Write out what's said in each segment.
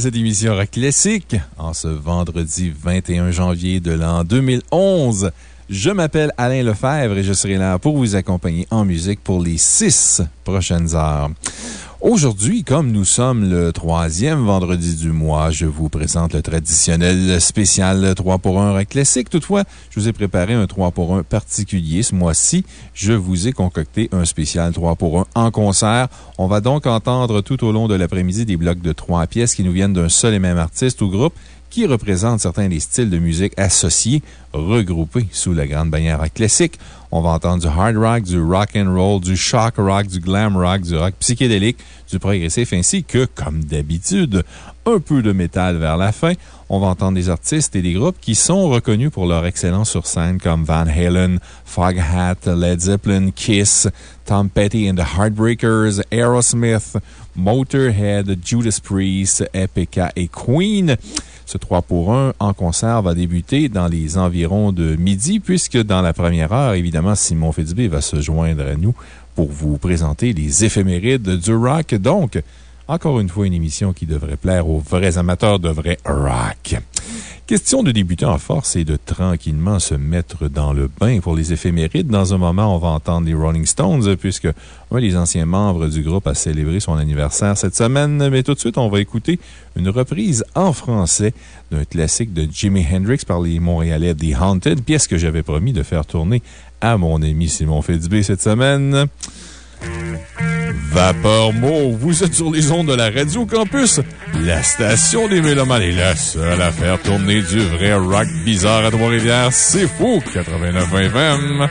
cette émission Rock Classique. En ce vendredi 21 janvier de l'an 2011, je m'appelle Alain Lefebvre et je serai là pour vous accompagner en musique pour les six prochaines heures. Aujourd'hui, comme nous sommes le troisième vendredi du mois, je vous présente le traditionnel spécial 3 pour 1 Rock Classique. Toutefois, je vous ai préparé un 3 pour 1 particulier ce mois-ci. Je vous ai concocté un spécial 3 pour 1 en concert. On va donc entendre tout au long de l'après-midi des blocs de trois pièces qui nous viennent d'un seul et même artiste ou groupe qui représentent certains des styles de musique associés, regroupés sous la grande bannière classique. On va entendre du hard rock, du rock and roll, du shock rock, du glam rock, du rock psychédélique, du progressif, ainsi que, comme d'habitude, un peu de métal vers la fin. On va entendre des artistes et des groupes qui sont reconnus pour leur excellence sur scène comme Van Halen, Foghat, Led Zeppelin, Kiss, Tom Petty and the Heartbreakers, Aerosmith, Motorhead, Judas Priest, Epica et Queen. Ce 3 pour 1 en concert va débuter dans les environs de midi, puisque dans la première heure, évidemment, Simon Fitzbé va se joindre à nous pour vous présenter les éphémérides du rock. Donc, encore une fois, une émission qui devrait plaire aux vrais amateurs de vrai rock. Question de débuter en force et de tranquillement se mettre dans le bain pour les éphémérides. Dans un moment, on va entendre les Rolling Stones, puisque un des anciens membres du groupe a célébré son anniversaire cette semaine. Mais tout de suite, on va écouter une reprise en français d'un classique de Jimi Hendrix par les Montréalais The Haunted, pièce que j'avais promis de faire tourner à mon ami Simon Fitzbé cette semaine. Vapeur Mauve, vous êtes sur les ondes de la Radio Campus. La station des Mélomanes est la seule à faire tourner du vrai rock bizarre à Trois-Rivières. C'est fou! 89 FM.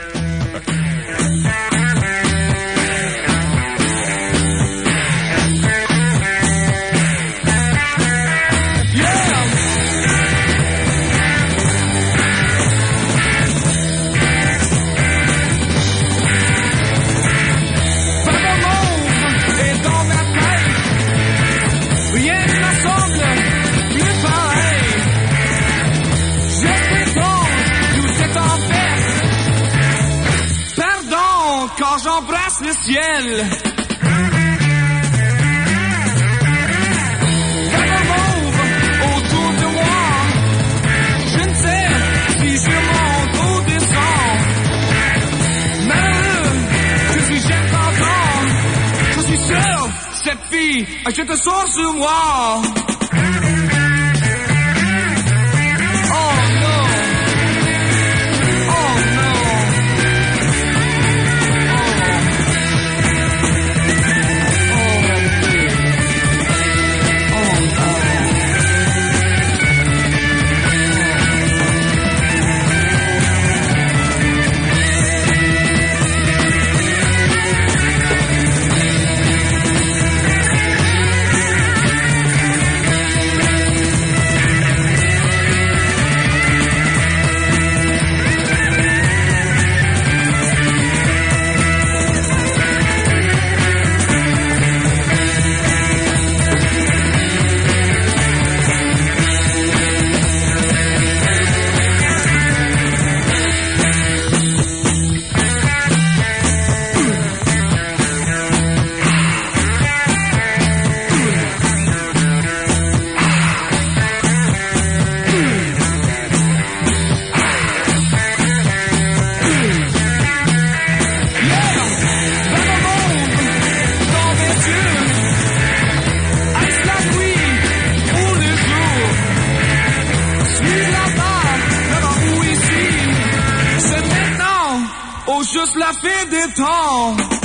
Sûr, cette fille, je te sors sur moi. La fin des.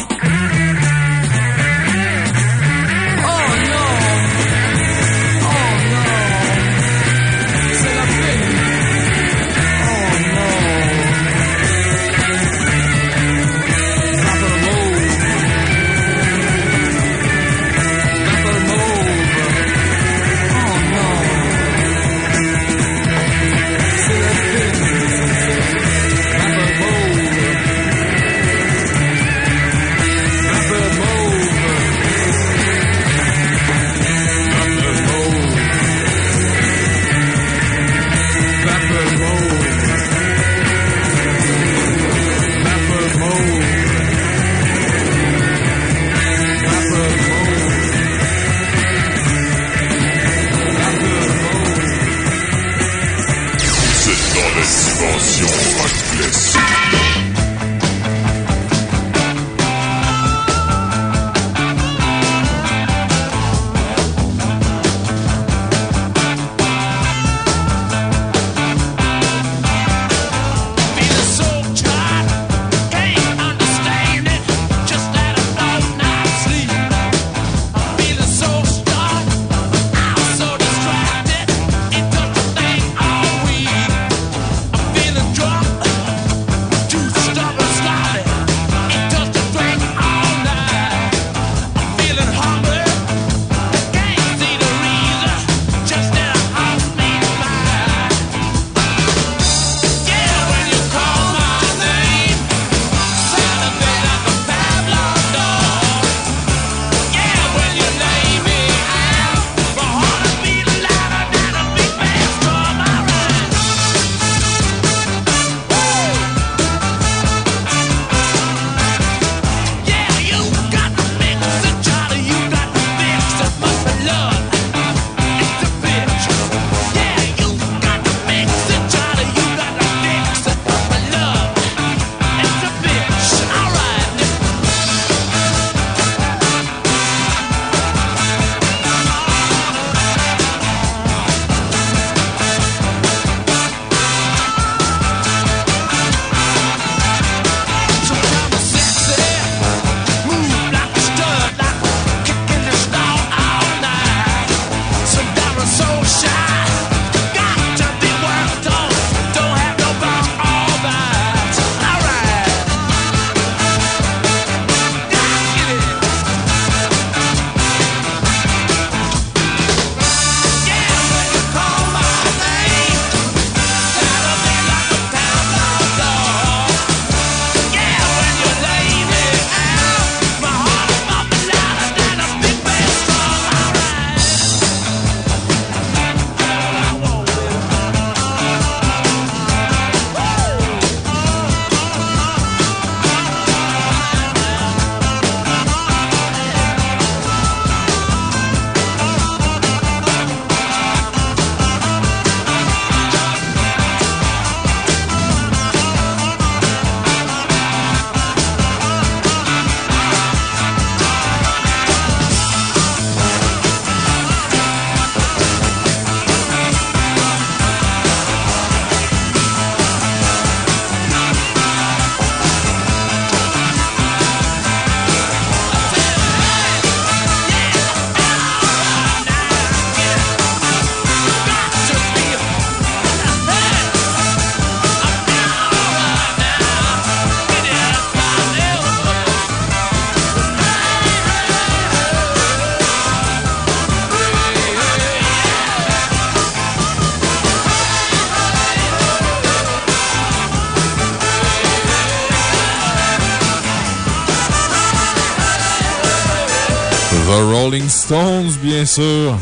Rolling Stones, bien sûr.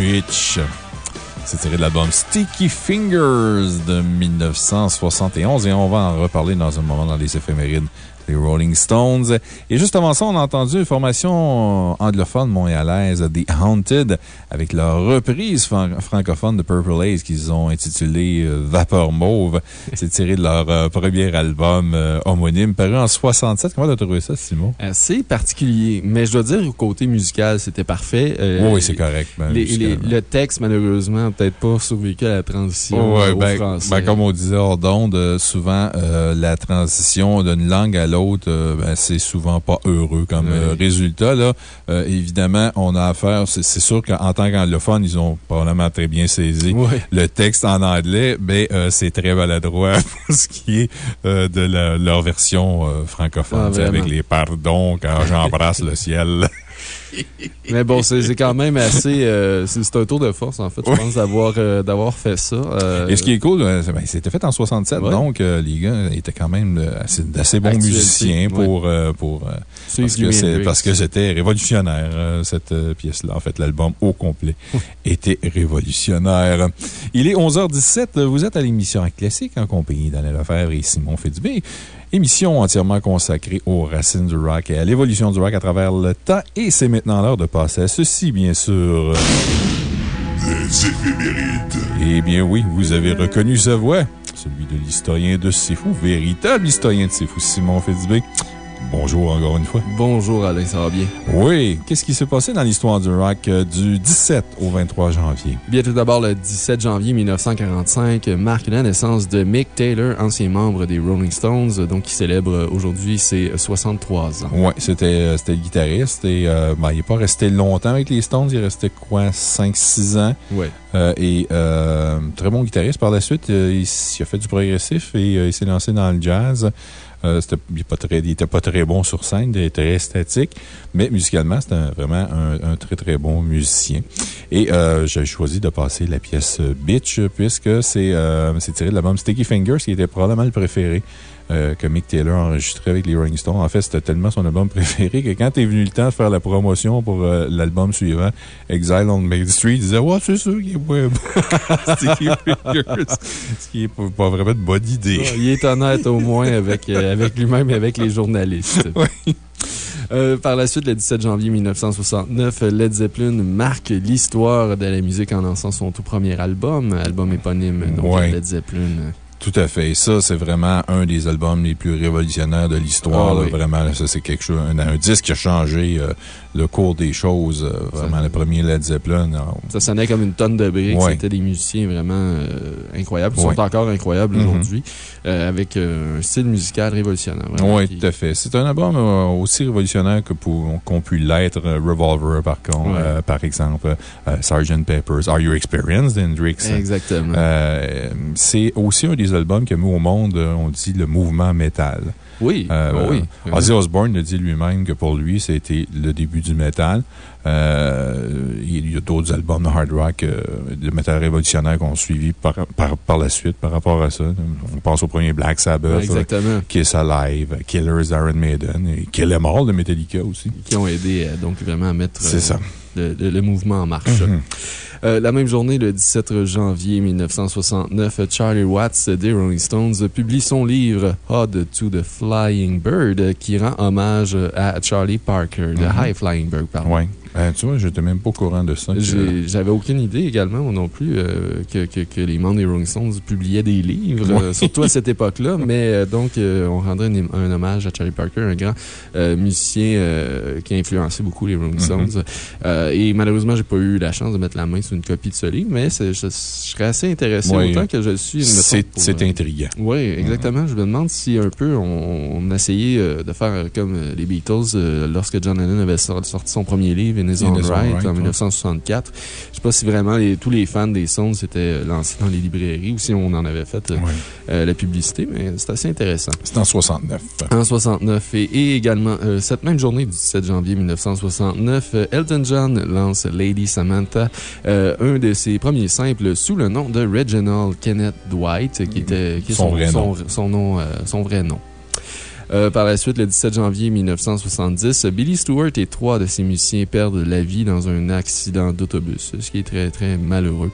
Bitch. C'est tiré de l'album Sticky Fingers de 1971 et on va en reparler dans un moment dans les éphémérides les Rolling Stones. Et juste avant ça, on a entendu une formation anglophone montréalaise, The Haunted, avec leur reprise francophone de Purple Haze qu'ils ont intitulé euh, Vapeur Mauve. C'est tiré de leur euh, premier album euh, homonyme, paru en 67. Comment as trouvé ça, Simon? C'est particulier, mais je dois dire, au côté musical, c'était parfait. oui, c'est correct. Ben, le texte, malheureusement, peut-être pas survécu à la transition au ben, français. Ben, comme on disait hors d'onde, souvent, la transition d'une langue à l'autre l'autre, euh, ben, c'est souvent pas heureux comme euh, résultat. Là, euh, évidemment, on a affaire, c'est sûr qu'en tant qu'anglophone, ils ont probablement très bien saisi le texte en anglais, mais c'est très maladroit pour ce qui est de leur version francophone, ah, avec les pardons quand j'embrasse le ciel. Mais bon, c'est quand même assez. Euh, c'est un tour de force, en fait, je pense, d'avoir euh, d'avoir fait ça. Euh, Et ce qui est cool, ben, c'était fait en 67, donc les gars étaient quand même d'assez bons musiciens pour. pour parce, que parce que c'était révolutionnaire, cette pièce-là. En fait, l'album au complet était révolutionnaire. Il est 11h17, vous êtes à l'émission Classique en compagnie d'Alain Lefebvre et Simon Fédubé. Émission entièrement consacrée aux racines du rock et à l'évolution du rock à travers le temps. Et c'est maintenant l'heure de passer à ceci, bien sûr. Les éphémérides. Eh bien oui, vous avez reconnu sa voix. Celui de l'historien de C'est véritable historien de C'est Simon Fitzbé. Bonjour encore une fois. Bonjour Alain, ça va bien? Oui. Qu'est-ce qui s'est passé dans l'histoire du rock euh, du 17 au 23 janvier? Bien, tout d'abord, le 17 janvier 1945 marque la naissance de Mick Taylor, ancien membre des Rolling Stones, donc qui célèbre aujourd'hui ses 63 ans. Oui, c'était euh, le guitariste et euh, ben, il n'est pas resté longtemps avec les Stones, il est resté quoi, 5-6 ans? Oui. et très bon guitariste. Par la suite, il, il, a fait du progressif et il s'est lancé dans le jazz. Euh, il n'était pas très bon sur scène, il était très statique, mais musicalement, c'était vraiment un, très, très bon musicien. Et euh, j'ai choisi de passer la pièce Bitch, puisque euh, c'est tiré de l'album Sticky Fingers, qui était probablement le préféré euh, que Mick Taylor a enregistré avec les Rolling Stones. En fait, c'était tellement son album préféré que quand est venu le temps de faire la promotion pour euh, l'album suivant, Exile on Main Street, il disait Ouais, c'est sûr qu'il est pas Ce qui n'est pas vraiment de bonne idée. il est honnête au moins avec, euh, avec lui-même et avec les journalistes. Oui. par la suite, le 17 janvier 1969, Led Zeppelin marque l'histoire de la musique en lançant son tout premier album, album éponyme, donc Led Zeppelin. Tout à fait. Et ça, c'est vraiment un des albums les plus révolutionnaires de l'histoire. Ah vraiment, ça, c'est quelque chose, un, disque qui a changé euh, le cours des choses. Euh, vraiment, le premier Led Zeppelin. Ça sonnait comme une tonne de briques. C'était des musiciens vraiment euh, incroyables. Ils sont encore incroyables mm-hmm. aujourd'hui, avec un style musical révolutionnaire. Oui, tout à fait. C'est un album aussi révolutionnaire que qu'ont pu l'être Revolver, par contre, par exemple, Sgt. Pepper's Are You Experienced, Hendrix? Exactement. c'est aussi un des albums qui a mis au monde, euh, on dit, le mouvement métal. Oui, euh, oui. Ozzy Osbourne le dit lui-même que pour lui, c'était le début du métal. Euh, il y a d'autres albums de hard rock, de métal révolutionnaire qu'on suivi par, par, la suite par rapport à ça. On pense au premier Black Sabbath, Kiss Alive, Killers Iron Maiden et Kill Em All de Metallica aussi. Qui ont aidé donc vraiment à mettre le, le, mouvement en marche. Mm-hmm. Euh, la même journée, le 17 janvier 1969, Charlie Watts des Rolling Stones publie son livre Odd to the Flying Bird qui rend hommage à Charlie Parker, de mm-hmm. High Flying Bird, pardon. Ben, tu vois, je n'étais même pas au courant de ça. J'avais aucune idée également, moi non plus, euh, que, que, les membres des Rolling Stones publiaient des livres, euh, surtout à cette époque-là. Mais euh, donc, on rendrait un, hommage à Charlie Parker, un grand musicien qui a influencé beaucoup les Rolling mm-hmm. Stones. et malheureusement, j'ai pas eu la chance de mettre la main sur une copie de ce livre, mais je, serais assez intéressé autant que je suis. C'est intriguant. Oui, exactement. Je me demande si un peu on, on essayait de faire comme les Beatles lorsque John Lennon avait sorti son premier livre en 1964. Je ne sais pas si vraiment tous les fans des Sons s'étaient lancés dans les librairies ou si on en avait fait euh, euh, la publicité, mais c'est assez intéressant. C'est en 69. En 69. Et, également, euh, cette même journée du 17 janvier 1969, Elton John lance Lady Samantha, un de ses premiers simples sous le nom de Reginald Kenneth Dwight, qui était son, vrai nom. son, nom, son vrai nom. Euh, par la suite, le 17 janvier 1970, Billy Stewart et trois de ses musiciens perdent la vie dans un accident d'autobus, ce qui est très, très malheureux.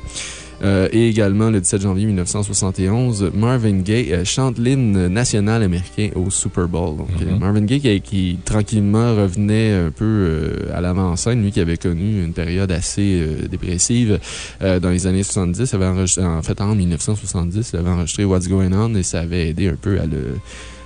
Euh, et également, le 17 janvier 1971, Marvin Gaye euh, chante l'hymne national américain au Super Bowl. Donc, Mhm. euh, Marvin Gaye qui, qui, tranquillement revenait un peu euh, à l'avant-scène, lui qui avait connu une période assez dépressive euh, dans les années 70. Il avait enregistré- en fait, en 1970, il avait enregistré What's Going On et ça avait aidé un peu à le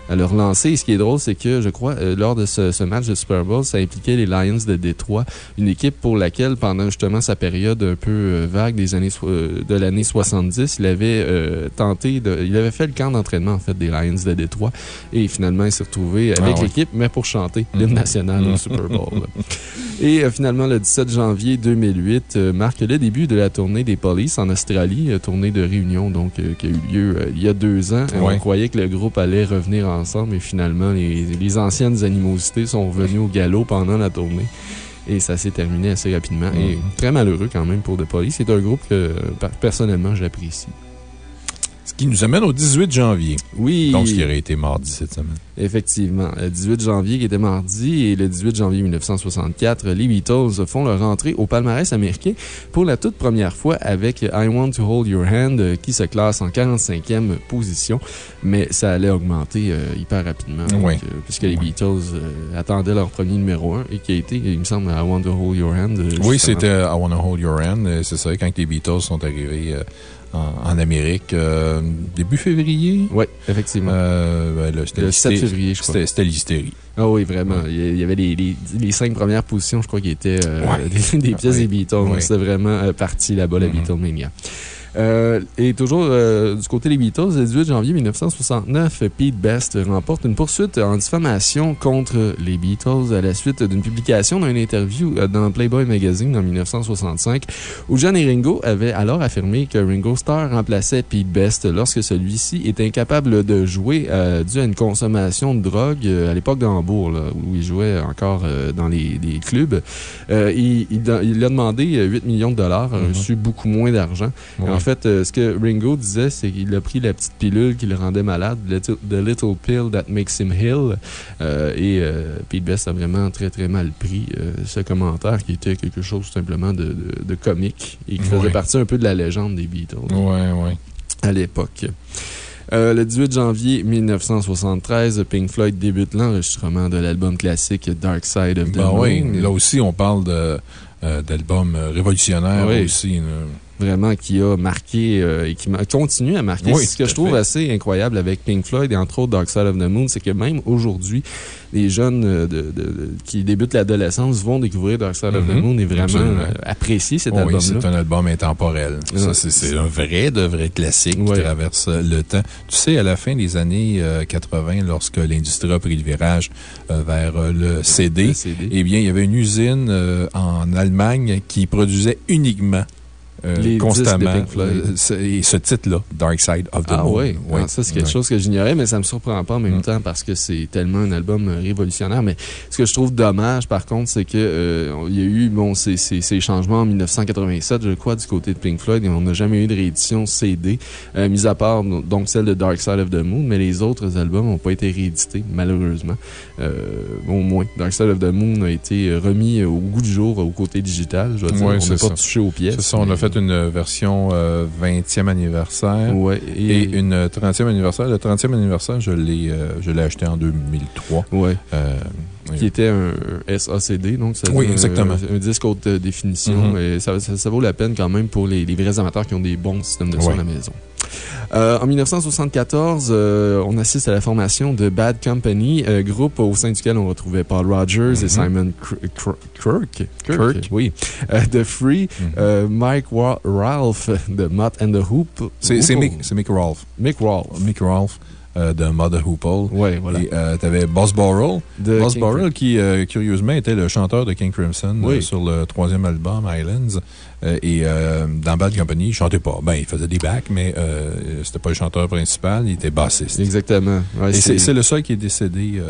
à le relancer. Et ce qui est drôle, c'est que, je crois, euh, lors de ce, ce match de Super Bowl, ça impliquait les Lions de Détroit, une équipe pour laquelle, pendant justement sa période un peu euh, vague des années, euh, de l'année 70, il avait euh, tenté de, il avait fait le camp d'entraînement, en fait, des Lions de Détroit. Et finalement, il s'est retrouvé avec Ah ouais. l'équipe, mais pour chanter l'hymne Mhm. national au Mhm. Super Bowl. Et euh, finalement, le 17 janvier 2008 euh, marque le début de la tournée des Police en Australie, tournée de réunion donc, euh, qui a eu lieu il y a deux ans. Ouais. On croyait que le groupe allait revenir ensemble, mais finalement, les, les anciennes animosités sont revenues au galop pendant la tournée. Et ça s'est terminé assez rapidement. Et Mhm. très malheureux quand même pour The Police. C'est un groupe que, per- personnellement, j'apprécie. Qui nous amène au 18 janvier. Oui. Donc, ce qui aurait été mardi cette semaine. Effectivement. Le 18 janvier qui était mardi et le 18 janvier 1964, les Beatles font leur entrée au palmarès américain pour la toute première fois avec I Want to Hold Your Hand euh, qui se classe en 45e position. Mais ça allait augmenter euh, hyper rapidement. donc, Oui. euh, puisque les Oui. Beatles euh, attendaient leur premier numéro 1 et qui a été, il me semble, I Want to Hold Your Hand. euh, Oui, c'était I Wanna Hold Your Hand. Euh, C'est ça, quand les Beatles sont arrivés euh, en, en Amérique, euh, début février? Oui, effectivement. Euh, ben là, le 7 l'hystérie. février, je crois. C'était l'hystérie. Ah oui, vraiment. Il y avait les, les, les cinq premières positions, je crois, qui étaient euh, Ouais. des, des pièces Oui. des Beatles. C'était vraiment euh, parti là-bas, la. Beatlemania. Euh, et toujours euh, du côté des Beatles, le 18 janvier 1969, Pete Best remporte une poursuite en diffamation contre les Beatles à la suite d'une publication d'une interview euh, dans Playboy Magazine en 1965 où John et Ringo avaient alors affirmé que Ringo Starr remplaçait Pete Best lorsque celui-ci était incapable de jouer euh, dû à une consommation de drogue à l'époque de Hambourg, là, où il jouait encore dans les, les clubs. Il, il, il a demandé euh, 8 millions de dollars, a Mhm. reçu beaucoup moins d'argent. Ouais. En fait, euh, ce que Ringo disait, c'est qu'il a pris la petite pilule qui le rendait malade, The Little Pill That Makes Him Heal. Euh, et euh, Pete Best a vraiment très, très mal pris ce commentaire qui était quelque chose simplement de, de, de comique et qui faisait partie un peu de la légende des Beatles Ouais, ouais. à l'époque. Euh, le 18 janvier 1973, Pink Floyd débute l'enregistrement de l'album classique Dark Side of the Ben Moon. oui, là aussi, on parle de, euh, Oui. aussi. là. Vraiment qui a marqué euh, et qui continue à marquer. Oui, ce que je trouve fait. assez incroyable avec Pink Floyd et entre autres Dark Side of the Moon, c'est que même aujourd'hui, les jeunes euh, de, de- de- qui débutent l'adolescence vont découvrir Dark Side of the Mhm, Moon et vraiment euh, apprécier cet Oui, album-là. c'est un album intemporel. Ouais. c'est un vrai, de vrai classique Ouais. qui traverse le temps. Tu sais, à la fin des années euh, 80, lorsque l'industrie a pris le virage vers le CD, Le CD. eh bien, il y avait une usine en Allemagne qui produisait uniquement euh, constamment de Pink Floyd. ce, et ce titre-là, Dark Side of the Ah Moon. oui, Oui. Ah, ça c'est quelque chose que j'ignorais, mais ça me surprend pas en même Mm. temps parce que c'est tellement un album euh, révolutionnaire. Mais ce que je trouve dommage, par contre, c'est que euh, il y a eu bon, ces, ces, ces changements en 1987, je crois, du côté de Pink Floyd, et on n'a jamais eu de réédition CD, euh, mis à part donc celle de Dark Side of the Moon, mais les autres albums n'ont pas été réédités, malheureusement. Euh, au moins, Dark Side of the Moon a été remis au goût du jour au côté digital, je dois dire. On n'a pas touché aux pièces. C'est ça, on a mais- fait une version euh, 20e anniversaire. Ouais, Et une 30e anniversaire. Le 30e anniversaire, je l'ai euh, je l'ai acheté en 2003. Ouais. Euh, oui. qui était un SACD, donc ça Oui, un- disque haute euh, définition. Mhm. et ça, ça- ça vaut la peine quand même pour les, les vrais amateurs qui ont des bons systèmes de son Ouais. à la maison. Euh, en 1974, euh, on assiste à la formation de Bad Company, euh, groupe au sein duquel on retrouvait Paul Rogers et Mhm. Simon Kirk? Kirk. oui. De Free, Mhm. euh, Mike Wa- Ralph de Mutt and the Hoop. C'est Mick, c'est Mick Ralph. Mick Rolfe euh, de Mother Hoople. Oui, voilà. Et euh, t'avais Boss Burrell qui, euh, curieusement, était le chanteur de King Crimson Oui. sur le troisième album, Islands. Euh, et euh, dans Bad Company, il chantait pas. Ben, il faisait des backs, mais euh, c'était pas le chanteur principal, il était bassiste. Exactement. Ouais, Et c'est c'est- c'est le seul qui est décédé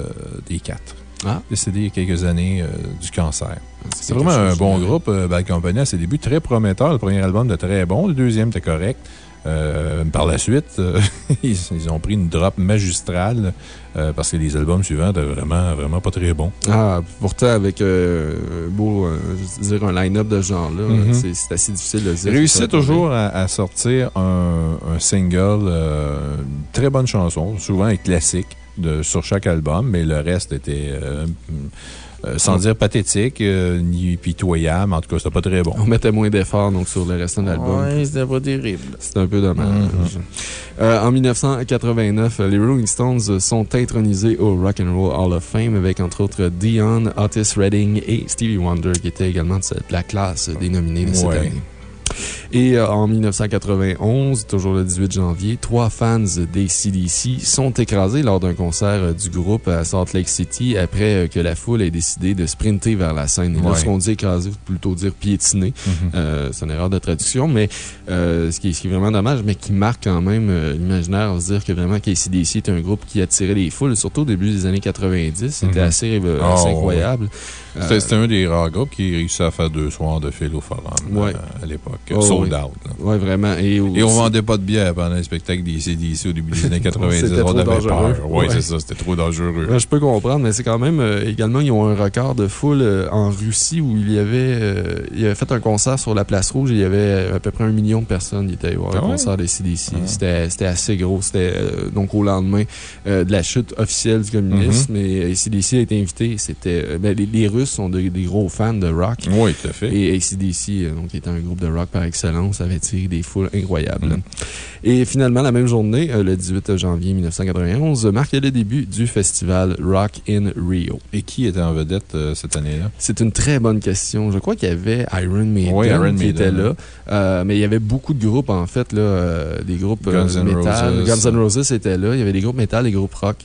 des quatre. Ah. Décédé il y a quelques années euh, du cancer. C'est quelque vraiment un bon groupe, euh, Bad Company, à ses débuts. Très prometteur. Le premier album était très bon. Le deuxième était correct. Euh, par la suite, euh, ils, ils ont pris une drop magistrale euh, parce que les albums suivants étaient vraiment, vraiment pas très bons. Ah, pourtant, avec un beau, je veux dire, un line-up de ce genre-là, Mhm. c'est c'est assez difficile de dire. Va toujours à, à sortir un, un single, une très bonne chanson, souvent un classique de, sur chaque album, mais le reste était, euh, sans dire pathétique, euh, ni pitoyable. En tout cas, c'était pas très bon. On mettait moins d'efforts donc, sur le restant de l'album. Ouais, c'était pas terrible. C'est un peu dommage. Mhm. Euh, en 1989, les Rolling Stones sont intronisés au Rock and Roll Hall of Fame avec entre autres Dion, Otis Redding et Stevie Wonder qui étaient également de, cette- de la classe des nominés de cette Ouais. année. Et euh, en 1991, toujours le 18 janvier, trois fans des CDC sont écrasés lors d'un concert euh, du groupe à Salt Lake City après euh, que la foule ait décidé de sprinter vers la scène. Et Ouais. lorsqu'on dit écrasé, plutôt dire piétiner. Mhm. Euh, c'est une erreur de traduction, mais euh, ce, qui est, ce qui est vraiment dommage, mais qui marque quand même euh, l'imaginaire, on se dire que vraiment KCDC est un groupe qui attirait les foules, surtout au début des années 90. C'était Mhm. assez, Oh, ouais. C'était Euh, c'était un des rares groupes qui réussissait à faire deux soirs de fil au Forum Ouais. euh, à l'époque. Oh, Sold oui. out. ouais, vraiment. Et, Et on aussi- vendait pas de bière pendant les spectacles des CDC au début des années 90. C'était on trop avait dangereux. peur. Oui, Ouais. c'est ça, c'était trop dangereux. Ouais, je peux comprendre, mais c'est quand même euh, également, ils ont un record de foule en Russie où il y avait, il avait fait un concert sur la place rouge et il y avait à peu près un million de personnes qui étaient allées voir Ah le ouais? concert des CDC. Ah. C'était assez gros. C'était donc au lendemain de la chute officielle du communisme Mhm. et ACDC a été invité. C'était, ben, les, les Russes sont de- des gros fans de rock. Oui, tout à fait. Et ACDC, euh, donc, qui est un groupe de rock par excellence, avait tiré des foules incroyables. Mhm. Et finalement, la même journée, euh, le 18 janvier 1991, marquait le début du festival Rock in Rio. Et qui était en vedette euh, cette année-là? C'est une très bonne question. Je crois qu'il y avait Iron Maiden Oui, Iron qui Maiden, était là. Euh, mais il y avait beaucoup de groupes, en fait, là, euh, des groupes Guns N' métal. Roses. Guns N' Roses était là. Il y avait des groupes métal, des groupes rock.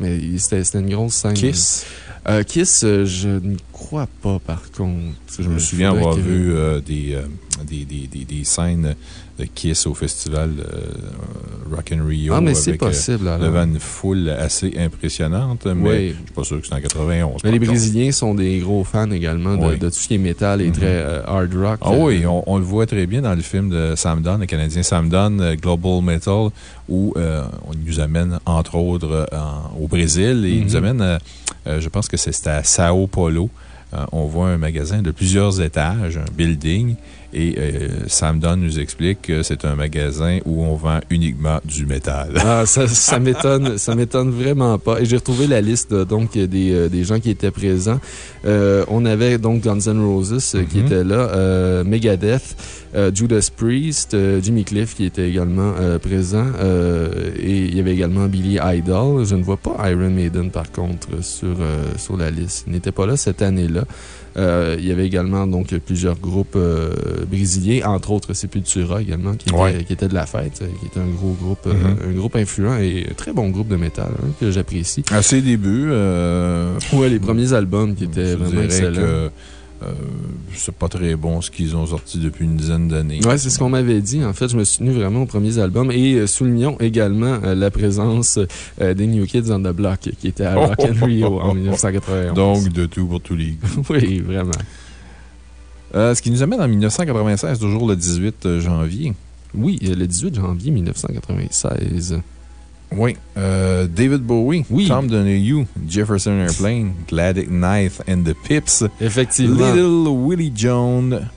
mais c'était c'était une grosse scène. Kiss. Euh, Kiss, euh, je ne crois pas, par contre. Je me Euh, souviens avoir que- vu euh, des, euh, des, des, des, des scènes de Kiss au festival euh, Rock and Rio. Ah, mais c'est euh, possible, devant une foule assez impressionnante, mais Oui. je suis pas sûr que c'est en 91. Mais les. Brésiliens sont des gros fans également de, Oui. de tout ce qui est métal et Mhm. très euh, hard rock. Ah oui, on, on le voit très bien dans le film de Sam Dunn, le Canadien Sam Dunn, Global Metal, où on nous amène, entre autres, en- au Brésil et il Mhm. nous amène, euh, euh, je pense que c'est- c'était à Sao Paulo. Euh, on voit un magasin de plusieurs étages, un building, et euh, Sam Dunn nous explique que c'est un magasin où on vend uniquement du métal. Ah, ça, ça m'étonne, ça m'étonne vraiment pas. Et j'ai retrouvé la liste donc des, euh, des gens qui étaient présents. Euh, on avait donc Guns N' Roses qui Mhm. était là, Megadeth, Judas Priest, Jimmy Cliff qui était également présent, et il y avait également Billy Idol. Je ne vois pas Iron Maiden par contre sur, sur la liste. Il n'était pas là cette année-là. Euh, il y avait également donc plusieurs groupes euh, brésiliens, entre autres Sepultura également, qui était, Ouais. qui était de la fête, euh, qui était un gros groupe, euh, Mhm. un groupe influent et un très bon groupe de métal hein, que j'apprécie. À ses débuts, euh, Ouais, les premiers albums qui étaient vraiment excellents. que c'est pas très bon ce qu'ils ont sorti depuis une dizaine d'années. Ouais, c'est ce qu'on m'avait dit. En fait, je me suis tenu vraiment aux premiers albums. Et euh, soulignons également euh, la présence euh, des New Kids on the Block qui était à Rock and Rio en 1991. Donc, de tout pour tous les oui, vraiment. Euh, ce qui nous amène en 1996, toujours le 18 janvier. Oui, euh, le 18 janvier 1996. Oui. Euh, David Bowie, Oui. Tom Donahue, Jefferson Airplane, Gladys Knife and the Pips, Effectivement. Little Willie Jones,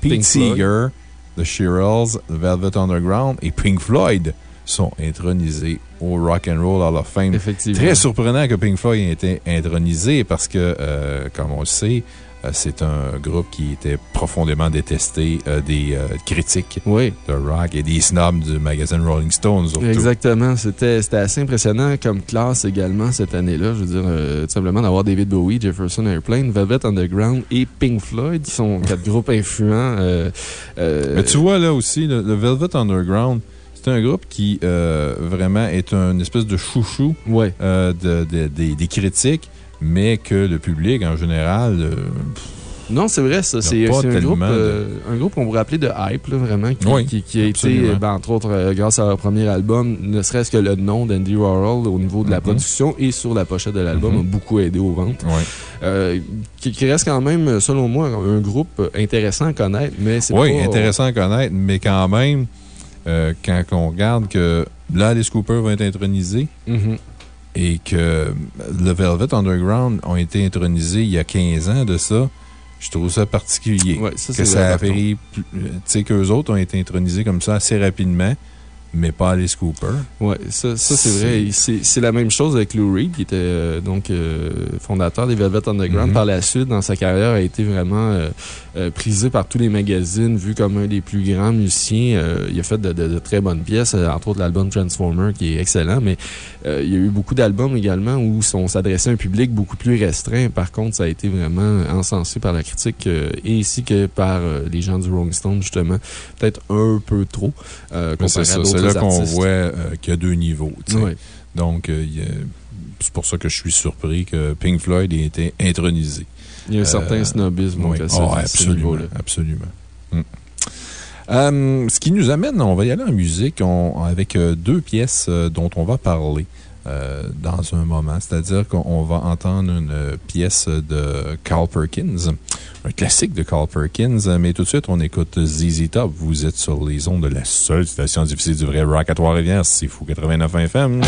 Pete. Seeger, The Shirelles, The Velvet Underground et Pink Floyd sont intronisés au Rock and Roll Hall of Fame. Effectivement. Très surprenant que Pink Floyd ait été intronisé parce que, euh, comme on le sait, c'est un groupe qui était profondément détesté euh, des euh, critiques Oui. de rock et des snobs du magazine Rolling Stone, surtout. Exactement. C'était assez impressionnant comme classe également cette année-là. Je veux dire, euh, tout simplement d'avoir David Bowie, Jefferson Airplane, Velvet Underground et Pink Floyd, qui sont quatre groupes influents. euh, euh, Mais tu vois, là aussi, le, le Velvet Underground, c'est un groupe qui euh, vraiment est une espèce de chouchou Ouais. euh, de- de- des- des critiques, mais que le public, en général, euh, Non, c'est vrai, ça. C'est un, groupe, de- euh, un groupe qu'on pourrait appeler de hype, là, vraiment, qui, Oui, qui, qui a été, absolument. ben, entre autres, euh, grâce à leur premier album, ne serait-ce que le nom d'Andy Warhol au niveau de la Mhm. production et sur la pochette de l'album Mhm. a beaucoup aidé aux ventes. Euh, qui, qui reste quand même, selon moi, un groupe intéressant à connaître, mais c'est Oui, pas... intéressant à connaître, mais quand même, euh, quand on regarde que là, Alice Cooper va être intronisé Mhm. Et que le Velvet Underground ont été intronisés il y a 15 ans de ça, je trouve ça particulier. Ouais, ça, que c'est ça euh, Tu sais, qu'eux autres ont été intronisés comme ça assez rapidement, mais pas Alice Cooper. Oui, ça, ça c'est vrai. C'est la même chose avec Lou Reed, qui était euh, donc euh, fondateur des Velvet Underground. Mhm. Par la suite, dans sa carrière, a été vraiment euh, euh, prisé par tous les magazines, vu comme un des plus grands musiciens. Euh, il a fait de, de- de très bonnes pièces, euh, entre autres l'album Transformer, qui est excellent, mais euh, il y a eu beaucoup d'albums également où on s'adressait à un public beaucoup plus restreint. Par contre, ça a été vraiment encensé par la critique euh, et ainsi que par les gens du Rolling Stone, justement. Peut-être un peu trop. euh, comparé à d'autres là qu'on voit euh, qu'il y a deux niveaux. Donc, euh, c'est pour ça que je suis surpris que Pink Floyd ait été intronisé. Il y a un certain Euh, snobisme oui. à ce, Oh, ce absolument. niveau-là. absolument. Mm. Euh, ce qui nous amène, on va y aller en musique on- avec euh, deux pièces euh, dont on va parler dans un moment. C'est-à-dire qu'on va entendre une pièce de Carl Perkins, un classique de Carl Perkins, mais tout de suite, on écoute ZZ Top. Vous êtes sur les ondes de la seule station difficile du vrai rock à Trois-Rivières. C'est Fou 89 FM.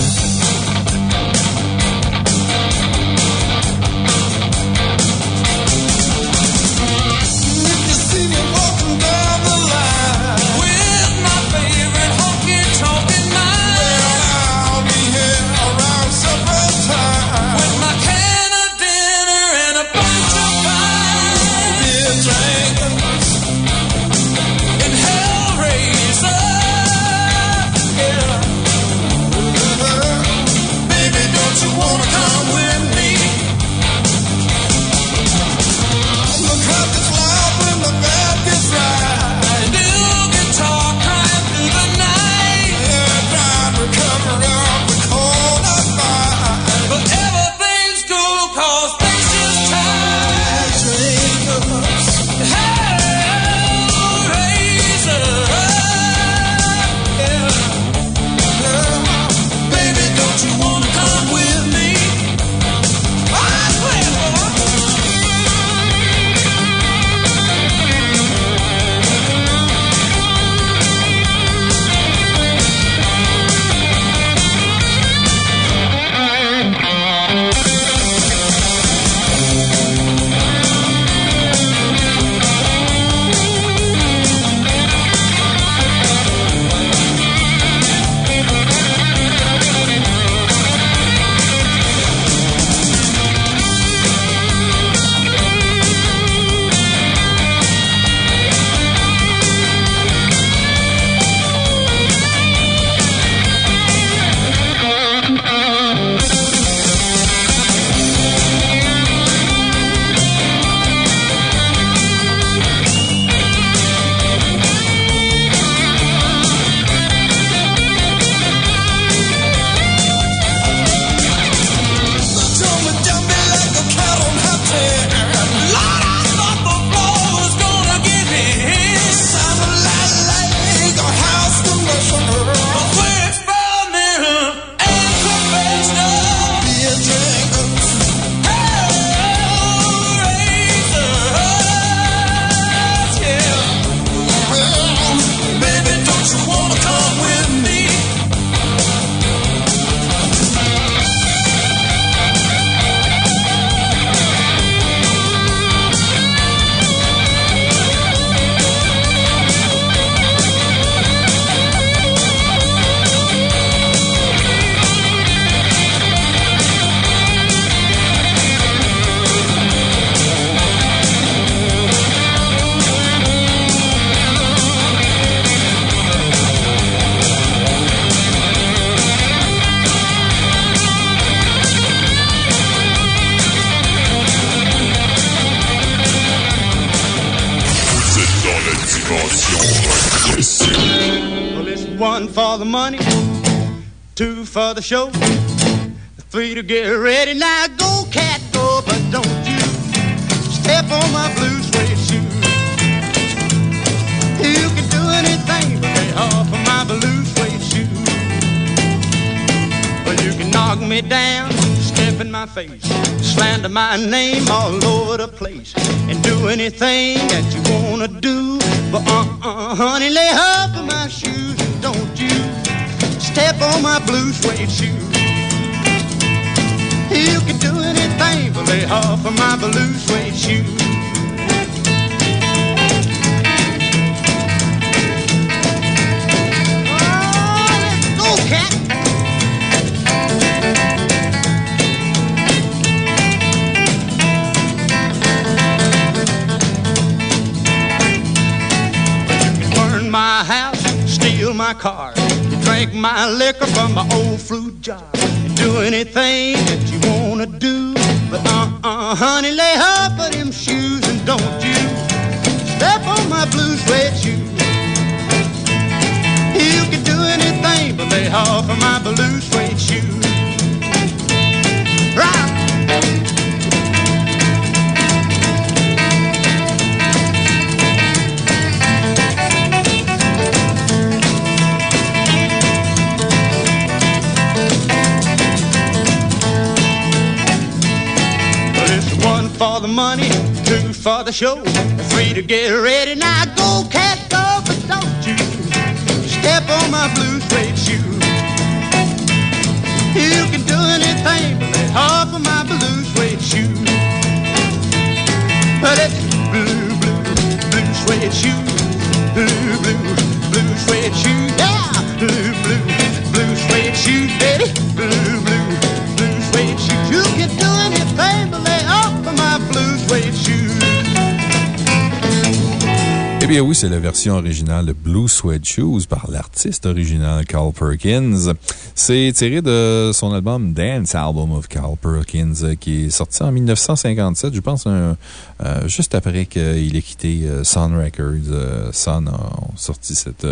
C'est la version originale de Blue Suede Shoes par l'artiste original Carl Perkins. C'est tiré de son album Dance Album of Carl Perkins euh, qui est sorti en 1957, je pense, un- euh, juste après qu'il ait quitté euh, Sun Records. Euh, Sun a sorti cette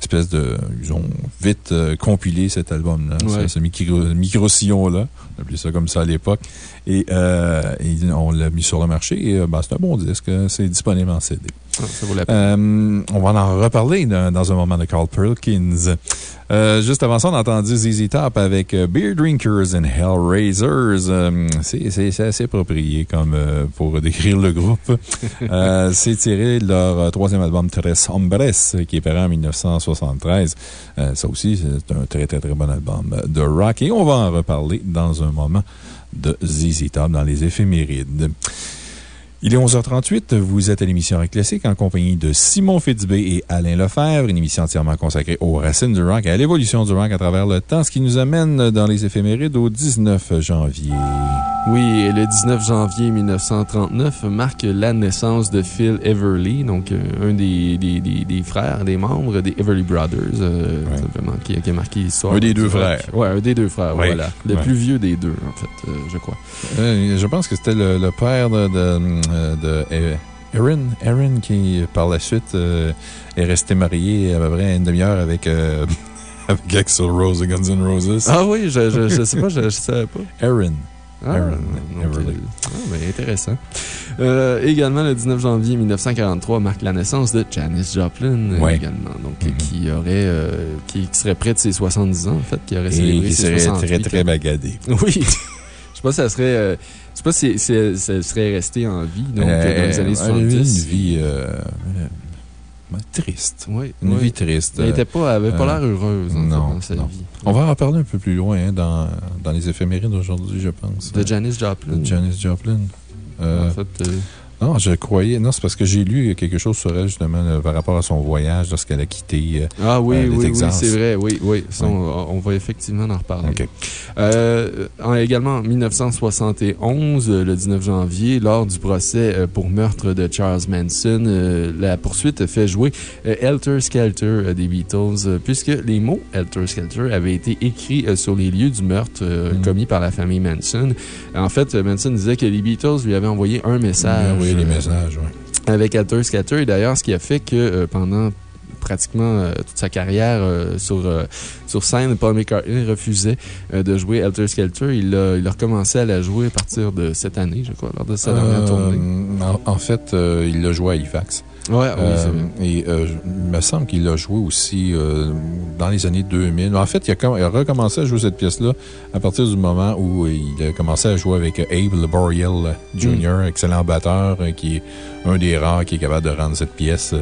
espèce de. Ils ont vite compilé cet album-là, Ouais. ce, ce micro- micro-sillon-là. On appelait ça comme ça à l'époque. Et, et on l'a mis sur le marché et ben, c'est un bon disque. C'est disponible en CD. Ça vaut la peine. Euh, on va en reparler dans, un moment de Carl Perkins. Euh, juste avant ça, on a entendu ZZ Top avec euh, Beer Drinkers and Hellraisers. Euh, c'est assez approprié comme pour décrire le groupe. C'est tiré de leur troisième album Tres Hombres qui est paru en 1973. Euh, ça aussi, c'est un très, très, très bon album de rock. Et on va en reparler dans un moment de ZZ Top dans les éphémérides. Il est 11h38. Vous êtes à l'émission Rock Classique en compagnie de Simon Fitzbé et Alain Lefebvre, une émission entièrement consacrée aux racines du rock et à l'évolution du rock à travers le temps, ce qui nous amène dans les éphémérides au 19 janvier. Oui, et le 19 janvier 1939 marque la naissance de Phil Everly, donc euh, un des, des, des, des frères, des membres des Everly Brothers, euh, Ouais. simplement, qui, qui a marqué l'histoire. Un des deux frères. Ouais, un des deux frères, Ouais. voilà. Le Ouais. plus vieux des deux, en fait, euh, je crois. Euh, je pense que c'était le, le père de, de, de euh, Aaron, Aaron qui, par la suite, euh, est resté marié à peu près une demi-heure avec, euh, avec Axl Rose de Guns N' Roses. Ah oui, je, je, je sais pas, je, je savais pas. Aaron. Ah, Aaron ah, ben, intéressant. Euh, également, le 19 janvier 1943 marque la naissance de Janis Joplin, Ouais. également. Donc, Mhm. qui aurait, euh, qui, qui serait près de ses 70 ans, en fait, qui aurait Et célébré qui ses serait 68 très, très ans. bagadé. Oui. Je sais pas si ça serait, euh, sais pas si, si elle, si elle serait restée en vie, donc, Euh, dans les années elle a eu 70. une vie euh, euh, triste. Oui, Une oui. vie triste. Elle était pas, pas Euh, l'air heureuse, en non, dans sa non. vie. On va en reparler un peu plus loin hein, dans, dans les éphémérides d'aujourd'hui, je pense. De Janis Joplin. De Janis Joplin. Euh, En fait, euh, non, je croyais. Non, c'est parce que j'ai lu quelque chose sur elle, justement, là, par rapport à son voyage lorsqu'elle a quitté. euh, Ah oui, Euh, oui, oui, c'est vrai, oui, oui. Ça, Oui. On, on va effectivement en reparler. OK. Euh, en- également, en 1971, euh, le 19 janvier, lors du procès euh, pour meurtre de Charles Manson, euh, la poursuite fait jouer euh, Helter Skelter euh, des Beatles, euh, puisque les mots Helter Skelter avaient été écrits euh, sur les lieux du meurtre euh, Mm. commis par la famille Manson. En fait, euh, Manson disait que les Beatles lui avaient envoyé un message. oui, messages, avec Helter Skelter. Et d'ailleurs, ce qui a fait que euh, pendant pratiquement euh, toute sa carrière euh, sur, euh, sur scène, Paul McCartney refusait de jouer Helter Skelter. Il a, il a recommencé à la jouer à partir de cette année, je crois, lors de sa dernière tournée. En, en fait, il l'a joué à Halifax. Ouais, oui, Euh, et euh, il me semble qu'il l'a joué aussi euh, dans les années 2000. En fait, il a, il a recommencé à jouer cette pièce-là à partir du moment où il a commencé à jouer avec Abe Laboriel Jr., Mm. excellent batteur, euh, qui est un des rares qui est capable de rendre cette pièce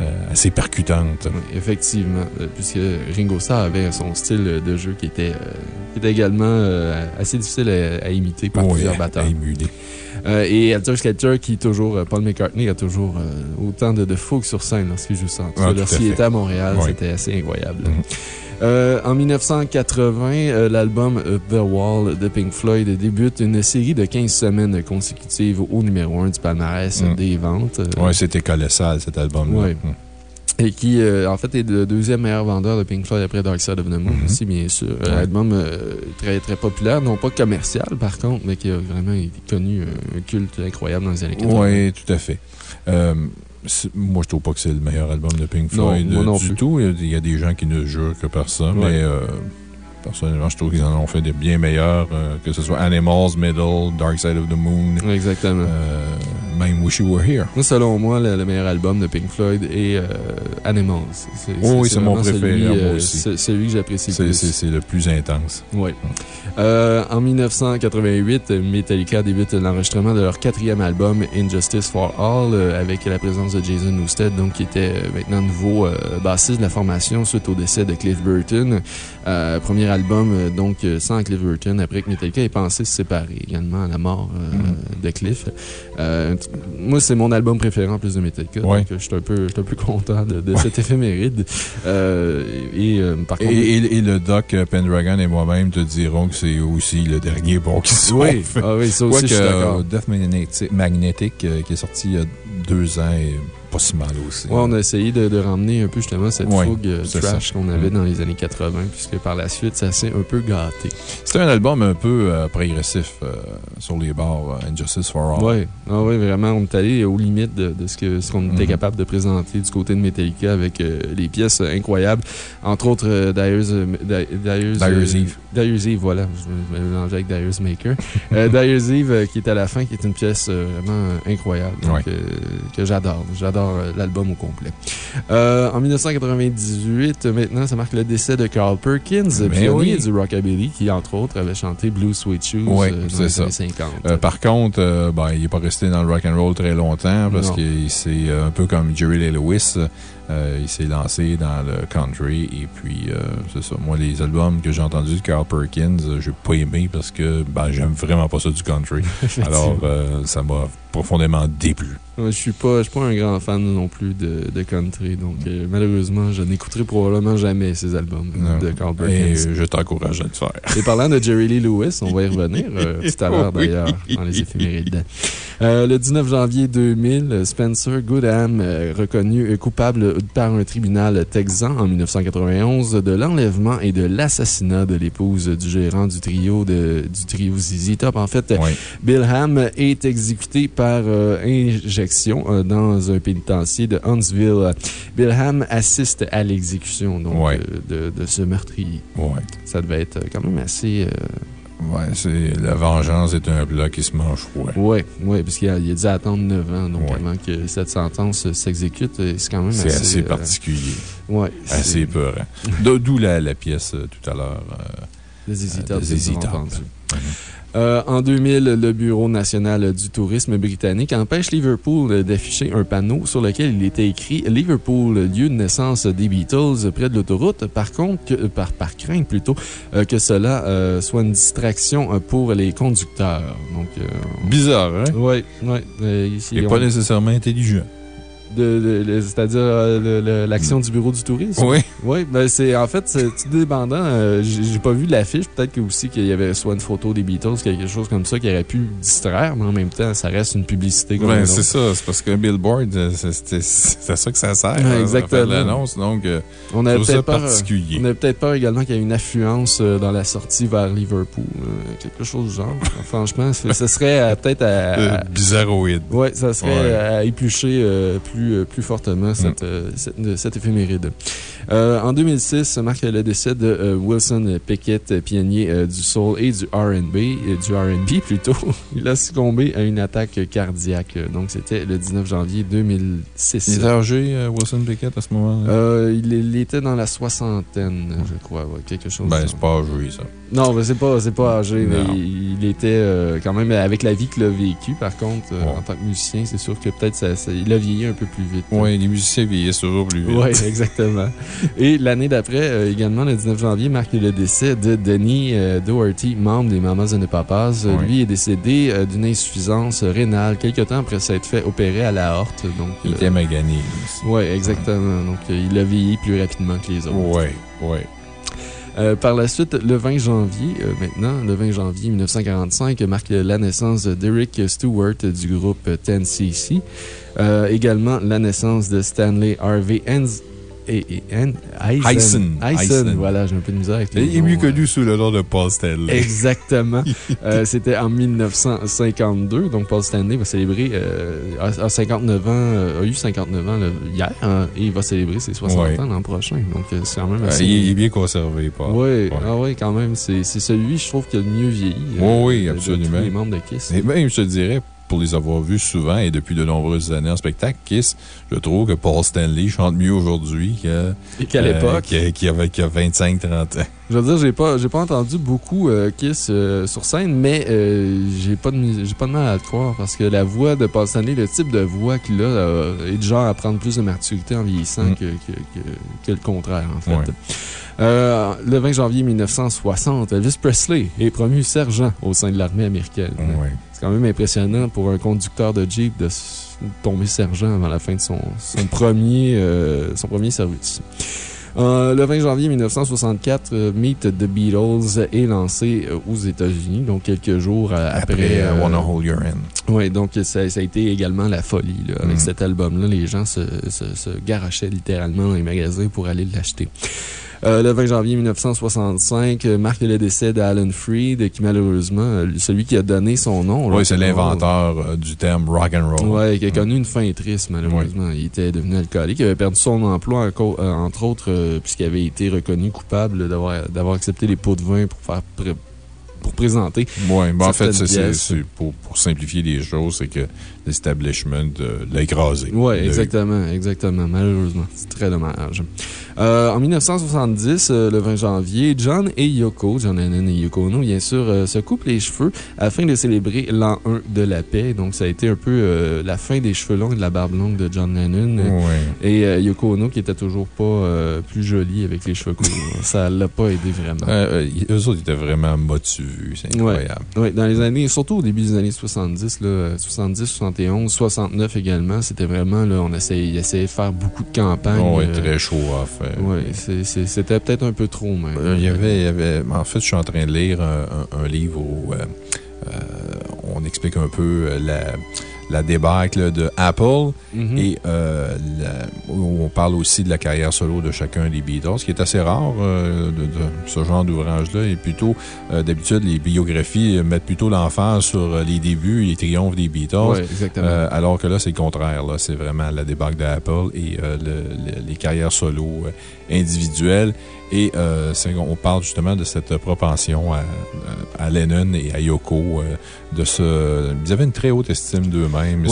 euh, assez percutante. Effectivement, euh, puisque Ringo Starr avait son style de jeu qui était, euh, qui était également euh, assez difficile à, à imiter par Oui, plusieurs batteurs. et Helter Skelter, qui toujours, Paul McCartney a toujours autant de, de fougue sur scène lorsqu'il joue ça. Ah, Lorsqu'il était à Montréal, Oui. c'était assez incroyable. Mhm. Euh, en 1980, euh, l'album The Wall de Pink Floyd débute une série de 15 semaines consécutives au numéro 1 du palmarès Mhm. des ventes. Euh, Oui, c'était colossal cet album-là. Ouais. Mm. Et qui, euh, en fait, est le deuxième meilleur vendeur de Pink Floyd après Dark Side of the Moon aussi, bien sûr. Ouais. Un album euh, très, très populaire, non pas commercial, par contre, mais qui a vraiment connu, un culte incroyable dans les années 80. Oui, tout à fait. Euh, moi, je trouve pas que c'est le meilleur album de Pink Non, Floyd moi euh, non du plus. tout. Il y a- il y, a des gens qui ne jurent que par ça, Ouais. mais euh, personnellement, je trouve qu'ils en ont fait des bien meilleurs, euh, que ce soit Animals, Middle, Dark Side of the Moon, Exactement. euh, même Wish You Were Here. Moi, selon moi, le, le meilleur album de Pink Floyd est euh, Animals. C'est- Oh oui, c'est mon préféré, celui, moi aussi. celui que j'apprécie le plus. C'est le plus intense. Oui. En 1988, Metallica débute l'enregistrement de leur quatrième album, Injustice for All, avec la présence de Jason Newsted, donc, qui était maintenant nouveau bassiste de la formation suite au décès de Cliff Burton. Premier album, euh, donc, euh, sans Cliff Burton, après que Metallica ait pensé se séparer également à la mort euh, Mm. de Cliff. Euh, moi, c'est mon album préféré en plus de Metallica, Ouais. donc je suis un peu, un content de, de cet éphéméride. Et par Et, contre. et- et le doc Pendragon et moi-même te diront que c'est aussi le dernier bon qui soit. oui, ah oui, ça aussi, je suis d'accord. Death Magnetic, Magnetic, qui est sorti il y a deux ans, est pas si mal aussi. Ouais, on a essayé de, de ramener un peu justement cette Ouais, fougue euh, trash qu'on avait Mm. dans les années 80, puisque par la suite, ça s'est un peu gâté. C'était un album un peu euh, progressif euh, sur les bords, Injustice for All. Oui, ah ouais, vraiment, on est allé aux limites de, de ce qu'on ce était Mhm. capable de présenter du côté de Metallica avec euh, les pièces incroyables. Entre autres, Dyer's, Dyer's, Dyer's Eve. Dyer's Eve, voilà. Je me mélangeais avec Dyer's Maker. Dyer's Eve, qui est à la fin, qui est une pièce vraiment incroyable. Donc, Ouais. que j'adore. J'adore euh, l'album au complet. Euh, en 1998, euh, maintenant, ça marque le décès de Carl Perkins, Ben pionnier oui. du rockabilly, qui, entre autres, avait chanté Blue Sweet Shoes Ouais, euh, dans c'est les ça. années 50. Euh, par contre, euh, ben, il n'est pas resté dans le rock and roll très longtemps parce qu'il s'est un peu comme Jerry Lee Lewis. euh, il s'est lancé dans le country et puis, euh, c'est ça. Moi, les albums que j'ai entendus de Carl Perkins, euh, j'ai pas aimé parce que ben, j'aime vraiment pas ça du country. Alors, ça m'a profondément déplu. Je suis pas, je suis pas un grand fan non plus de, de country, donc euh, malheureusement, je n'écouterai probablement jamais ces albums euh, Non. de Carl Et Perkins. je t'encourage à le faire. Et parlant de Jerry Lee Lewis, on va y revenir euh, tout à l'heure Oui. d'ailleurs, dans les éphémérides. Euh, le 19 janvier 2000, Spencer Goodham, euh, reconnu coupable par un tribunal texan en 1991 de l'enlèvement et de l'assassinat de l'épouse du gérant du trio, de, du trio ZZ Top. En fait, Oui. Bill Ham est exécuté par euh, injection euh, dans un pénitencier de Huntsville. Bill Ham assiste à l'exécution Ouais. euh, de, de ce meurtrier. Ouais. Ça devait être quand même assez... c'est, la vengeance est un plat qui se mange froid. Oui, ouais, parce qu'il a, il a dû attendre 9 ans donc, Ouais. avant que cette sentence s'exécute. C'est quand même C'est assez... euh, particulier. Assez. D'o- D'où la, la pièce tout à l'heure. euh, Les hésitants. de ZZ Top. Euh, en 2000, le Bureau national du tourisme britannique empêche Liverpool d'afficher un panneau sur lequel il était écrit Liverpool, lieu de naissance des Beatles, près de l'autoroute. Par contre, que- euh, par, par crainte plutôt, euh, que cela euh, soit une distraction pour les conducteurs. Donc, Bizarre, hein? oui, oui. Et on- pas nécessairement intelligent. De, de- de- C'est-à-dire euh, l'action du bureau du tourisme? Oui. Oui, ben c'est en fait, c'est tout dépendant. euh, J'ai pas vu l'affiche. Peut-être que aussi qu'il y avait soit une photo des Beatles, quelque chose comme ça qui aurait pu distraire, mais en même temps, ça reste une publicité comme Ben, c'est ça. C'est parce qu'un billboard, euh, c'est à ça que ça sert. Exactement. l'annonce. Donc, euh, On ça peut-être peur, particulier. on avait peut-être peur également qu'il y ait une affluence dans la sortie vers Liverpool. quelque chose du genre. Franchement, ça serait peut-être à, à- bizarroïde. Ouais, ça serait Ouais. à éplucher euh, plus, euh, plus fortement cette, euh, cette, de- cette éphéméride. Euh, en 2006, marque le décès de euh, Wilson Pickett, euh, pionnier euh, du soul et du R&B, euh, du R&B plutôt. Il a succombé à une attaque cardiaque. Donc, c'était le 19 janvier 2006. Il était âgé, euh, Wilson Pickett, à ce moment-là? Euh, il, il était dans la soixantaine, je crois, ouais, quelque chose. ben, c'est pas âgé, ça. non, mais c'est pas, pas âgé, mais il, il était euh, quand même avec la vie qu'il a vécue. Par contre, euh, Ouais. en tant que musicien, c'est sûr que peut-être ça, ça- il a vieilli un peu plus vite. Oui, les musiciens vieillissent toujours plus vite. Oui, exactement. Et l'année d'après, euh, également, le 19 janvier, marque le décès de Denis euh, Doherty, membre des Mamas and the Papas. Euh, Oui. Lui est décédé euh, d'une insuffisance rénale quelques temps après s'être fait opérer à la horte. Donc, Il était magané oui, exactement. Donc, il a vieilli plus rapidement que les autres. Oui, oui. Euh, par la suite, le 20 janvier, euh, maintenant, le 20 janvier 1945, marque la naissance de Derek Stewart du groupe 10cc. Euh, également, la naissance de Stanley Harvey Hens et, et Hen- Eisen. Eisen. Eisen, Eisen. voilà, j'ai un peu de misère avec Il est mieux euh, connu sous le nom de Paul Stanley. Exactement. Euh, C'était en 1952. Donc, Paul Stanley va célébrer, euh, a, a 59 ans, euh, a eu 59 ans hier, hein, et il va célébrer ses 60 Ouais. ans l'an prochain. Donc, euh, c'est quand même Euh, assez. il, est- bien conservé, Paul. Oui, ah quand même. C'est celui, je trouve, qui a le mieux vieilli. Oui, oui, absolument. Les membres de Kiss. Et même, je te dirais, pour les avoir vus souvent et depuis de nombreuses années en spectacle, Kiss, je trouve que Paul Stanley chante mieux aujourd'hui qu'à euh, l'époque, qu'il avait, qu'il a 25-30 ans. je veux dire, j'ai pas, j'ai pas entendu beaucoup euh, Kiss euh, sur scène, mais euh, j'ai pas, de j'ai pas de mal à le croire parce que la voix de Paul Stanley, le type de voix qu'il a, est du genre à prendre plus de maturité en vieillissant Mm. que, que, que, que le contraire, en fait. Ouais. Euh, le 20 janvier 1960, Elvis Presley est promu sergent au sein de l'armée américaine. Ouais. C'est quand même impressionnant pour un conducteur de Jeep de tomber sergent avant la fin de son, son, premier, euh, son premier service. Euh, le 20 janvier 1964, euh, Meet the Beatles est lancé euh, aux États-Unis, donc quelques jours après. Après, Wanna Hold Your Hand. oui, donc ça, ça a été également la folie. là. Avec Mm. cet album-là, les gens se, se, se garochaient littéralement dans les magasins pour aller l'acheter. Euh, le 20 janvier 1965 euh, marque le décès d'Alan Freed, qui malheureusement, euh, celui qui a donné son nom. Oui, c'est rock'n'roll, l'inventeur euh, du terme rock and roll. Ouais, qui a connu une fin triste, malheureusement. Il était devenu alcoolique. Il avait perdu son emploi, entre autres, puisqu'il avait été reconnu coupable d'avoir accepté les pots de vin pour faire pré- pour présenter. Ouais, ben en fait, c'est- pour simplifier les choses, c'est que l'establishment l'a écrasé. Oui, exactement, exactement. Malheureusement, c'est très dommage. Euh, en 1970, euh, le 20 janvier, John et Yoko, John Lennon et Yoko Ono, bien sûr, euh, se coupent les cheveux afin de célébrer l'an 1 de la paix. Donc, ça a été un peu la fin des cheveux longs et de la barbe longue de John Lennon. Ouais. Et Yoko Ono, qui était toujours pas plus jolie avec les cheveux courts. ça l'a pas aidé vraiment. Eux autres étaient vraiment motus, c'est incroyable. Oui, dans les années, surtout au début des années 70, là, 70, 71, 69 également, c'était vraiment, là, on essayait, il essayait de faire beaucoup de campagnes. Oh, euh, très chaud off. Oui, c'était peut-être un peu trop, même. Euh, Il y avait, il y avait- en fait, je suis en train de lire un, un- un livre où euh, on explique un peu la, la débâcle de Apple Mhm. et euh, la- on parle aussi de la carrière solo de chacun des Beatles, ce qui est assez rare euh, de, de ce genre d'ouvrage-là. Et plutôt, euh, d'habitude, les biographies mettent plutôt l'emphase sur les débuts et les triomphes des Beatles. Exactement. Alors que là, c'est le contraire. là. C'est vraiment la débâcle d'Apple et euh, le- le- les carrières solo individuelles. Et euh, on parle justement de cette propension à, à Lennon et à Yoko. euh, de ce, ils avaient une très haute estime d'eux-mêmes.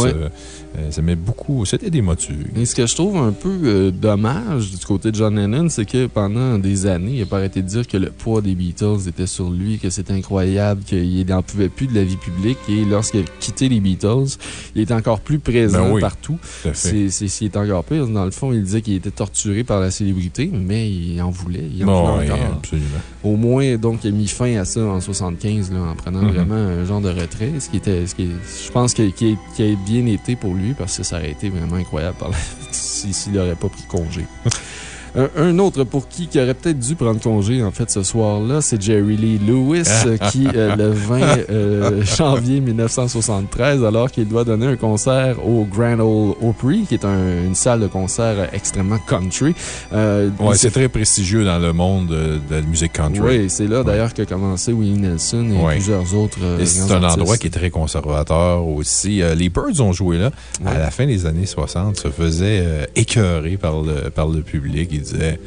Ça, euh, ça met beaucoup. C'était des motus. Et ce que je trouve un peu euh, dommage du côté de John Lennon, c'est que pendant des années, il n'a pas arrêté de dire que le poids des Beatles était sur lui, que c'était incroyable, qu'il n'en pouvait plus de la vie publique. Et lorsqu'il a quitté les Beatles, il était encore plus présent Ben oui, partout. C'est c'est- c'est encore pire. Dans le fond, il disait qu'il était torturé par la célébrité, mais il en voulait. Il en voulait encore. absolument. Au moins, donc, il a mis fin à ça en 75, là, en prenant Mhm. vraiment un genre de retrait. Ce qui était, ce qui est- je pense qui, a- qui a bien été pour lui parce que ça aurait été vraiment incroyable s'il n'aurait pas pris congé. Un, un autre pour qui qui aurait peut-être dû prendre congé, en fait, ce soir-là, c'est Jerry Lee Lewis, qui, euh, le 20 euh, janvier 1973, alors qu'il doit donner un concert au Grand Ole Opry, qui est un- une salle de concert extrêmement country. Euh, Ouais, c'est très prestigieux dans le monde de, de la musique country. oui, c'est là d'ailleurs qu'a commencé Willie Nelson et Ouais. plusieurs autres. euh, c'est un artistes. endroit qui est très conservateur aussi. Euh, les Birds ont joué là. À la fin des années 60, se faisaient écœurer par le, par le public. Ils disaient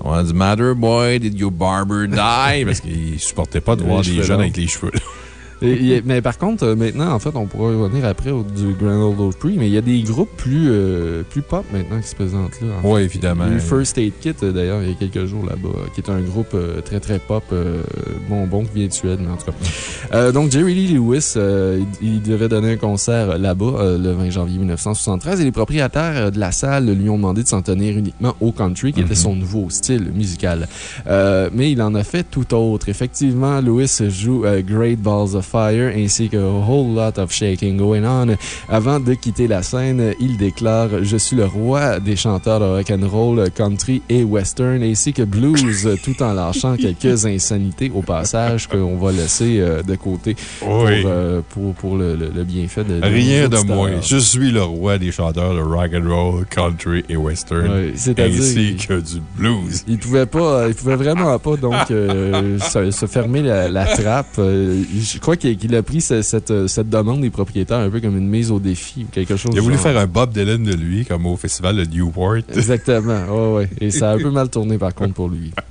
What's the matter, boy? Did your barber die? Parce qu'ils supportaient pas de voir des jeunes longs. avec les cheveux. Et- et- mais par contre, euh, maintenant, en fait, on pourra revenir après au, du Grand Old Opry, mais il y a des groupes plus, euh, plus pop maintenant qui se présentent là. Oui, évidemment. Eu First Aid Kit, euh, d'ailleurs, il y a quelques jours là-bas, qui est un groupe euh, très très pop, euh, bonbon qui vient de Suède, mais en tout cas. Donc, Jerry Lee Lewis, il, il devait donner un concert là-bas le 20 janvier 1973 et les propriétaires de la salle lui ont demandé de s'en tenir uniquement au country, qui était son nouveau style musical. Mais il en a fait tout autre. Effectivement, Lewis joue Great Balls of Fire ainsi que A Whole Lot of Shaking Going On. Avant de quitter la scène, il déclare Je suis le roi des chanteurs de rock'n'roll, country et western, ainsi que blues, tout en lâchant quelques insanités au passage qu'on va laisser euh, de côté pour, Oui. euh, pour, pour le, le- le bienfait de. Rien de moins. Je suis le roi des chanteurs de rock and roll, country et western, ainsi que du blues. Il pouvait pas, il pouvait vraiment pas donc euh, se, se fermer la, la trappe. Je crois qu'il a pris ce- cette, cette demande des propriétaires un peu comme une mise au défi ou quelque chose. Il a voulu genre. faire un Bob Dylan de lui, comme au festival de Newport. Exactement, ouais. Et ça a un peu mal tourné par contre pour lui.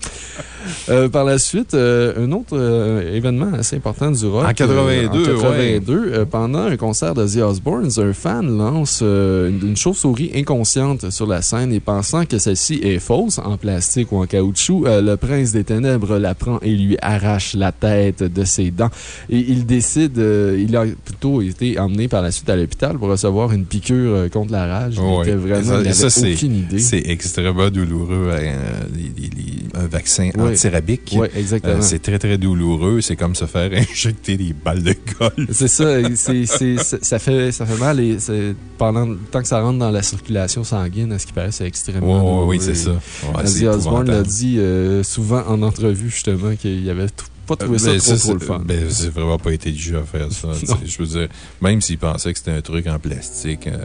Euh, par la suite, euh, un autre euh, événement assez important du rock. En 82, euh, en 82, euh, pendant un concert de The Osbournes, un fan lance une, une chauve-souris inconsciente sur la scène et pensant que celle-ci est fausse, en plastique ou en caoutchouc, le prince des ténèbres la prend et lui arrache la tête de ses dents. Et il décide, il a plutôt été emmené par la suite à l'hôpital pour recevoir une piqûre contre la rage. Il Ouais. était vraiment, Ça- il n'avait ça, c'est- aucune idée. C'est extrêmement douloureux, les- les- les- un vaccin Ouais. Antirabique. Oui, exactement. Euh, c'est très, très douloureux. C'est comme se faire injecter des balles de golf. C'est ça, c'est- c'est- c'est- ça, fait, ça fait mal et pendant temps que ça rentre dans la circulation sanguine, à ce qui paraît, c'est extrêmement. Douloureux. oui, c'est ça. C'est Ozzy Osbourne l'a dit euh, souvent en entrevue, justement, qu'il avait t- pas trouvé ça Ben, trop, trop c'est- le fun. Ben, c'est vraiment pas intelligent à faire ça. Je veux dire, même s'il pensait que c'était un truc en plastique. euh,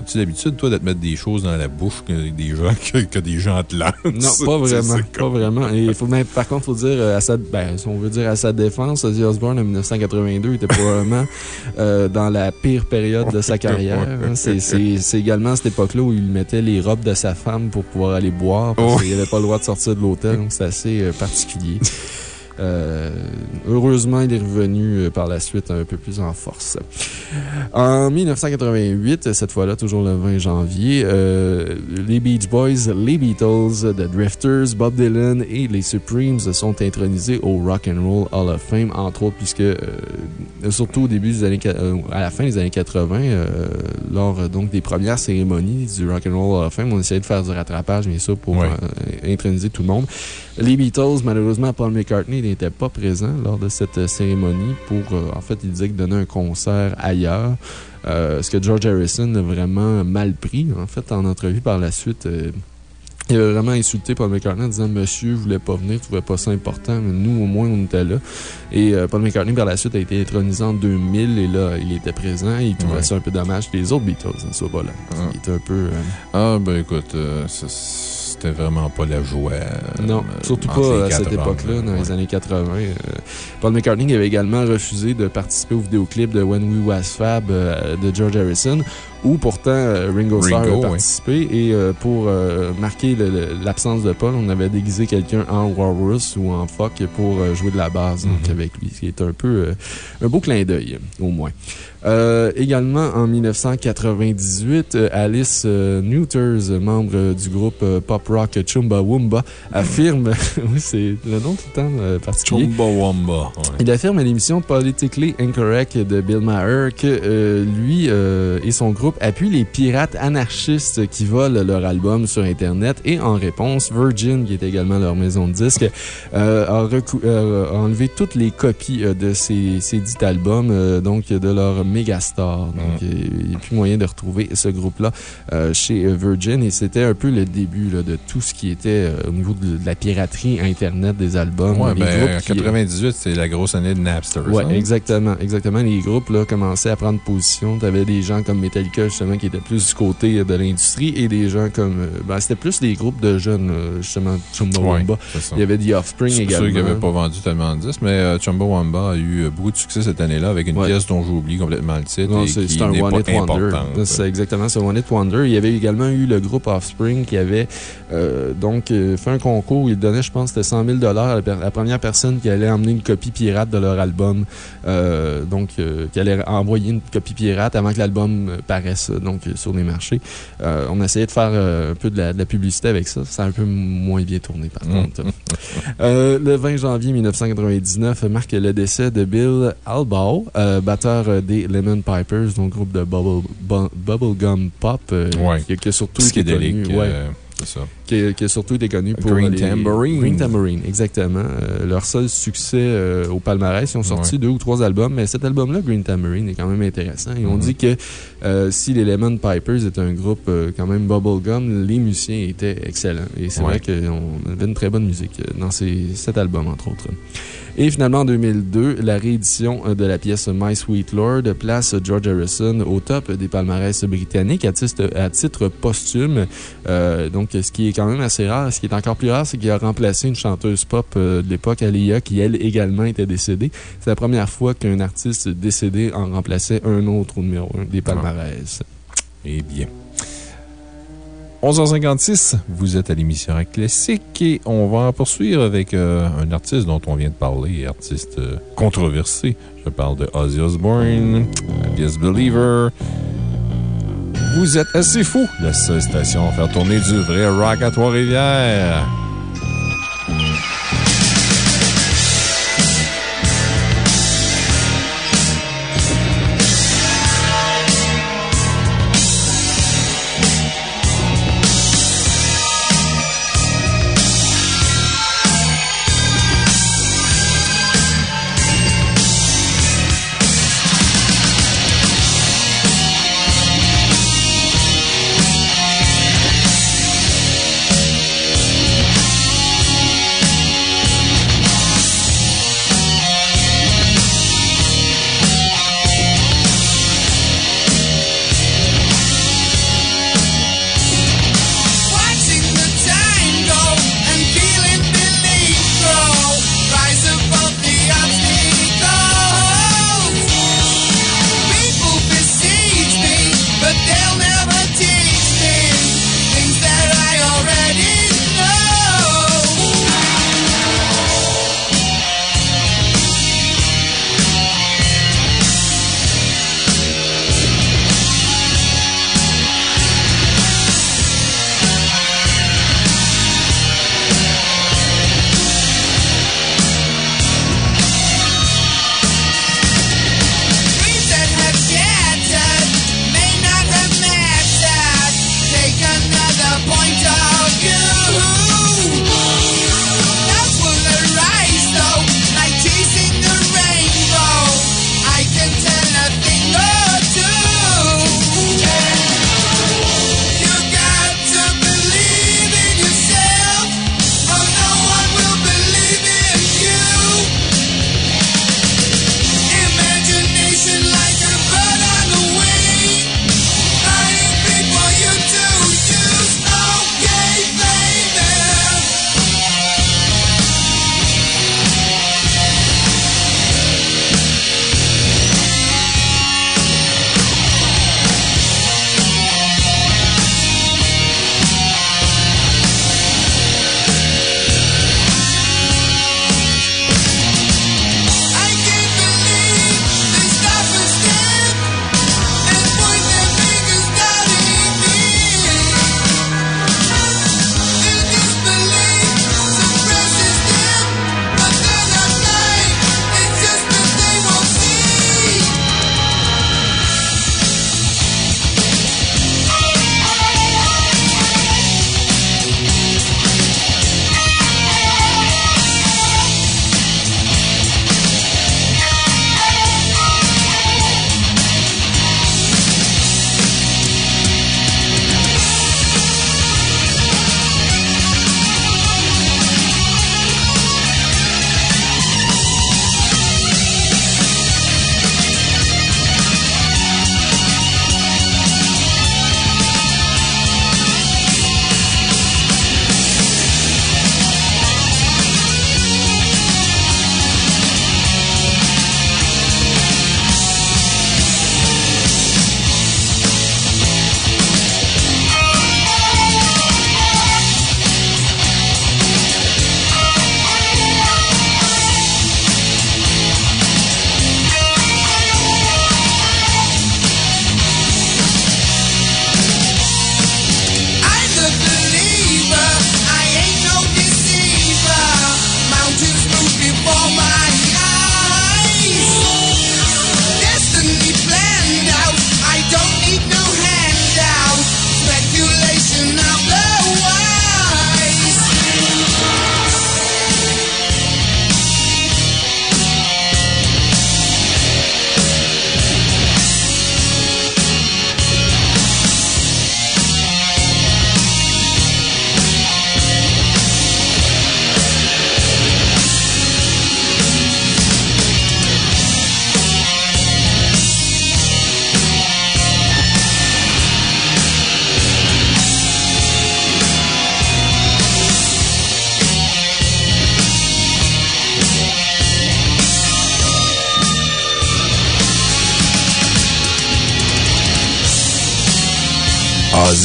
As-tu l'habitude, toi, de te mettre des choses dans la bouche que des gens, que, que des gens te lancent? Non, pas vraiment. Pas vraiment. Et il faut même, par contre, faut dire, euh, à sa, ben, si on veut dire à sa défense, Ozzy Osbourne en 1982 était probablement euh, dans la pire période de sa carrière. hein. C'est- également à cette époque-là où il mettait les robes de sa femme pour pouvoir aller boire parce Oh. qu'il n'avait pas le droit de sortir de l'hôtel, donc c'est assez euh, particulier. Euh, heureusement, il est revenu euh, par la suite un peu plus en force. En 1988, cette fois-là, toujours le 20 janvier, euh, les Beach Boys, les Beatles, The Drifters, Bob Dylan et les Supremes sont intronisés au Rock and Roll Hall of Fame, entre autres, puisque euh, surtout au début des années, à la fin des années 80, euh, lors donc des premières cérémonies du Rock and Roll Hall of Fame, on essayait de faire du rattrapage, bien sûr, pour Ouais. introniser tout le monde. Les Beatles, malheureusement, Paul McCartney n'était pas présent lors de cette euh, cérémonie pour, euh, en fait, il disait que donner un concert ailleurs. Euh, ce que George Harrison a vraiment mal pris, en fait, en entrevue par la suite. il a vraiment insulté Paul McCartney en disant Monsieur voulait pas venir, trouvait pas ça important, mais nous, au moins, on était là. Et euh, Paul McCartney, par la suite, a été intronisé en 2000 et là, il était présent et il trouvait Ouais. ça un peu dommage que les autres Beatles ne soient pas là. Ah. Il était un peu. euh, Ah, ben écoute, euh, ça, c'était vraiment pas la joie. euh, Non, surtout pas à cette époque-là, dans les années 80. euh, Paul McCartney avait également refusé de participer au vidéoclip de When We Was Fab euh, de George Harrison, où pourtant euh, Ringo Starr a participé. Et euh, pour euh, marquer l'absence de Paul, on avait déguisé quelqu'un en Walrus ou en Fuck pour euh, jouer de la basse donc, Mhm. avec lui, ce qui est un peu euh, un beau clin d'œil, au moins. Euh, également, en 1998, euh, Alice Neuters, membre du groupe pop rock Chumbawamba, affirme, oui, c'est le nom tout le temps particulier. Chumbawamba. ouais. Il affirme à l'émission Politically Incorrect de Bill Maher que euh, lui euh, et son groupe appuient les pirates anarchistes qui volent leur album sur Internet et en réponse, Virgin, qui est également leur maison de disques, euh, a, euh, a enlevé toutes les copies euh, de ces, ces dits albums, euh, donc de leur Megastar. Donc, Mm. il n'y a plus moyen de retrouver ce groupe-là chez Virgin et c'était un peu le début là, de tout ce qui était au niveau de, de la piraterie Internet des albums. Ouais, ben, qui- 98, c'est la grosse année de Napster. Ouais, ça. exactement. Exactement. Les groupes là, commençaient à prendre position. Tu avais des gens comme Metallica, justement, qui étaient plus du côté de l'industrie et des gens comme. euh, Ben, c'était plus des groupes de jeunes, euh, justement, Chumbawamba. C'est. Il y avait The Offspring C'est également. ceux qui n'avaient pas vendu tellement de disques, mais euh, Chumbawamba a eu beaucoup de succès cette année-là avec une Ouais. pièce dont j'oublie complètement le titre Non, c'est c'est un One Hit Wonder. C'est exactement ce One Hit Wonder. Il y avait également eu le groupe Offspring qui avait euh, donc fait un concours où il donnait, je pense, c'était 100 000 à la, première personne qui allait emmener une copie pirate de leur album. Euh, donc, euh, qui allait envoyer une copie pirate avant que l'album euh, paraisse donc, euh, sur les marchés. Euh, on essayait de faire euh, un peu de la, de la publicité avec ça. Ça a un peu moins bien tourné, par Mm. contre. Euh, le 20 janvier 1999 marque le décès de Bill Albaugh, euh, batteur euh, des Lemon Pipers, donc groupe de bubble, bu- bubblegum pop, euh, Ouais. qui, qui a surtout été Psychédélique. connu, ouais, euh, c'est ça. qui, a surtout été connu pour Green les- Tambourine. Green Tambourine, exactement. Euh, leur seul succès euh, au palmarès, ils ont sorti Ouais. deux ou trois albums, mais cet album-là, Green Tambourine, est quand même intéressant. Ils ont Mhm. dit que euh, si les Lemon Pipers étaient un groupe quand même bubblegum, les musiciens étaient excellents. Et c'est Ouais. vrai qu'on avait une très bonne musique dans ces- cet album, entre autres. Et finalement, en 2002, la réédition euh, de la pièce My Sweet Lord place George Harrison au top des palmarès britanniques à titre, à titre posthume. Euh, donc, ce qui est quand même assez rare. Ce qui est encore plus rare, c'est qu'il a remplacé une chanteuse pop euh, de l'époque, Alia, qui elle également était décédée. C'est la première fois qu'un artiste décédé en remplaçait un autre au numéro 1 des palmarès. Eh bien. 11h56, vous êtes à l'émission Classique et on va poursuivre avec euh, un artiste dont on vient de parler, artiste euh, controversé. Je parle de Ozzy Osbourne, alias Believer. Vous êtes assez fou, la seule station à faire tourner du vrai rock à Trois-Rivières.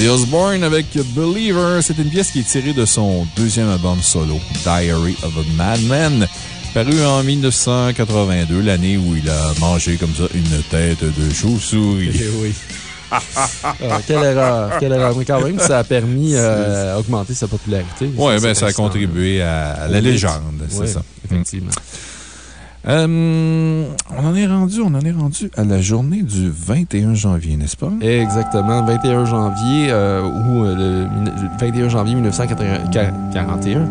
Ozzy Osbourne avec Believer. C'est une pièce qui est tirée de son deuxième album solo, Diary of a Madman, paru en 1982, l'année où il a mangé comme ça une tête de chauve-souris. Eh oui. Ah, quelle erreur, quelle erreur. Mais quand même, ça a permis euh, d'augmenter sa popularité. Oui, ben, ça a contribué à, à la légende, c'est Ouais, ça. Effectivement. Euh, on en est rendu, on en est rendu à la journée du 21 janvier, n'est-ce pas? Exactement, 21 janvier, euh, euh, le mille- 21 janvier 1941,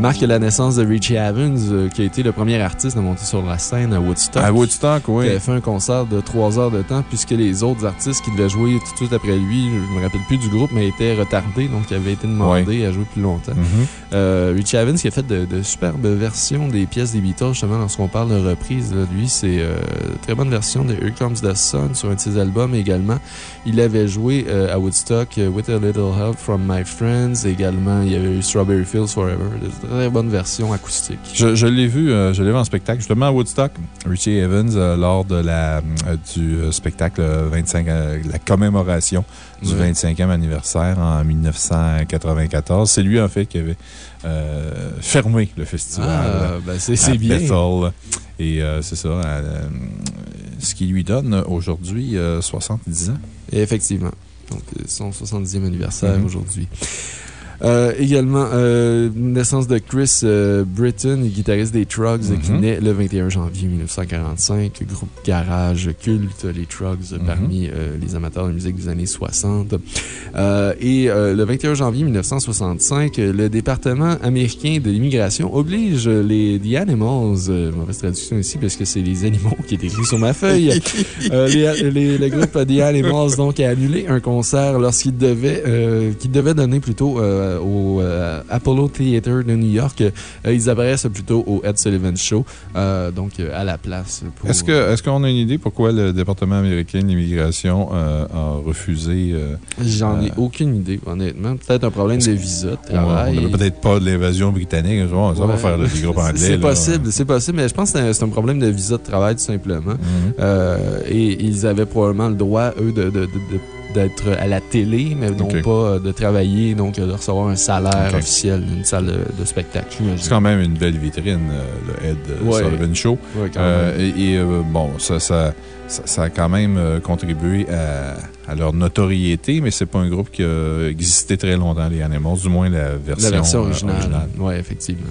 marque la naissance de Richie Evans, euh, qui a été le premier artiste à monter sur la scène à Woodstock. À Woodstock, Qui oui. avait fait un concert de 3 heures de temps, puisque les autres artistes qui devaient jouer tout de suite après lui, je me rappelle plus du groupe, mais étaient retardés, donc il avait été demandé à jouer plus longtemps. Mhm. Euh, Richie Evans qui a fait de, de superbes versions des pièces des Beatles, justement, lorsqu'on parle de reprise. Lui, c'est euh, très bonne version de Here Comes the Sun sur un de ses albums également. Il avait joué euh, à Woodstock euh, With a Little Help from My Friends. Également, il y avait eu Strawberry Fields Forever. De très bonne version acoustique. Je, l'ai vu, euh, je l'ai vu en spectacle, justement à Woodstock. Richie Evans, lors de la, du spectacle euh, 25, euh, la commémoration du Ouais. 25e anniversaire en 1994. C'est lui, en fait, qui avait euh, fermé le festival. Ah, ben c'est bien. Bethel. Et euh, c'est ça, euh, ce qui lui donne aujourd'hui euh, 70 ans. Et effectivement. Donc, euh, son 70e anniversaire Mhm. aujourd'hui. Euh, également, euh, naissance de Chris euh, Britton, guitariste des Trugs, Mhm. qui naît le 21 janvier 1945. Groupe garage culte, les Trugs, Mhm. parmi les amateurs de musique des années 60. Euh, et le 21 janvier 1965, euh, le département américain de l'immigration oblige les The Animals, mauvaise traduction ici parce que c'est les animaux qui est écrit sur ma feuille, les- les- le groupe The Animals donc a annulé un concert lorsqu'il devait, qu'il devait donner plutôt euh, au euh, Apollo Theater de New York. Euh, ils apparaissent plutôt au Ed Sullivan Show, donc à la place. pour- Est-ce qu'on a une idée pourquoi le département américain de l'immigration a refusé J'en ai aucune idée, honnêtement. Peut-être un problème de visa de On travail. n'avait peut-être pas de l'invasion britannique. Bon, ça va Ouais. faire là, des groupes anglais. C'est possible, c'est possible, mais je pense que c'est un- problème de visa de travail, tout simplement. Mhm. Et ils avaient probablement le droit, eux, de. de- de- de- d'être à la télé, mais non pas euh, de travailler, donc euh, de recevoir un salaire officiel, une salle de, de spectacle. C'est quand même une belle vitrine, euh, le Ed Ouais. Sullivan Show. Ouais, Euh, et et, bon, ça, ça, ça, ça a quand même contribué à, à leur notoriété, mais c'est pas un groupe qui a existé très longtemps, les Animals, du moins la version, La version euh, originale. Oui, effectivement.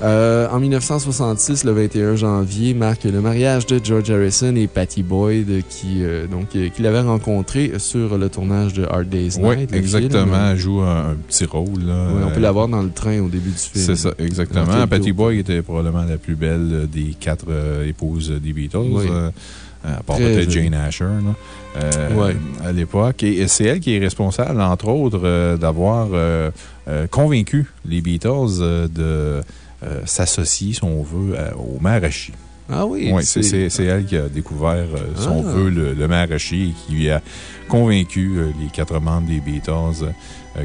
Euh, en 1966, le 21 janvier, marque le mariage de George Harrison et Patty Boyd, qui, euh, donc, qu'il avait rencontré sur le tournage de Hard Day's Oui, Night. le exactement. Elle joue un, un petit rôle. Là, Ouais, on peut la voir dans le train au début du film. C'est ça, exactement. Patty tour? Boy était probablement la plus belle des quatre euh, épouses des Beatles. Oui. Euh, à part peut-être. Jane Asher, là, euh, Ouais. à l'époque. Et c'est elle qui est responsable, entre autres, euh, d'avoir euh, convaincu les Beatles de s'associer, si on veut, à- au Maharishi. Ah oui, Oui, c'est elle qui a découvert, si on Ah. veut, le, le et qui lui a convaincu les quatre membres des Beatles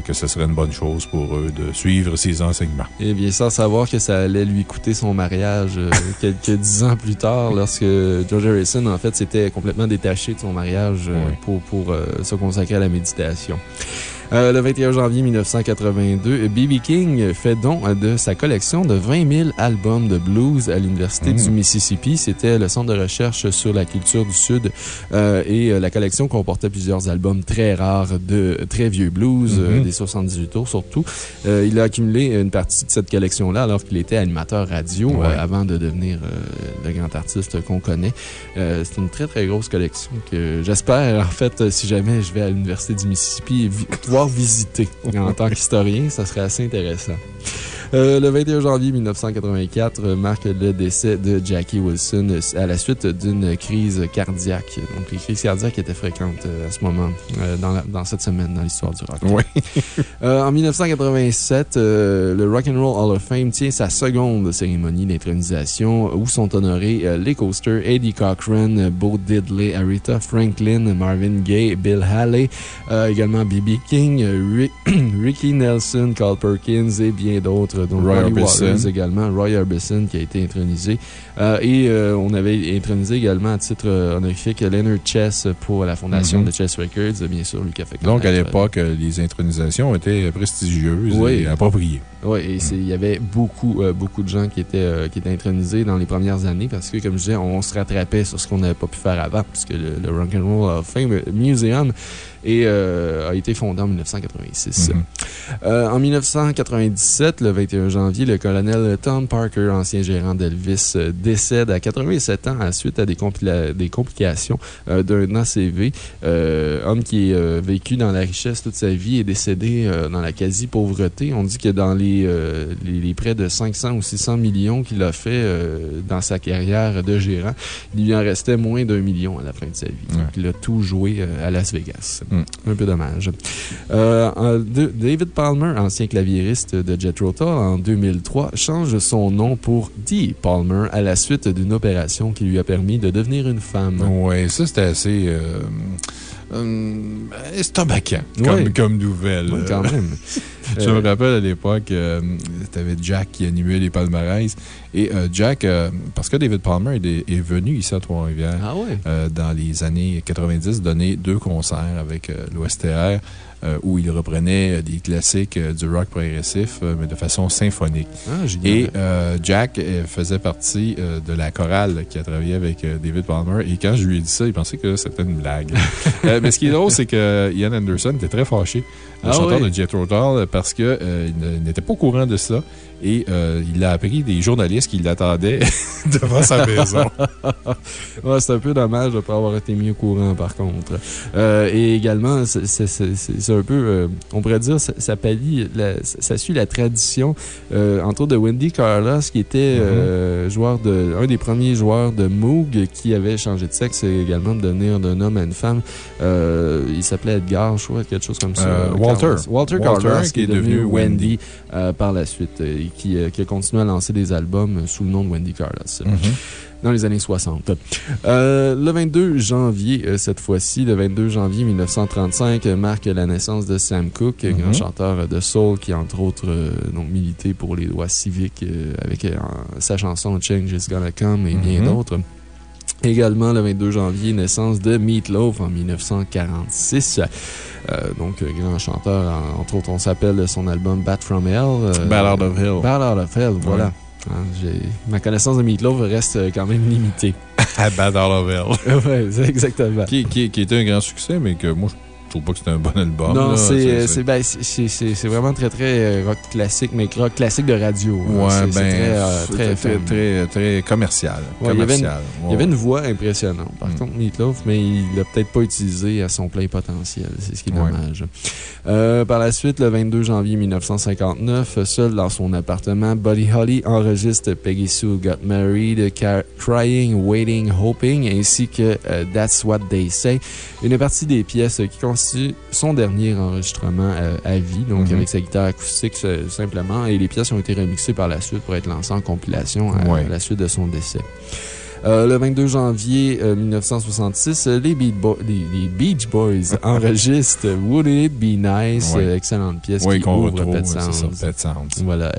que ce serait une bonne chose pour eux de suivre ses enseignements. Eh bien, sans savoir que ça allait lui coûter son mariage euh, quelques dix ans plus tard, lorsque George Harrison, en fait, s'était complètement détaché de son mariage euh, Oui. pour, pour euh, se consacrer à la méditation. Euh, le 21 janvier 1982, B.B. King fait don de sa collection de 20 000 albums de blues à l'Université Mm. du Mississippi. C'était le centre de recherche sur la culture du Sud euh, et euh, la collection comportait plusieurs albums très rares de très vieux blues, euh, Mhm. des 78 tours surtout. Il a accumulé une partie de cette collection-là alors qu'il était animateur radio Ouais. avant de devenir le grand artiste qu'on connaît. C'est une très très grosse collection que j'espère, en fait, si jamais je vais à l'Université du Mississippi, visiter en tant qu'historien. Ça serait assez intéressant. Euh, le 21 janvier 1984 euh, marque le décès de Jackie Wilson euh, à la suite d'une crise cardiaque. Donc, les crises cardiaques étaient fréquentes à ce moment, dans, la- dans cette semaine, dans l'histoire du rock. Oui. En 1987, euh, le Rock and Roll Hall of Fame tient sa seconde cérémonie d'intronisation où sont honorés les coasters Eddie Cochran, Bo Diddley, Aretha Franklin, Marvin Gaye, Bill Haley, euh, également B.B. King, Rick- Ricky Nelson, Carl Perkins et bien d'autres autres, dont Roy Orbison. Également, Roy Orbison qui a été intronisé. Euh, et euh, on avait intronisé également à titre euh, honorifique Leonard Chess pour la fondation Mhm. de Chess Records, bien sûr, lui qui a fait Donc, à l'époque, euh, les intronisations étaient prestigieuses Oui. et appropriées. Oui, et il y avait beaucoup, euh, beaucoup de gens qui étaient, euh, qui étaient intronisés dans les premières années parce que, comme je disais, on se rattrapait sur ce qu'on n'avait pas pu faire avant, puisque le, le Rock and Roll of Fame Museum et, euh, a été fondé en 1986. Mhm. Euh, en 1997, le 21 janvier, le colonel Tom Parker, ancien gérant d'Elvis, décède à 87 ans à suite à des, complications d'un ACV. Homme qui a vécu dans la richesse toute sa vie est décédé dans la quasi-pauvreté. On dit que dans les, euh, les, les près de 500 ou 600 millions qu'il a fait euh, dans sa carrière de gérant, il lui en restait moins d'un million à la fin de sa vie. Ouais. Donc, il a tout joué euh, à Las Vegas. Mm. Un peu dommage. De- David Palmer, ancien claviériste de Jethro Tull, en 2003, change son nom pour Dee Palmer à la suite d'une opération qui lui a permis de devenir une femme. Oui, ça, c'était assez euh, estomacant comme, comme nouvelle. Quand même. Je Euh, me rappelle à l'époque, euh, t'avais Jack qui animait les palmarès. Et euh, Jack, euh, parce que David Palmer est, est venu ici à Trois-Rivières Ah dans les années 90, donner deux concerts avec l'OSTR euh, où il reprenait des classiques euh, du rock progressif, euh, mais de façon symphonique. Ah. Et euh, Jack euh, faisait partie euh, de la chorale qui a travaillé avec euh, David Palmer. Et quand je lui ai dit ça, il pensait que c'était une blague. Euh, mais ce qui est drôle, c'est que Ian Anderson était très fâché, le Ah chanteur oui? de Jethro Tull, parce qu'il n'était pas au courant de ça. Et euh, il a appris des journalistes qui l'attendaient devant sa maison. Ouais, c'est un peu dommage de ne pas avoir été mis au courant, par contre. Euh, et également, c'est- un peu, euh, on pourrait dire, ça, ça pallie, la- ça suit la tradition, entre autres, de Wendy Carlos, qui était Mhm. euh, joueur de, un des premiers joueurs de Moog qui avait changé de sexe et également de devenir d'un homme à une femme. Il s'appelait Edgar, je crois, quelque chose comme ça. Walter. Walter Walter, Carlos, qui est devenu Wendy, Wendy. par la suite, et qui, euh, qui a continué à lancer des albums sous le nom de Wendy Carlos Mhm. dans les années 60. Euh, le 22 janvier, euh, cette fois-ci, le 22 janvier 1935, euh, marque la naissance de Sam Cooke, Mhm. grand chanteur de soul qui, entre autres, euh, donc, militait pour les droits civiques euh, avec euh, sa chanson Change is Gonna Come et bien Mhm. d'autres. Également, le 22 janvier, naissance de Meatloaf en 1946. Euh, donc, euh, grand chanteur, en- entre autres, on s'appelle son album Bat from Hell. euh, Bad Out of Hell. Bad Out of Hell, voilà. Hein, ma connaissance de Meatloaf reste quand même limitée. Out of Hell. c'est exactement. Qui, qui, qui était un grand succès, mais que moi, je trouve pas que c'était un bon album. non, c'est c'est- ben, c'est- c'est- c'est- c'est vraiment très, très euh, rock classique, mais rock classique de radio. hein. Ouais, C'est- ben, c'est très, euh, c'est très, très, très, très commercial. Ouais, il y avait une- commercial. Il y avait une voix impressionnante, par Mm. contre, Meatloaf, mais il l'a peut-être pas utilisé à son plein potentiel. C'est ce qui est dommage. Euh, par la suite, le 22 janvier 1959, seul dans son appartement, Buddy Holly enregistre Peggy Sue Got Married, Crying, Waiting, Hoping, ainsi que That's What They Say. Une partie des pièces qui constituent son dernier enregistrement euh, à vie, donc Mhm. avec sa guitare acoustique euh, simplement, et les pièces ont été remixées par la suite pour être lancées en compilation à, Ouais. à la suite de son décès. Euh, le 22 janvier euh, 1966, euh, les, Beat Bo- les- les Beach Boys enregistrent Wouldn't It Be Nice, Ouais. excellente pièce qui qu'on ouvre retrouve, Pet c'est ça, Sounds. Pet Sounds. Voilà,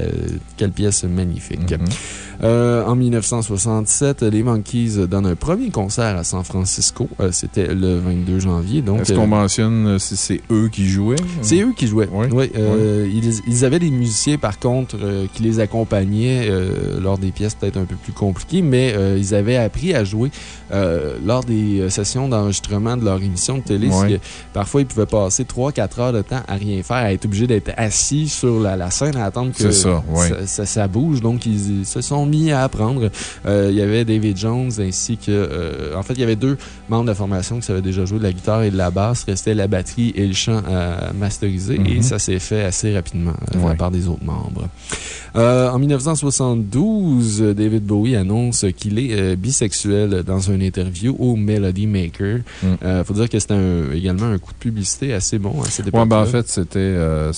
quelle pièce magnifique. Mhm. En 1967, les Monkeys donnent un premier concert à San Francisco. Euh, C'était le 22 janvier. Est-ce euh, qu'on mentionne euh, si c'est eux qui jouaient? c'est eux qui jouaient. Oui, euh, Ils, ils avaient des musiciens, par contre, euh, qui les accompagnaient euh, lors des pièces peut-être un peu plus compliquées, mais euh, ils avaient appris à jouer euh, lors des euh, sessions d'enregistrement de leur émission de télé. Parfois, ils pouvaient passer 3-4 heures de temps à rien faire, à être obligés d'être assis sur la, la scène à attendre que ça, ouais. ça, ça- ça bouge. Donc, ils, ils se sont mis à apprendre. Euh, il y avait David Jones ainsi que... euh, en fait, il y avait deux membres de la formation qui savaient déjà jouer de la guitare et de la basse. Restait la batterie et le chant à masteriser. Mhm. Et ça s'est fait assez rapidement euh, de la Ouais. part des autres membres. Euh, en 1972, David Bowie annonce qu'il est euh, bisexuel dans une interview au Melody Maker. Mm. Il faut dire que c'était également un coup de publicité assez bon à cette Ouais, époque. ben, en fait, c'était euh,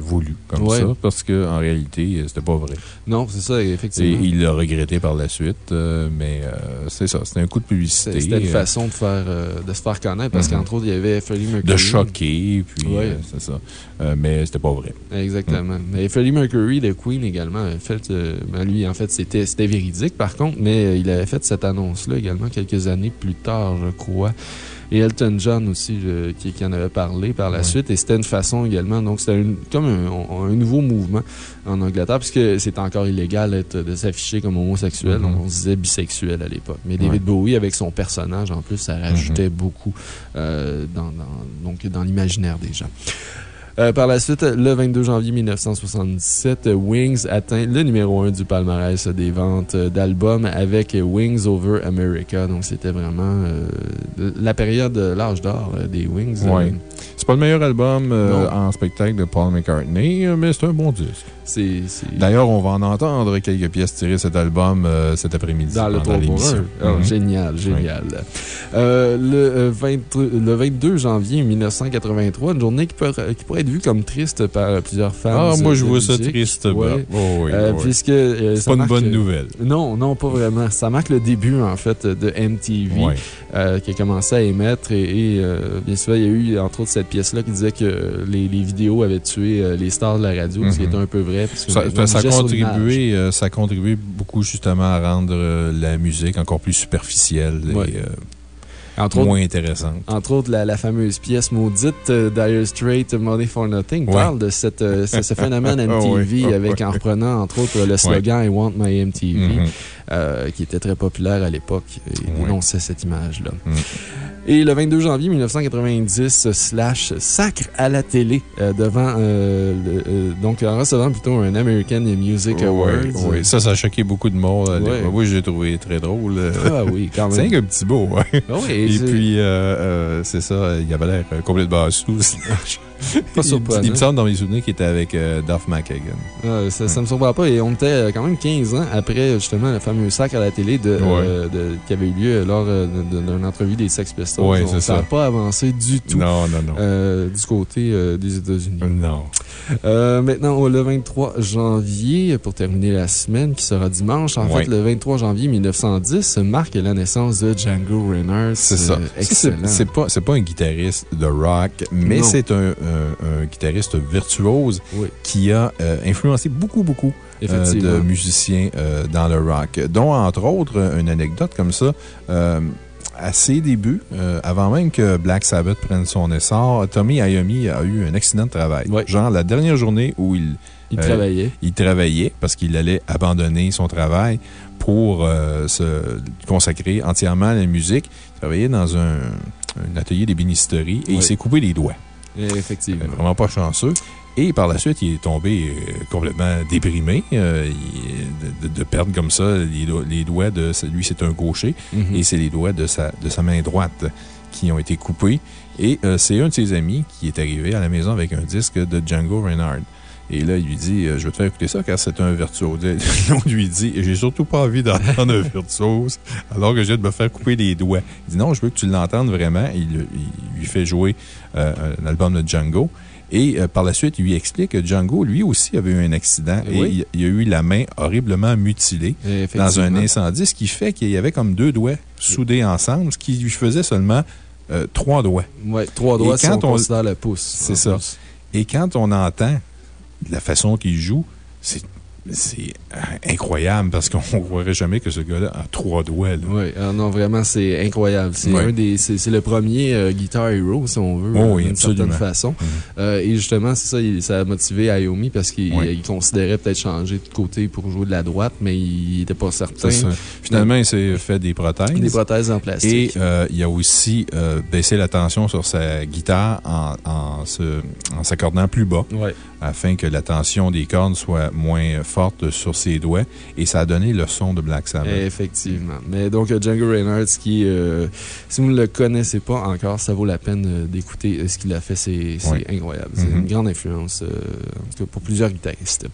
voulu comme Ouais. ça, parce qu'en réalité, c'était pas vrai. Non, c'est ça, Et effectivement. il l'a regretté par la suite, euh, mais euh, c'est ça, c'était un coup de publicité. C'était une euh, façon de, faire, de se faire connaître parce Mhm. qu'entre autres, il y avait Freddie Mercury. de choquer, puis Ouais. c'est ça. Mais c'était pas vrai. Exactement. Mm. Mais Freddie Mercury de Queen également a fait. ben, lui, en fait, c'était véridique par contre, mais il avait fait cette annonce-là également quelques années plus tard, je crois. Et Elton John aussi, qui, qui en avait parlé par la Ouais. suite. Et c'était une façon également. Donc, c'était comme un, un nouveau mouvement en Angleterre, puisque c'était encore illégal de s'afficher comme homosexuel. Donc, on se disait bisexuel à l'époque. Mais David Ouais. Bowie, avec son personnage, en plus, ça rajoutait beaucoup euh, dans, dans- donc, dans l'imaginaire des gens. Euh, par la suite, le 22 janvier 1977, euh, Wings atteint le numéro 1 du palmarès des ventes d'albums avec Wings Over America. Donc, c'était vraiment euh, la période, l'âge d'or euh, des Wings. Ouais. C'est pas le meilleur album en spectacle de Paul McCartney, mais c'est un bon disque. D'ailleurs, on va en entendre quelques pièces tirées de cet album euh, cet après-midi. Dans le pendant 3 pour l'émission. 1. Oh, Mhm. Génial, génial. Euh, le, euh, 20 le 22 janvier 1983, une journée qui, peut, qui pourrait être vue comme triste par plusieurs fans. Ah, moi, je vois ça triste. Ouais. Oh, oui, Euh, oui. Puisque. euh, C'est pas une marque, bonne euh, nouvelle. Non, non, pas vraiment. Ça marque le début, en fait, de MTV, euh, qui a commencé à émettre. Et, et, euh, bien sûr, il y a eu, entre autres, cette pièce-là qui disait que les, les vidéos avaient tué euh, les stars de la radio, ce qui Mhm. était un peu vrai. Parce que Ça, a contribué, euh, ça a contribué beaucoup justement à rendre euh, la musique encore plus superficielle et Ouais. euh, autres, moins intéressante. Entre autres, la, la fameuse pièce maudite Dire Straits, Money for Nothing, Ouais. parle de cette, ce, ce phénomène MTV avec, en reprenant, entre autres, le slogan I Want My MTV, Mhm. euh, qui était très populaire à l'époque et dénonçait cette image-là. Mm. Et le 22 janvier 1990, Slash sacre à la télé euh, devant, euh, le- euh, donc en recevant plutôt un American Music Awards. Oui, oui. Ça, ça a choqué beaucoup de monde. à Ouais. l'époque. Moi, j'ai trouvé très drôle. euh. Ah oui, quand C'est même. un petit beau, ouais. Ah oui, Et c'est puis, euh, euh, c'est ça, il avait l'air euh, complètement sous. pas surprenant. il me semble dans mes souvenirs qu'il était avec euh, Duff McKagan. Ah, ça, ça me surprend pas. Et on était euh, quand même 15 ans après, justement, le fameux sacre à la télé de, euh, de- qui avait eu lieu lors d'une entrevue des Sex Pistols. Ouais, ça. n'a pas avancé du tout. Non, non, non. du côté des États-Unis. non. Euh, maintenant, le 23 janvier, pour terminer la semaine, qui sera dimanche, en fait, le 23 janvier 1910 marque la naissance de Django Reinhardt. C'est ça. Euh, c'est- pas, pas un guitariste de rock, mais c'est un, un- un guitariste virtuose Oui. qui a euh, influencé beaucoup, beaucoup euh, de musiciens euh, dans le rock. Dont, entre autres, une anecdote comme ça. euh, à ses débuts, euh, avant même que Black Sabbath prenne son essor, Tommy Iommi a eu un accident de travail. Genre, la dernière journée où il, Il euh, travaillait. il travaillait parce qu'il allait abandonner son travail pour euh, se consacrer entièrement à la musique. Il travaillait dans un, un atelier d'ébénisterie et il s'est coupé les doigts. Effectivement. Vraiment pas chanceux. Et par la suite, il est tombé euh, complètement déprimé euh, de, de perdre comme ça les, do- les doigts de. Lui, c'est un gaucher Mhm. et c'est les doigts de sa, de sa main droite qui ont été coupés. Et euh, c'est un de ses amis qui est arrivé à la maison avec un disque de Django Reinhardt. Et là, il lui dit euh, Je vais te faire écouter ça car c'est un virtuose. L'autre lui dit J'ai surtout pas envie d'entendre un virtuose alors que je viens de me faire couper les doigts. Il dit Non, je veux que tu l'entendes vraiment. Il, il lui fait jouer euh, un album de Django. Et euh, par la suite, il lui explique que Django, lui aussi, avait eu un accident et Oui. il, il a eu la main horriblement mutilée dans un incendie, ce qui fait qu'il y avait comme deux doigts soudés ensemble, ce qui lui faisait seulement euh, trois doigts. Ouais, trois doigts Et si quand on on- considère le pouce. C'est ça. Et quand on entend la façon qu'il joue, c'est incroyable parce qu'on ne croirait jamais que ce gars-là a trois doigts. là. Oui, ah non, vraiment, c'est incroyable. C'est le premier euh, Guitar Hero, si on veut, Oh euh, oui, d'une certaine façon. Mhm. Euh, et justement, c'est ça, il- ça a motivé Ayomi parce qu'il considérait peut-être changer de côté pour jouer de la droite, mais il n'était pas certain. Ça. Finalement, il s'est fait des prothèses. Des prothèses en Et plastique. euh, il a aussi euh, baissé la tension sur sa guitare en, en se- en s'accordant plus bas afin que la tension des cordes soit moins forte forte sur ses doigts et ça a donné le son de Black Sabbath. Effectivement. Mais donc, euh, Django Reinhardt, qui, euh, si vous ne le connaissez pas encore, ça vaut la peine euh, d'écouter ce qu'il a fait. C'est Oui. incroyable. C'est Mhm. une grande influence, euh, en tout cas pour plusieurs guitaristes.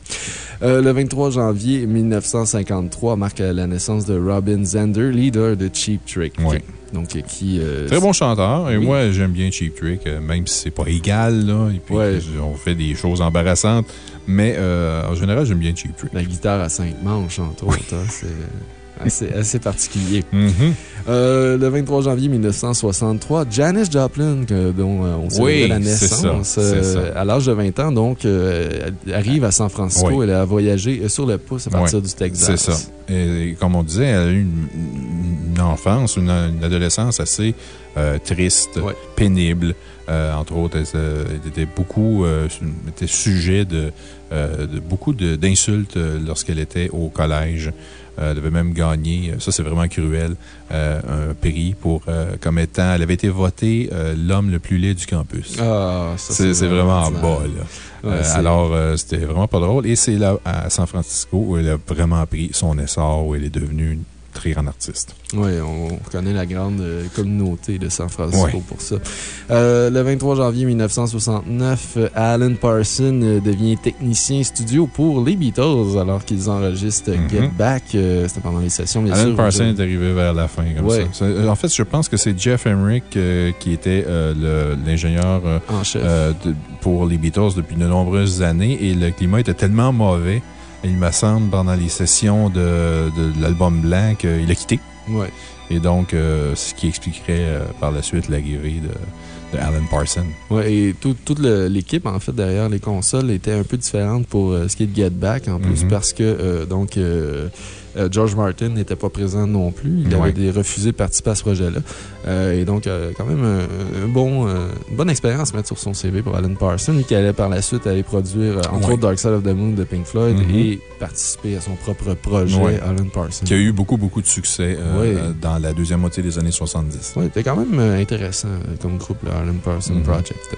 Euh, le 23 janvier 1953 marque la naissance de Robin Zander, leader de Cheap Trick. Oui. Donc, qui. euh, Très bon chanteur. Et Oui. moi, j'aime bien Cheap Trick, euh, même si c'est pas égal, là. Et puis, Ouais. on fait des choses embarrassantes. Mais euh, en général, j'aime bien Cheap Trick. La guitare à cinq manches, entre autres. hein, c'est assez, assez particulier. Mhm. Euh, le 23 janvier 1963, Janis Joplin, que- dont euh, on célébrait Oui, la naissance, ça, euh, à l'âge de 20 ans, donc, euh, arrive à San Francisco. Oui. Elle a voyagé euh, sur le pouce à partir Oui, du Texas. C'est ça. Et, et comme on disait, elle a eu une, une enfance, une, une adolescence assez triste, pénible. Euh, entre autres, elle, était beaucoup euh, était sujet de, de beaucoup d'insultes lorsqu'elle était au collège. Euh, elle avait même gagné, euh, ça c'est vraiment cruel, euh, un prix pour, euh, comme étant, elle avait été votée l'homme le plus laid du campus. Ah, C'est vraiment en ordinaire. bas, là. Ouais, alors, c'était vraiment pas drôle. Et c'est là, à San Francisco, où elle a vraiment pris son essor, où elle est devenue une très grande artiste. Oui, on connaît la grande euh, communauté de San Francisco Ouais. pour ça. Euh, le 23 janvier 1969, euh, Alan Parsons devient technicien studio pour les Beatles alors qu'ils enregistrent Mhm. Get Back. euh, C'était pendant les sessions, bien Alan sûr. Parsons est arrivé vers la fin, comme Ouais. ça. C'est- En fait, je pense que c'est Jeff Emmerich euh, qui était euh, l'ingénieur pour les Beatles depuis de nombreuses années et le climat était tellement mauvais, il me semble, pendant les sessions de, de l'album blanc qu'il a quitté. Ouais. Et donc, euh, ce qui expliquerait euh, par la suite l'arrivée de, de Alan Parsons. Ouais, et tout- toute l'équipe, en fait, derrière les consoles était un peu différente pour euh, ce qui est de Get Back, en plus, Mhm. parce que, euh, donc, euh, George Martin n'était pas présent non plus. Il Ouais. avait refusé de participer à ce projet-là. Euh, et donc, euh, quand même, un, un bon, une bonne expérience à mettre sur son CV pour Alan Parsons, qui allait par la suite aller produire, entre Ouais. autres, Dark Side of the Moon de Pink Floyd Mhm. et participer à son propre projet, Ouais. Alan Parsons. Qui a eu beaucoup, beaucoup de succès dans la deuxième moitié des années 70. Oui, c'était quand même intéressant comme groupe, le Alan Parsons Mhm. Project.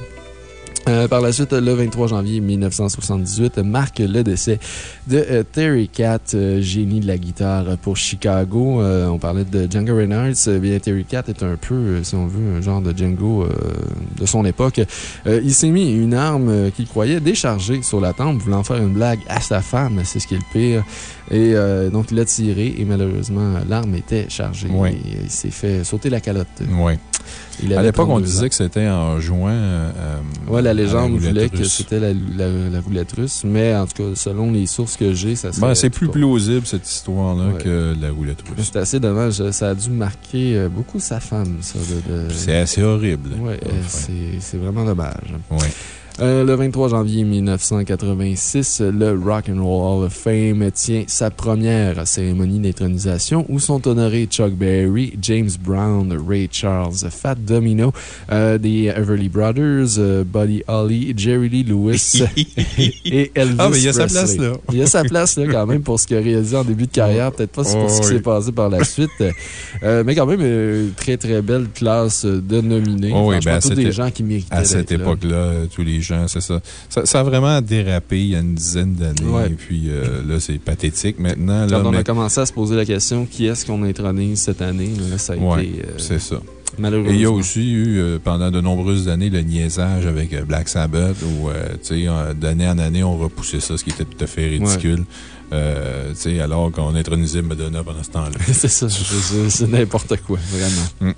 Euh, par la suite, le 23 janvier 1978 marque le décès de euh, Terry Cat, euh, génie de la guitare pour Chicago. On parlait de Django Reinhardt. Bien, Terry Cat est un peu, si on veut, un genre de Django de son époque. Il s'est mis une arme qu'il croyait déchargée sur la tempe, voulant faire une blague à sa femme. C'est ce qui est le pire. Et euh, donc, il a tiré et malheureusement, l'arme était chargée. Oui. Et il s'est fait sauter la calotte. Oui. Il À l'époque, on 32 disait ans. que c'était en juin. euh, Ouais, la à légende voulait que c'était la, la, la roulette russe, mais en tout cas, selon les sources que j'ai, ça Ben, c'est plus plausible, cette histoire-là, Ouais. que la roulette russe. C'est assez dommage. Ça a dû marquer euh, beaucoup sa femme, ça. De, C'est assez horrible. Euh, Enfin, c'est vraiment dommage. ouais. Euh, le 23 janvier 1986, le Rock and Roll Hall of Fame tient sa première cérémonie d'intronisation où sont honorés Chuck Berry, James Brown, Ray Charles, Fat Domino, euh, des Everly Brothers, euh, Buddy Holly, Jerry Lee Lewis et Elvis Ah, mais il y a sa place, là. Il y a sa place, là, quand même, pour ce qu'il a réalisé en début de carrière. Peut-être pas pour Oh, ce qui oui. s'est passé par la suite. Euh, mais quand même, très, très belle classe de nominés. Oh, oui, ben, tous des gens qui méritaient À cette époque-là, tous les gens, c'est ça. ça. ça a vraiment dérapé il y a une dizaine d'années. Ouais. Et puis euh, là, c'est pathétique maintenant. Là, Quand on mais- a commencé à se poser la question qui est-ce qu'on intronise cette année, là, ça a Ouais, été euh, c'est ça. malheureusement. Et il y a aussi eu, euh, pendant de nombreuses années, le niaisage avec euh, Black Sabbath, où, euh, tu sais, d'année en année, on repoussait ça, ce qui était tout à fait ridicule. Tu sais, alors qu'on intronisait Madonna pendant ce temps-là. c'est ça, c'est n'importe quoi, vraiment. Mm.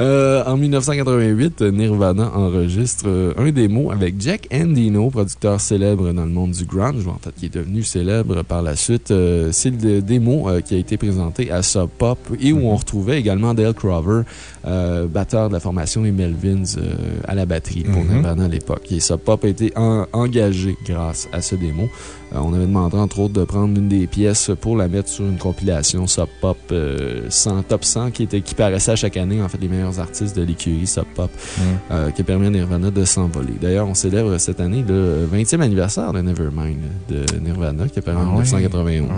Euh, en 1988, Nirvana enregistre euh, un démo avec Jack Endino, producteur célèbre dans le monde du grunge, en fait, qui est devenu célèbre par la suite. Euh, C'est le démo qui a été présenté à Sub Pop et où on retrouvait également Dale Crover, batteur de la formation Les Melvins, à la batterie pour Mhm. Nirvana à l'époque. Et Sub Pop a été en- engagé grâce à ce démo. Euh, on avait demandé, entre autres, de prendre une des pièces pour la mettre sur une compilation Sub Pop euh, 100, Top 100 qui, était, qui paraissait à chaque année, en fait, les meilleurs artistes de l'écurie Sub Pop, Mm. euh, qui a permis à Nirvana de s'envoler. D'ailleurs, on célèbre cette année le 20e anniversaire de Nevermind de Nirvana, qui paru Ah en ouais? 1991. Ouais.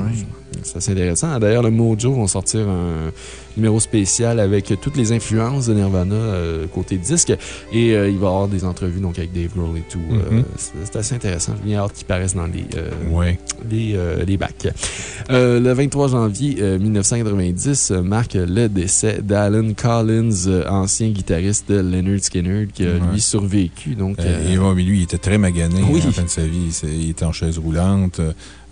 C'est assez intéressant. D'ailleurs, le Mojo vont sortir un numéro spécial avec toutes les influences de Nirvana euh, côté disque. Et euh, il va y avoir des entrevues donc, avec Dave Grohl et tout. Euh, Mhm. c'est c'est assez intéressant. J'ai bien hâte qu'ils paraissent dans les, Ouais. les, les bacs. Le 23 janvier euh, 1990 euh, marque le décès d'Alan Collins, ancien guitariste de Leonard Skinner, qui a Ouais. lui survécu. Donc, et ouais, mais lui, il était très magané Oui. à la fin de sa vie. Il était en chaise roulante.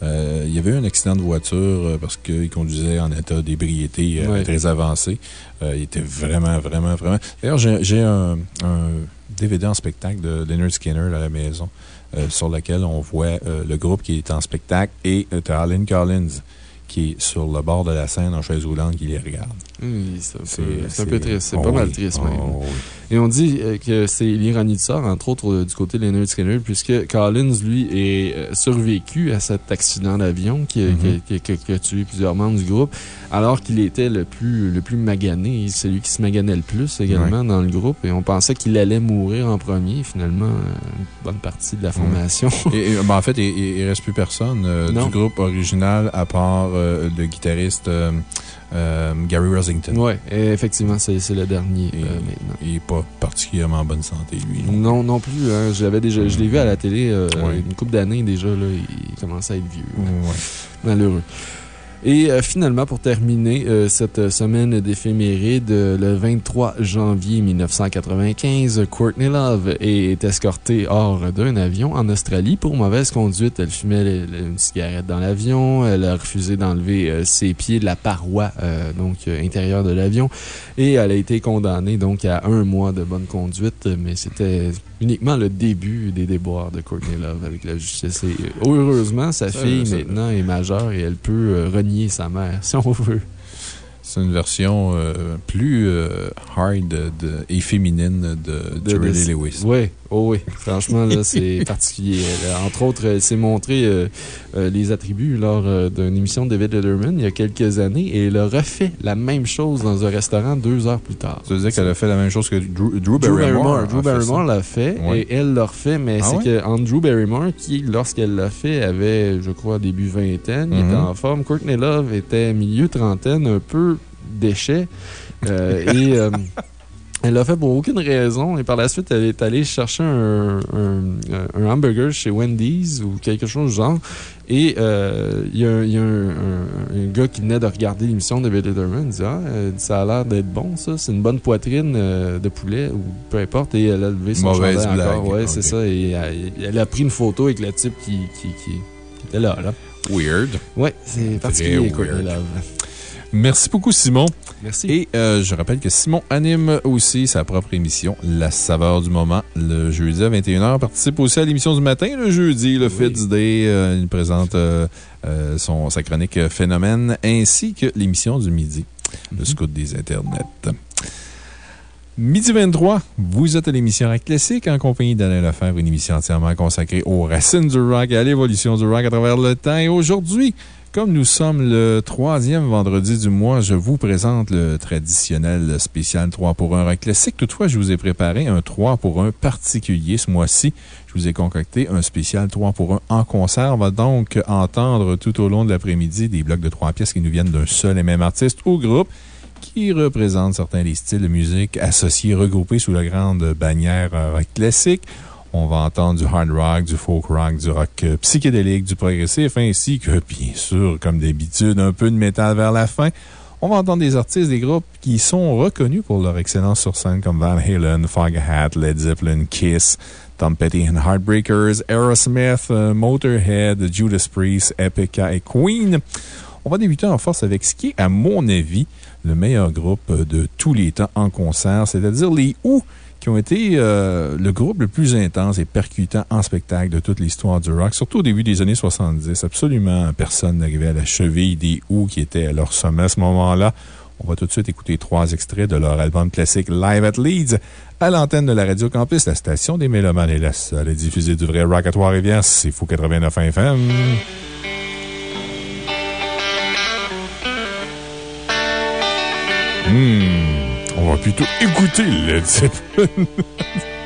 Euh, il y avait eu un accident de voiture euh, parce qu'il conduisait en état d'ébriété euh, très avancé. Il était vraiment, vraiment, vraiment. D'ailleurs, j'ai un, un DVD en spectacle de Leonard Skinner à la maison sur lequel on voit le groupe qui est en spectacle et Alan Collins qui est sur le bord de la scène en chaise roulante qui les regarde. Oui, c'est un peu- c'est triste. C'est oh pas mal triste, oh même. oui. Et on dit euh, que c'est l'ironie de sort, entre autres euh, du côté de Leonard Skinner, puisque Collins, lui, est euh, survécu à cet accident d'avion qui, a- Mhm. qui a- qui a- qui a tué plusieurs membres du groupe, alors qu'il était le plus, le plus magané, celui qui se maganait le plus également dans le groupe. Et on pensait qu'il allait mourir en premier, finalement, une bonne partie de la formation. Et, et, ben, en fait, il, il- reste plus personne euh, du groupe original à part euh, le guitariste euh, euh, Gary Rosington. ouais, et effectivement, c'est le dernier Et- euh, maintenant. Il n'est pas particulièrement en bonne santé, lui. Non, non plus. Hein, déjà, je l'ai vu à la télé euh, Ouais. une couple d'années déjà. Là, il commençait à être vieux. Ouais. Malheureux. Et euh, finalement, pour terminer euh, cette semaine d'éphéméride, euh, le 23 janvier 1995, Courtney Love est escortée hors d'un avion en Australie pour mauvaise conduite. Elle fumait le- le- une cigarette dans l'avion. Elle a refusé d'enlever euh, ses pieds de la paroi euh, donc, euh, intérieure de l'avion. Et elle a été condamnée donc, à un mois de bonne conduite. Mais c'était uniquement le début des déboires de Courtney Love avec la justice. Et euh, heureusement, sa fille maintenant est majeure et elle peut euh, renier sa mère si on veut. C'est une version euh, plus euh, hard de- et féminine de, De- Jerry Lee Lewis. Oui, oh oui. Franchement, là, c'est particulier. A, entre autres, elle s'est montré euh, euh, les attributs lors euh, d'une émission de David Letterman il y a quelques années et elle a refait la même chose dans un restaurant deux heures plus tard. Ça veut dire qu'elle a fait la même chose que Drew, Drew Drew Barrymore. Drew. Barrymore l'a fait Ouais. et elle l'a refait, mais Ah c'est ouais? que Andrew Barrymore, qui, lorsqu'elle l'a fait, avait, je crois, début vingtaine, il était en forme. Courtney Love était milieu trentaine, un peu déchet. Euh, et euh, elle l'a fait pour aucune raison. Et par la suite, elle est allée chercher un, un- un hamburger chez Wendy's ou quelque chose du genre. Et euh, il y a, il y a un, gars qui venait de regarder l'émission de David Letterman. Il dit Ah, euh, ça a l'air d'être bon, ça. C'est une bonne poitrine euh, de poulet ou peu importe. Et elle a levé son chandail encore. blague. Ouais, c'est ça. Et elle, elle a pris une photo avec le type qui, qui, qui- qui était là. là. Weird. Ouais, c'est particulier, weird. Merci beaucoup, Simon. Merci. Et euh, je rappelle que Simon anime aussi sa propre émission, La saveur du moment, le jeudi à 21h. Participe aussi à l'émission du matin, le jeudi, le Fitz Day. Euh, il présente euh, son, sa chronique Phénomène, ainsi que l'émission du midi, le scout des internets. Midi 23, vous êtes à l'émission Rock Classique en compagnie d'Alain Lefebvre, une émission entièrement consacrée aux racines du rock et à l'évolution du rock à travers le temps. Et aujourd'hui, comme nous sommes le troisième vendredi du mois, je vous présente le traditionnel spécial 3 pour 1 rock classique. Toutefois, je vous ai préparé un 3 pour 1 particulier ce mois-ci. Je vous ai concocté un spécial 3 pour 1 en concert. On va donc entendre tout au long de l'après-midi des blocs de trois pièces qui nous viennent d'un seul et même artiste ou groupe qui représentent certains des styles de musique associés, regroupés sous la grande bannière rock classique. On va entendre du hard rock, du folk rock, du rock euh, psychédélique, du progressif, ainsi que, bien sûr, comme d'habitude, un peu de métal vers la fin. On va entendre des artistes, des groupes qui sont reconnus pour leur excellence sur scène, comme Van Halen, Foghat, Led Zeppelin, Kiss, Tom Petty and Heartbreakers, Aerosmith, euh, Motorhead, Judas Priest, Epica et Queen. On va débuter en force avec ce qui est, à mon avis, le meilleur groupe de tous les temps en concert, c'est-à-dire les Who, qui ont été euh, le groupe le plus intense et percutant en spectacle de toute l'histoire du rock, surtout au début des années 70. Absolument personne n'arrivait à la cheville des Who qui étaient à leur sommet à ce moment-là. On va tout de suite écouter trois extraits de leur album classique Live at Leeds à l'antenne de la Radio Campus, la station des Mélomanes et la seule à du vrai rock à Trois-Rivières. C'est Fou 89 FM. Hmm, on va plutôt écouter Led Zeppelin.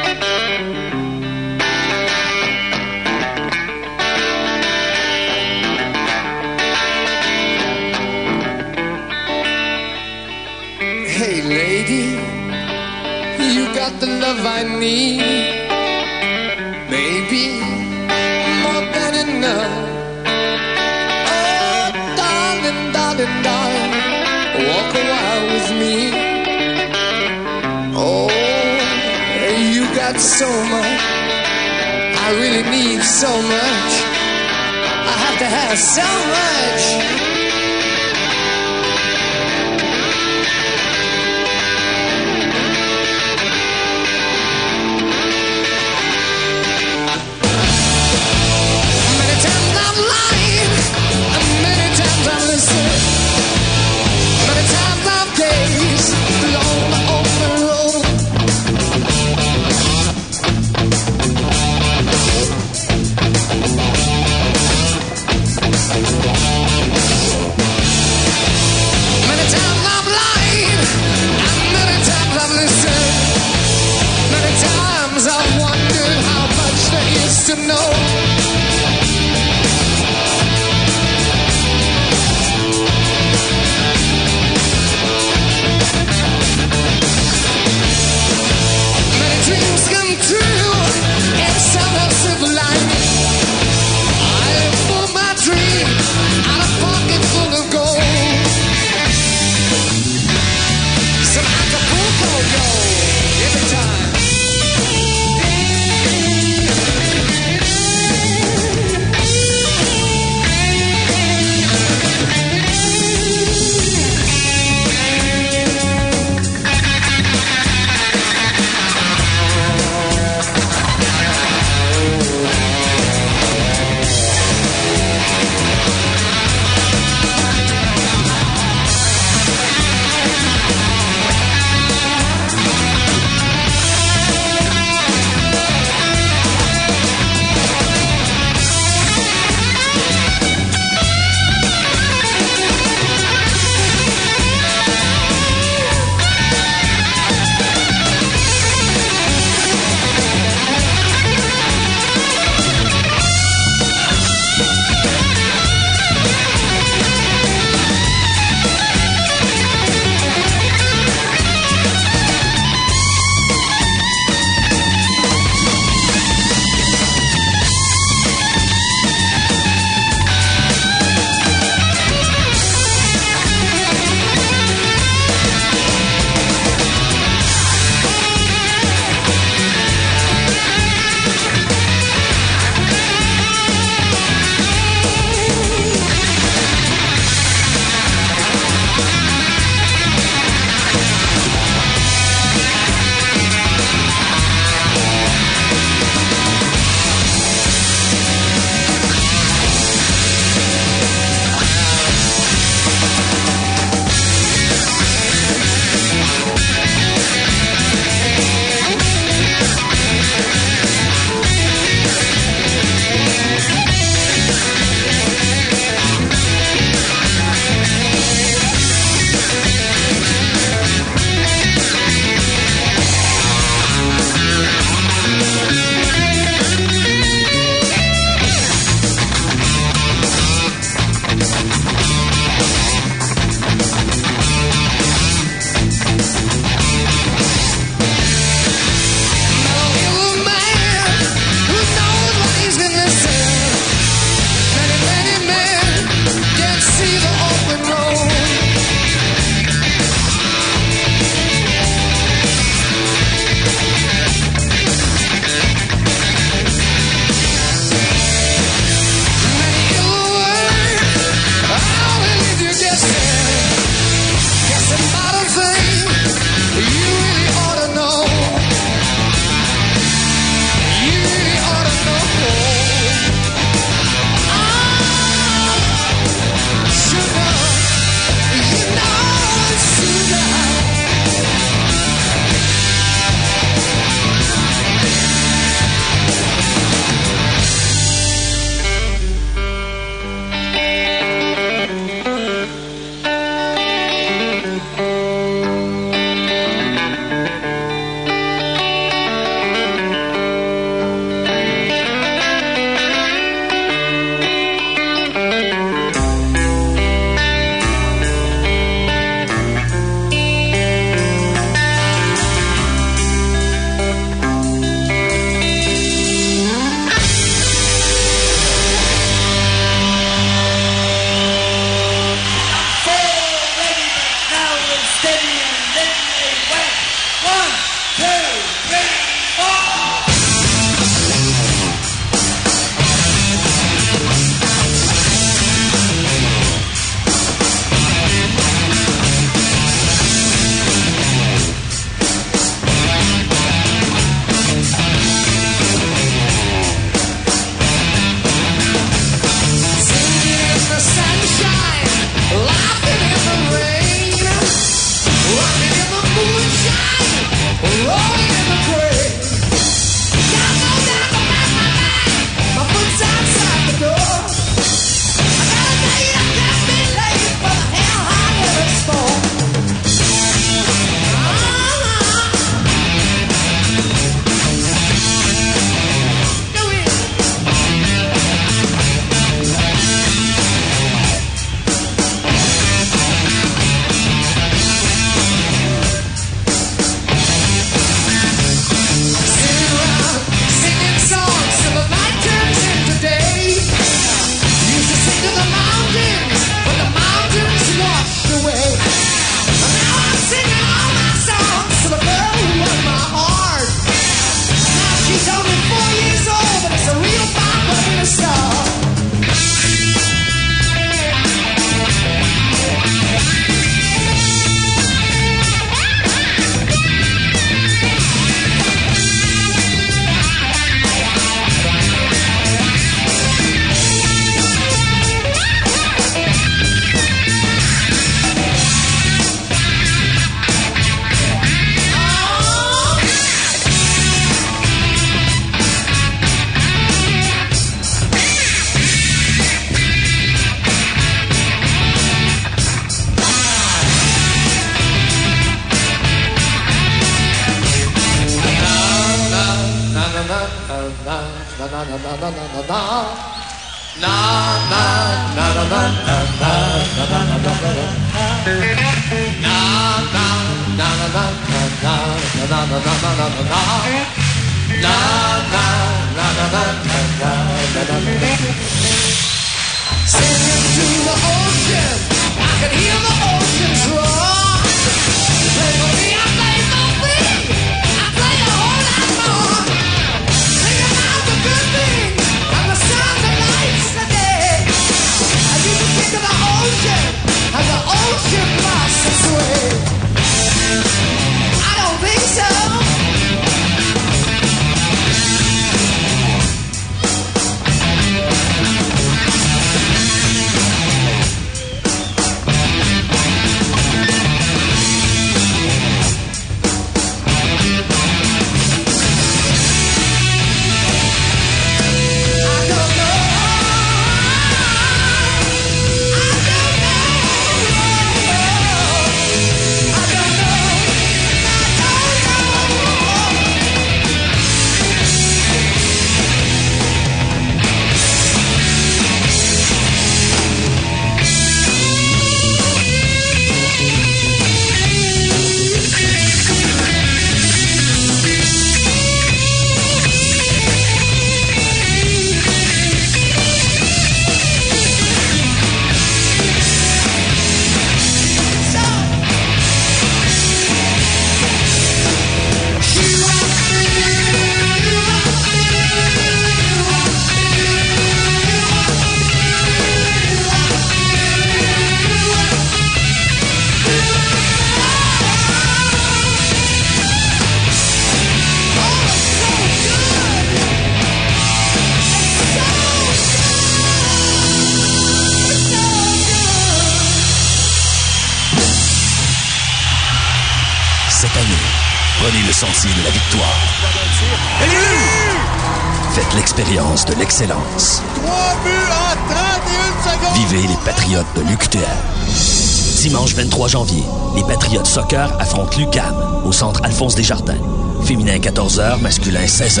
les Patriotes Soccer affrontent l'UCAM au centre Alphonse Desjardins. Féminin 14h, masculin 16h.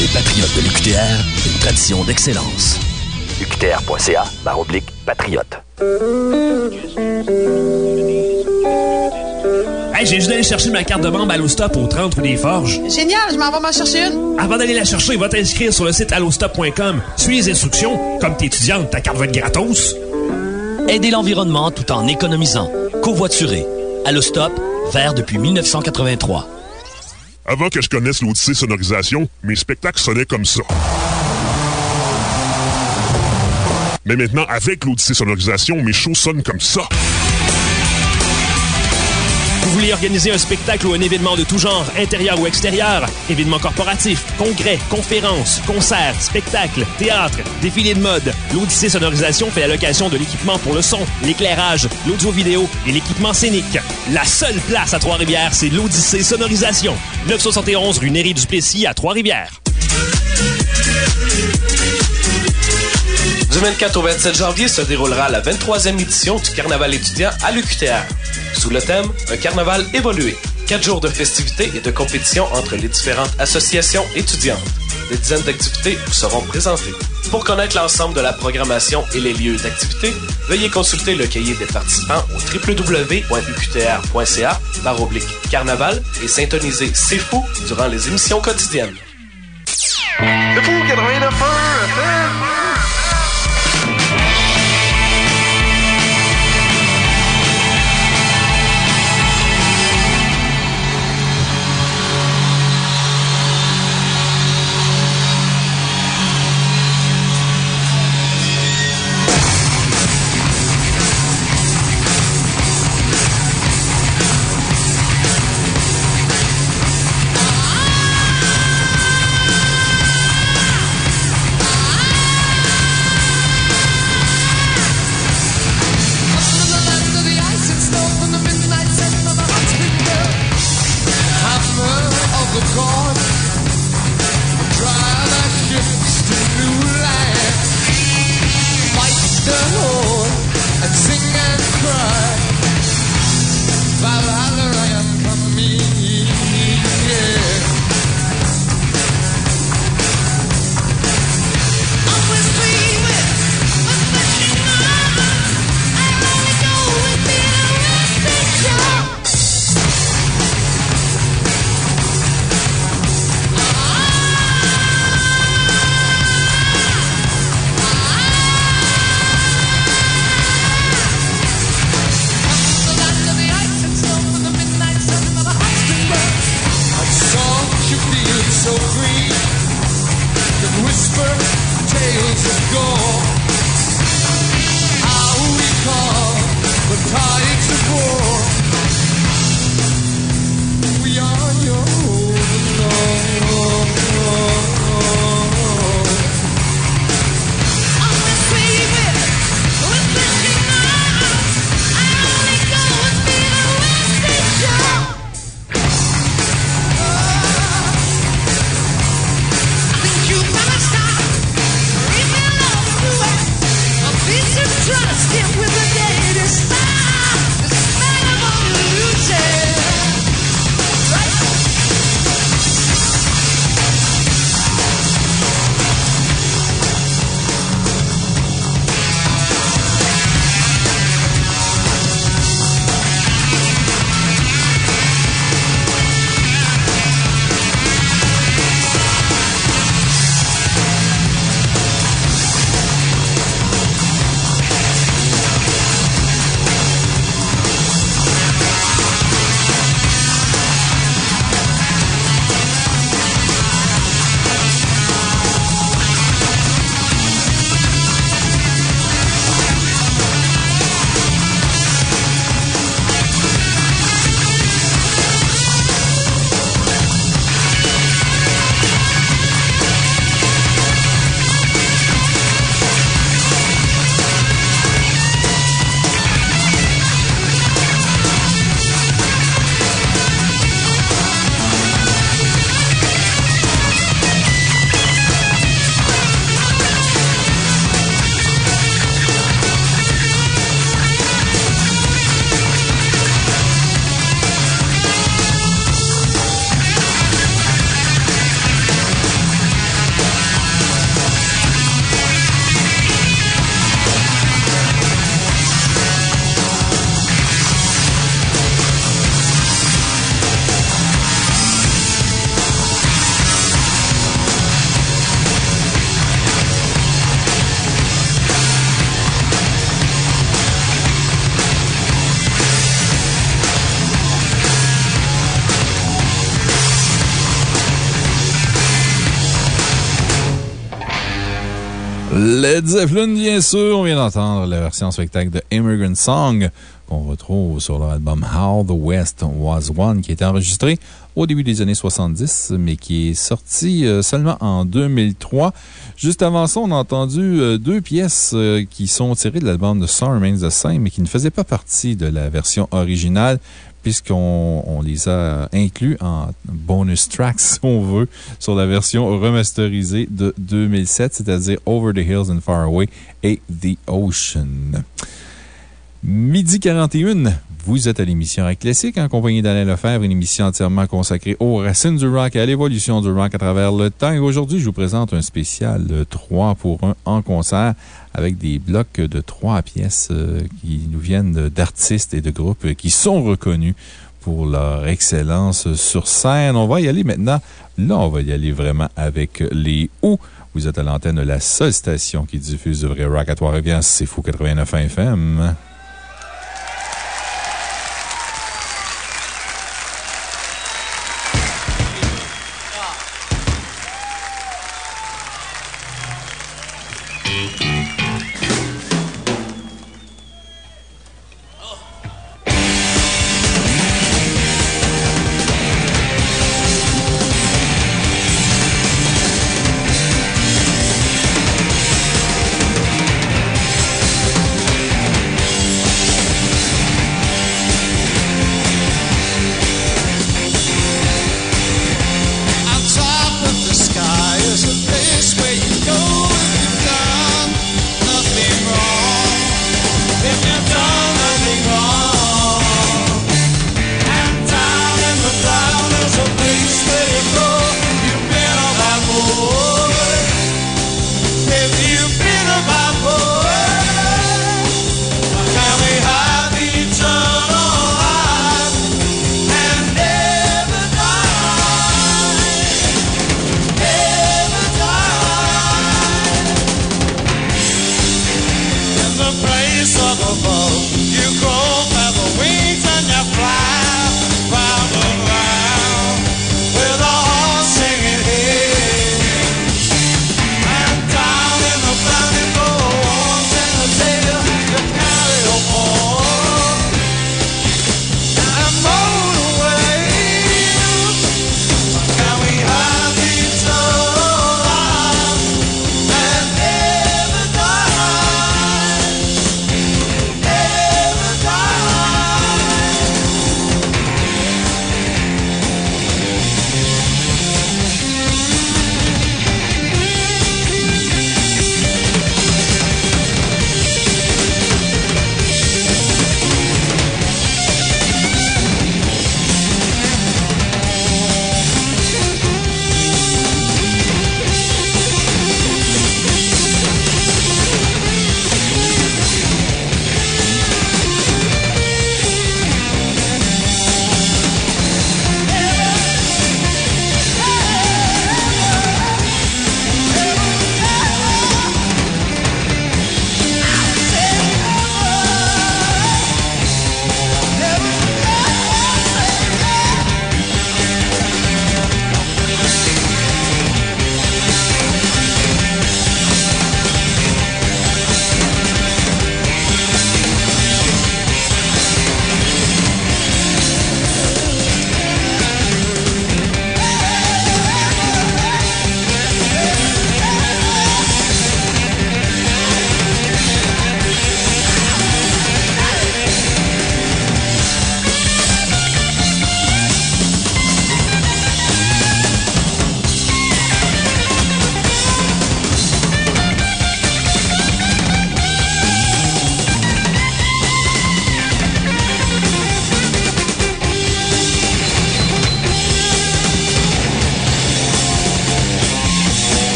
Les Patriotes de l'UQTR, une tradition d'excellence. UQTR.ca, barre oblique, patriote. Hey, j'ai juste d'aller chercher ma carte de membre Allostop au 30 rue des Forges. Génial, je m'en vais m'en chercher une. Avant d'aller la chercher, va t'inscrire sur le site allostop.com. Suis les instructions. Comme t'es étudiante, ta carte va être gratos. Aidez l'environnement tout en économisant. Covoituré. Allostop, vert depuis 1983. Avant que je connaisse l'Odyssée Sonorisation, mes spectacles sonnaient comme ça. Mais maintenant, avec l'Odyssée Sonorisation, mes shows sonnent comme ça. Vous voulez organiser un spectacle ou un événement de tout genre, intérieur ou extérieur? Événements corporatifs, congrès, conférences, concerts, spectacles, théâtre, défilés de mode. L'Odyssée Sonorisation fait la location de l'équipement pour le son, l'éclairage, l'audio-vidéo et l'équipement scénique. La seule place à Trois-Rivières, c'est l'Odyssée Sonorisation. 971 rue Néry-du-Plessis à Trois-Rivières. Du 24 au 27 janvier se déroulera la 23e édition du Carnaval étudiant à l'UQTR. Sous le thème Un carnaval évolué. Quatre jours de festivités et de compétitions entre les différentes associations étudiantes. Des dizaines d'activités vous seront présentées. Pour connaître l'ensemble de la programmation et les lieux d'activité, veuillez consulter le cahier des participants au www.uqtr.ca carnaval et syntoniser C'est fou durant les émissions quotidiennes. C'est fou, 89! Zeppelin, bien sûr. On vient d'entendre la version spectacle de Immigrant Song qu'on retrouve sur leur album How the West Was One, qui a été enregistré au début des années 70, mais qui est sorti euh, seulement en 2003. Juste avant ça, on a entendu euh, deux pièces euh, qui sont tirées de l'album de Song Remains the Same, mais qui ne faisaient pas partie de la version originale puisqu'on on les a inclus en bonus tracks, si on veut, sur la version remasterisée de 2007, c'est-à-dire Over the Hills and Far Away et The Ocean. Midi 41, vous êtes à l'émission Rock Classique en compagnie d'Alain Lefebvre, une émission entièrement consacrée aux racines du rock et à l'évolution du rock à travers le temps. Et aujourd'hui, je vous présente un spécial 3 pour 1 en concert avec des blocs de trois pièces euh, qui nous viennent d'artistes et de groupes qui sont reconnus pour leur excellence sur scène. On va y aller maintenant. Là, on va y aller vraiment avec les ou. Vous êtes à l'antenne de la seule station qui diffuse de vrai rock à Trois-Rivières. C'est Fou 89 FM.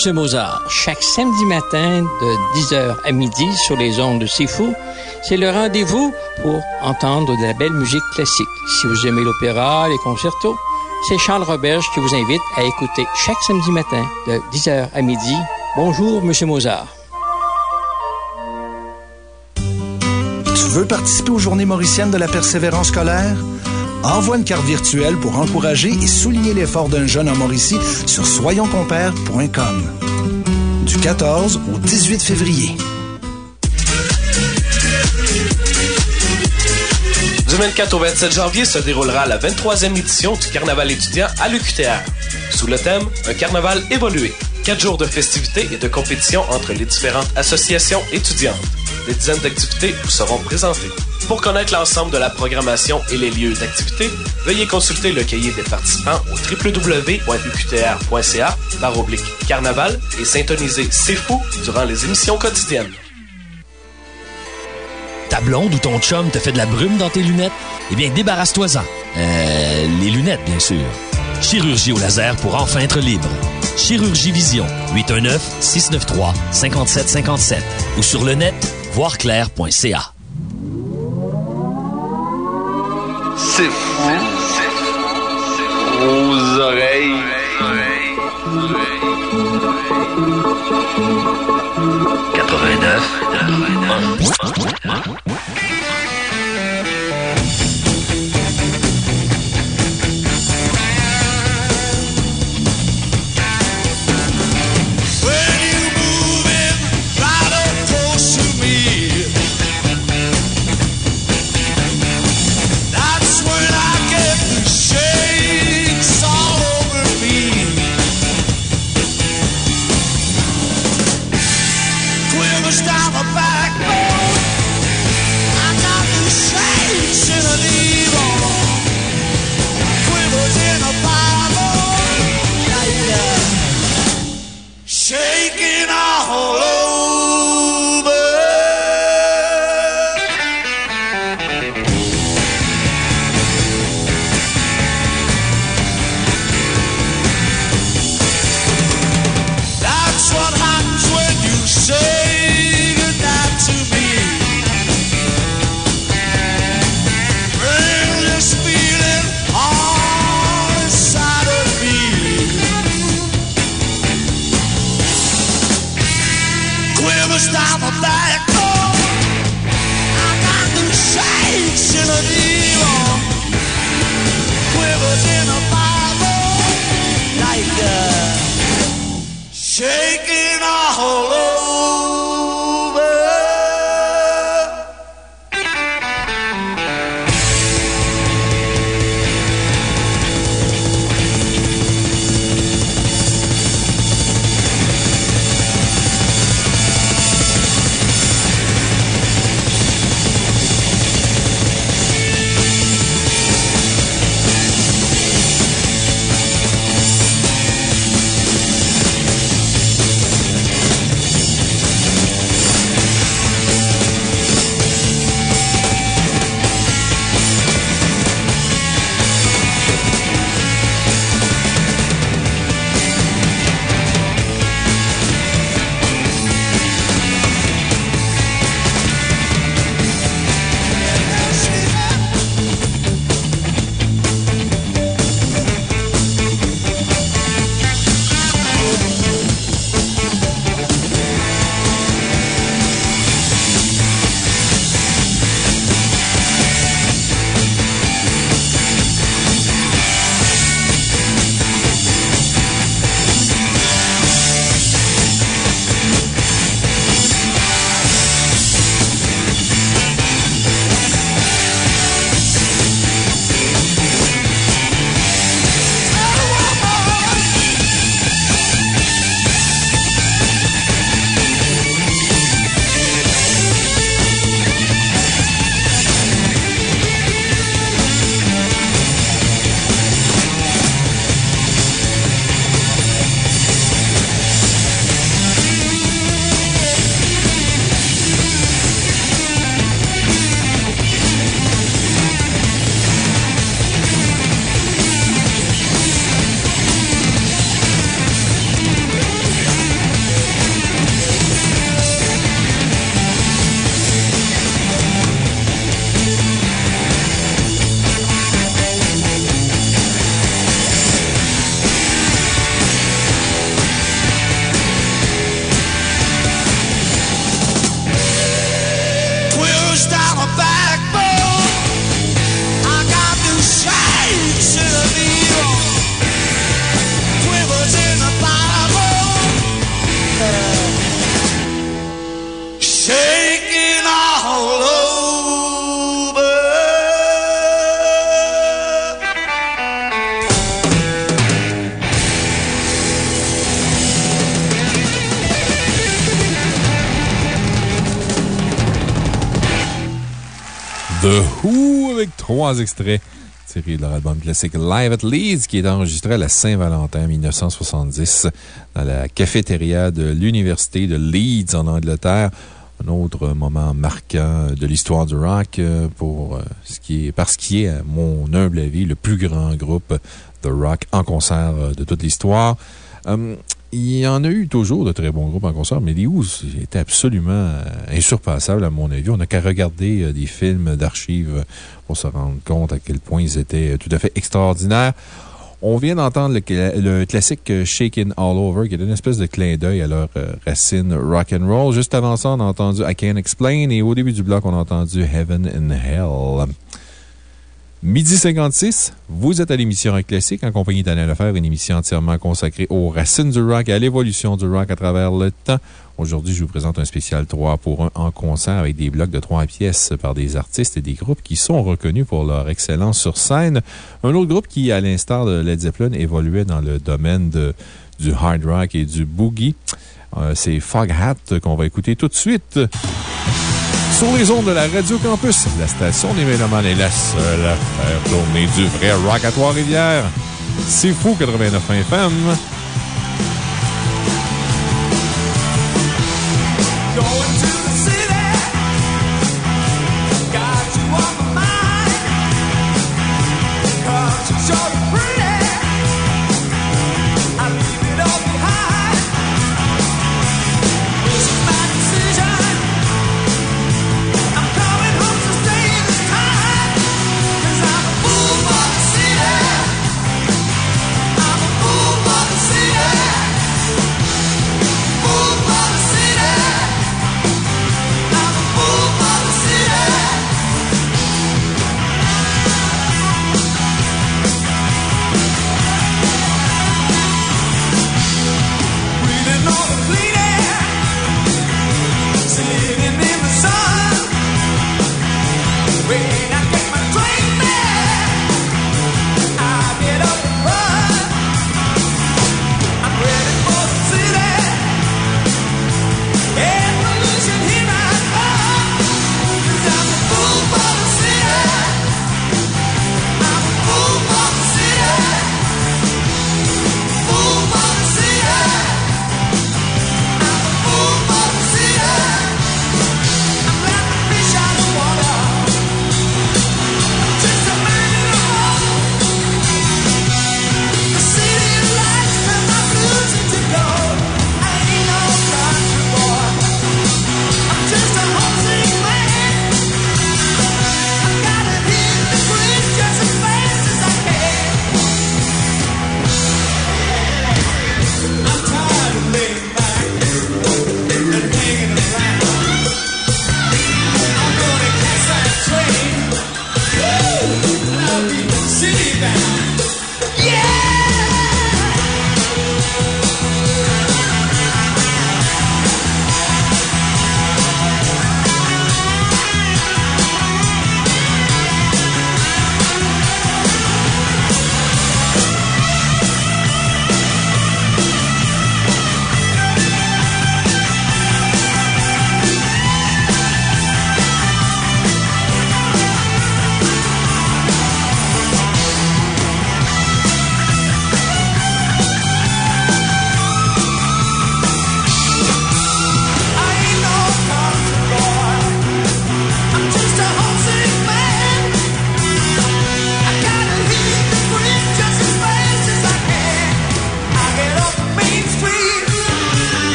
Monsieur Mozart. Chaque samedi matin de 10h à midi sur les ondes de Fou, c'est le rendez-vous pour entendre de la belle musique classique. Si vous aimez l'opéra, les concertos, c'est Charles Roberge qui vous invite à écouter chaque samedi matin de 10h à midi. Bonjour, Monsieur Mozart. Tu veux participer aux Journées mauriciennes de la persévérance scolaire? Envoie une carte virtuelle pour encourager et souligner l'effort d'un jeune en Mauricie sur soyonscompères.com. Du 14 au 18 février. Du 24 au 27 janvier se déroulera la 23e édition du Carnaval étudiant à l'UQTR. Sous le thème Un carnaval évolué. Quatre jours de festivités et de compétitions entre les différentes associations étudiantes. Des dizaines d'activités vous seront présentées. Pour connaître l'ensemble de la programmation et les lieux d'activité, veuillez consulter le cahier des participants au www.uqtr.ca par oblique carnaval et syntoniser C'est Fou durant les émissions quotidiennes. Ta blonde ou ton chum te fait de la brume dans tes lunettes? Eh bien, débarrasse-toi-en. Euh, les lunettes, bien sûr. Chirurgie au laser pour enfin être libre. Chirurgie Vision, 819-693-5757 ou sur le net, voirclair.ca. C'est fou. Aux oreilles. oreilles, oreilles, oreilles 89. 89. 89. Trois extraits tirés de leur album classique Live at Leeds qui est enregistré à la Saint-Valentin 1970 dans la cafétéria de l'Université de Leeds en Angleterre. Un autre moment marquant de l'histoire du rock euh, pour euh, ce qui est, parce qu'il est, à mon humble avis, le plus grand groupe de rock en concert euh, de toute l'histoire. Il y en a eu toujours de très bons groupes en concert, mais les Who étaient absolument insurpassables, à mon avis. On n'a qu'à regarder des films d'archives pour se rendre compte à quel point ils étaient tout à fait extraordinaires. On vient d'entendre le, le, classique Shakin' All Over, qui est une espèce de clin d'œil à leur euh, racine rock and roll. Juste avant ça, on a entendu I Can't Explain et au début du bloc, on a entendu Heaven and Hell. Midi 56, vous êtes à l'émission Rock Classique en compagnie d'Alain Lefebvre, une émission entièrement consacrée aux racines du rock et à l'évolution du rock à travers le temps. Aujourd'hui, je vous présente un spécial 3 pour 1 en concert avec des blocs de 3 pièces par des artistes et des groupes qui sont reconnus pour leur excellence sur scène. Un autre groupe qui, à l'instar de Led Zeppelin, évoluait dans le domaine du hard rock et du boogie. Euh, C'est Fog Hat qu'on va écouter tout de suite. Sur les ondes de la Radio Campus, la station des Mélomanes est la seule à faire tourner du vrai rock à Trois-Rivières. C'est fou, 89 FM.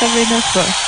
89 ans. Voici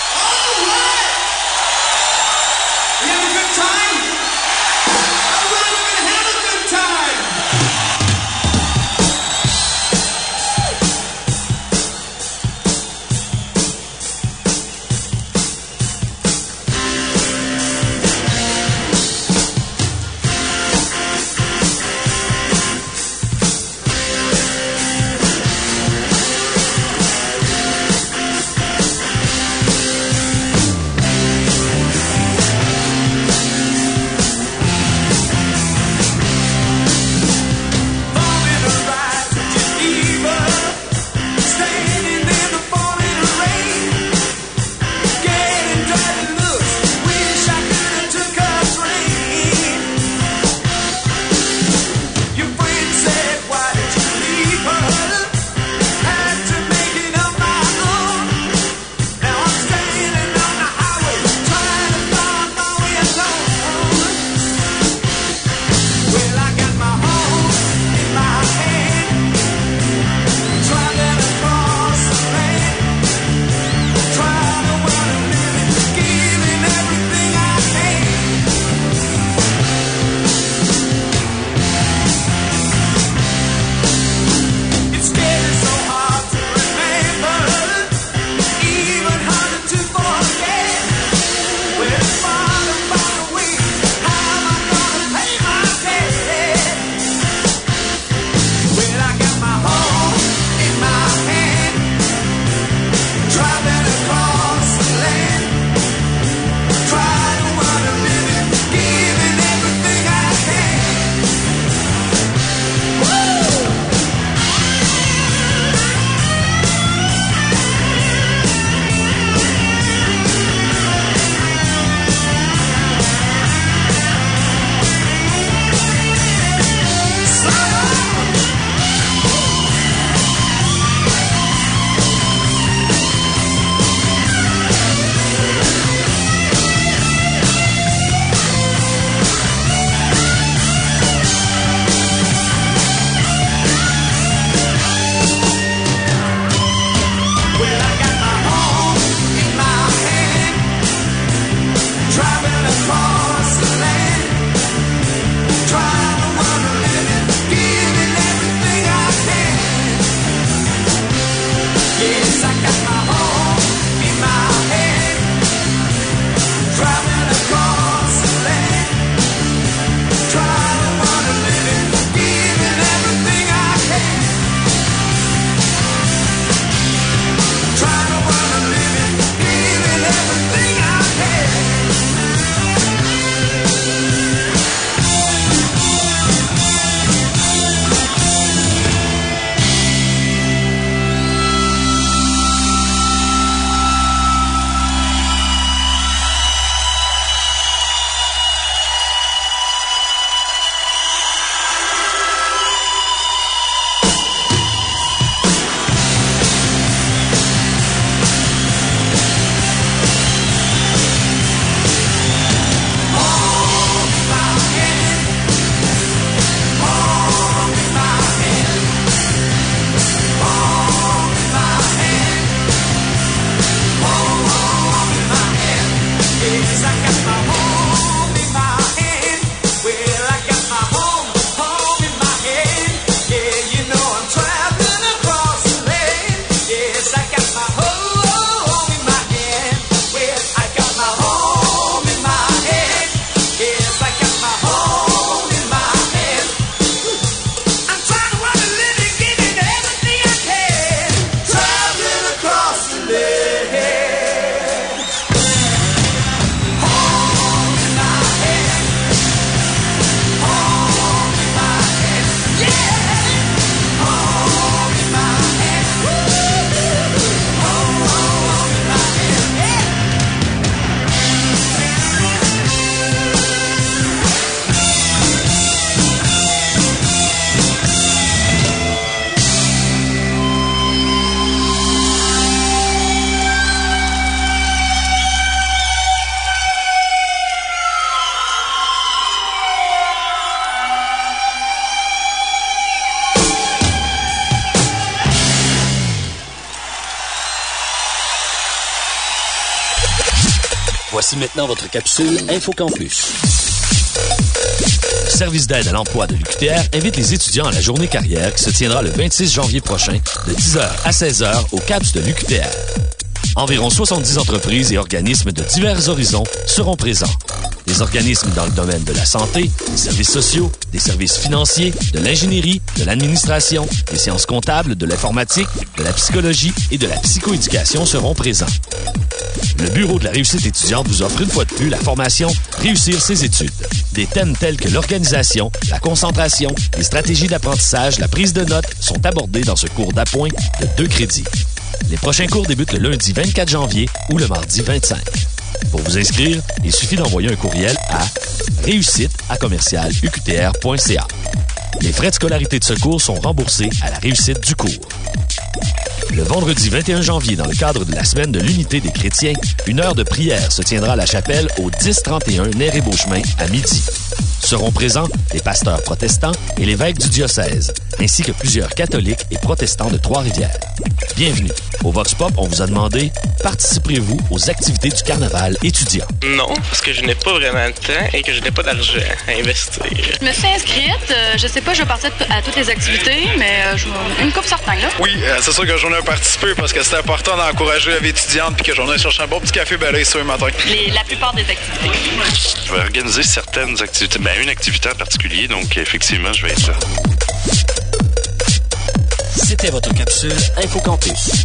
maintenant votre capsule InfoCampus. Service d'aide à l'emploi de l'UQTR invite les étudiants à la journée carrière qui se tiendra le 26 janvier prochain de 10h à 16h au CAPS de l'UQTR. Environ 70 entreprises et organismes de divers horizons seront présents. Des organismes dans le domaine de la santé, des services sociaux, des services financiers, de l'ingénierie, de l'administration, des sciences comptables, de l'informatique, de la psychologie et de la psychoéducation seront présents. Le Bureau de la réussite étudiante vous offre une fois de plus la formation Réussir ses études. Des thèmes tels que l'organisation, la concentration, les stratégies d'apprentissage, la prise de notes sont abordés dans ce cours d'appoint de deux crédits. Les prochains cours débutent le lundi 24 janvier ou le mardi 25. Pour vous inscrire, il suffit d'envoyer un courriel à réussite à commercial. Les frais de scolarité de ce cours sont remboursés à la réussite du cours. Le vendredi 21 janvier, dans le cadre de la semaine de l'unité des chrétiens, une heure de prière se tiendra à la chapelle au 1031 Néré Beauchemin à midi. Seront présents les pasteurs protestants et l'évêque du diocèse, ainsi que plusieurs catholiques et protestants de Trois-Rivières. Bienvenue. Au Vox Pop, on vous a demandé participerez-vous aux activités du carnaval étudiant? Non, parce que je n'ai pas vraiment de temps et que je n'ai pas d'argent à investir. Je me suis inscrite. euh, je sais pas, je vais partir à toutes les activités, mais euh, je vais- une coupe certaine, là. Oui, euh, c'est sûr que j'en ai participé parce que c'était important d'encourager la vie étudiante puis que j'en ai cherché un bon petit café balai ce matin. Les- la plupart des activités. Je vais organiser certaines activités, ben une activité en particulier, donc effectivement, je vais être là. C'était votre capsule InfoCampus.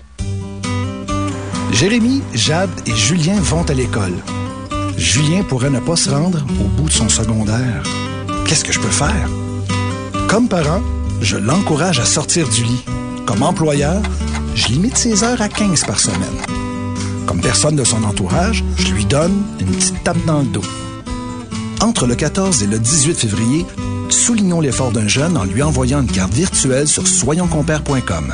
Jérémy, Jade et Julien vont à l'école. Julien pourrait ne pas se rendre au bout de son secondaire. Qu'est-ce que je peux faire? Comme parent, je l'encourage à sortir du lit. Comme employeur, je limite ses heures à 15 par semaine. Comme personne de son entourage, je lui donne une petite tape dans le dos. Entre le 14 et le 18 février, soulignons l'effort d'un jeune en lui envoyant une carte virtuelle sur soyonscompères.com.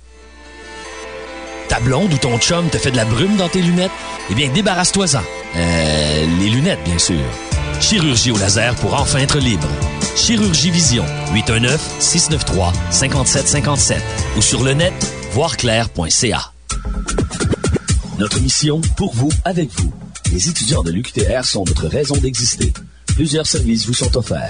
Ta blonde ou ton chum te fait de la brume dans tes lunettes? Eh bien, débarrasse-toi-en. Euh, les lunettes, bien sûr. Chirurgie au laser pour enfin être libre. Chirurgie Vision, 819-693-5757 ou sur le net, voirclair.ca. Notre mission, pour vous, avec vous. Les étudiants de l'UQTR sont notre raison d'exister. Plusieurs services vous sont offerts.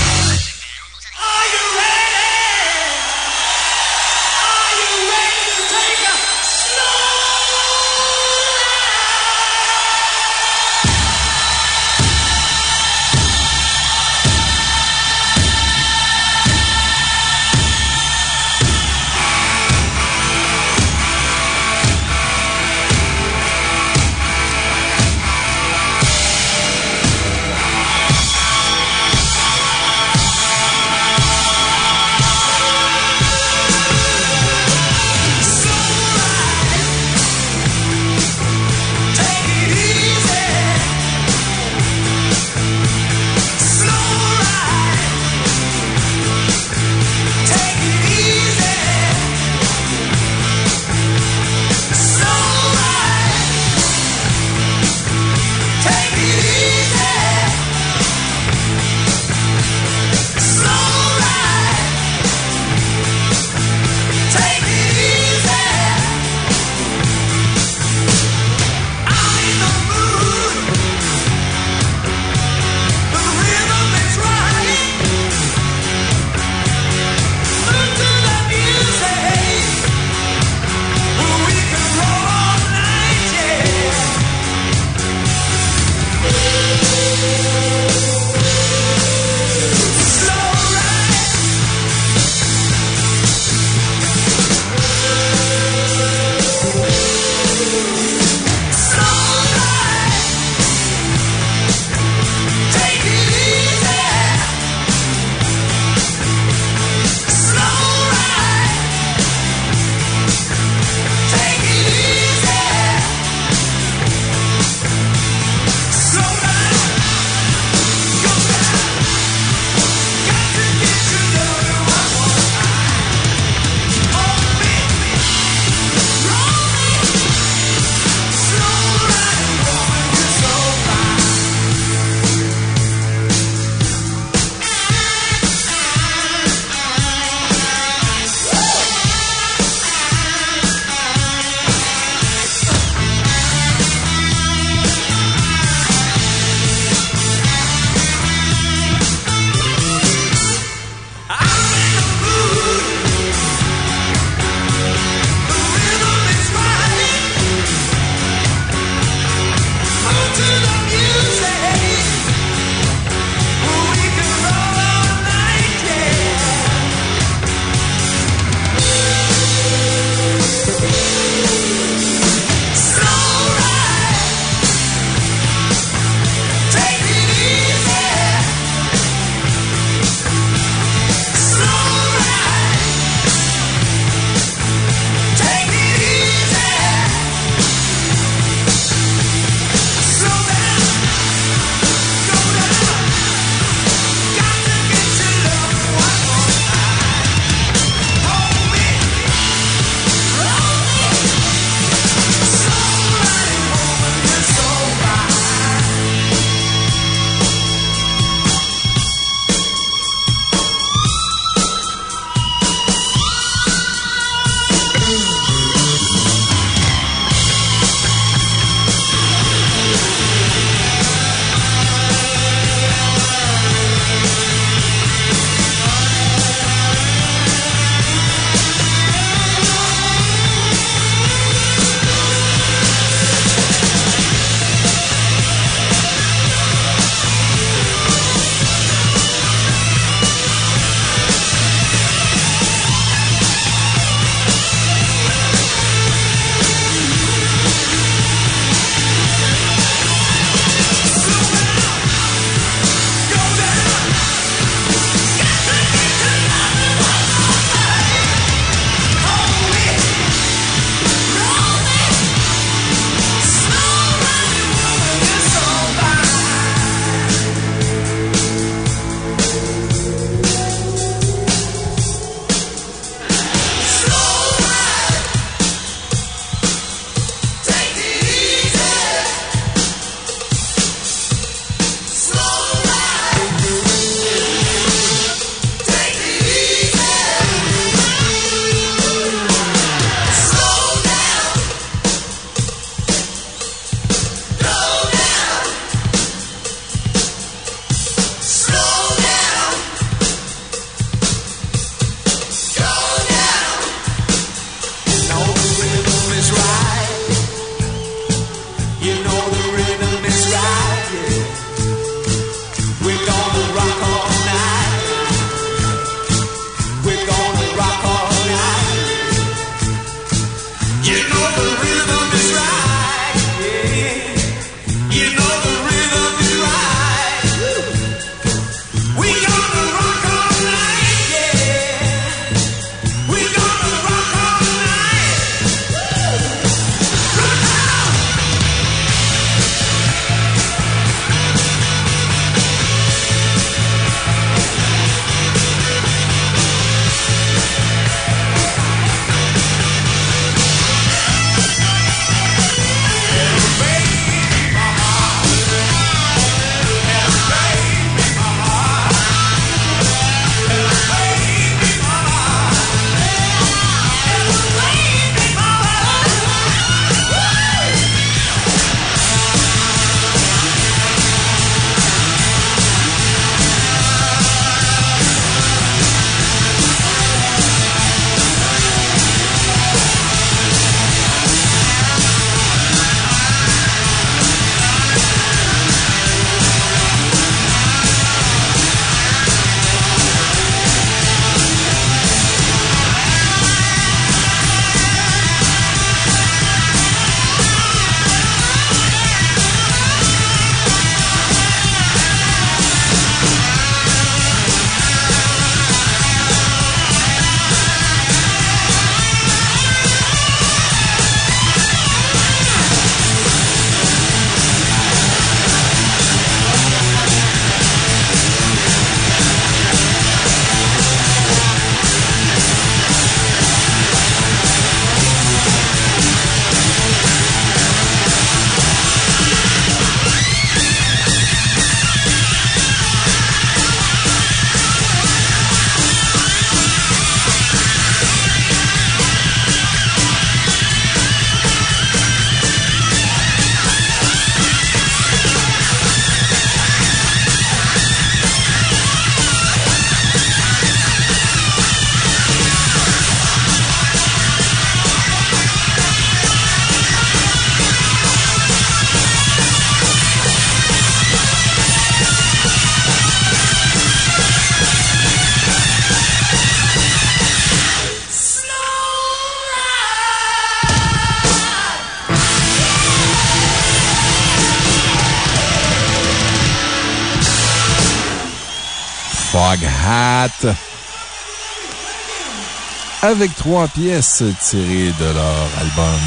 Avec trois pièces tirées de leur album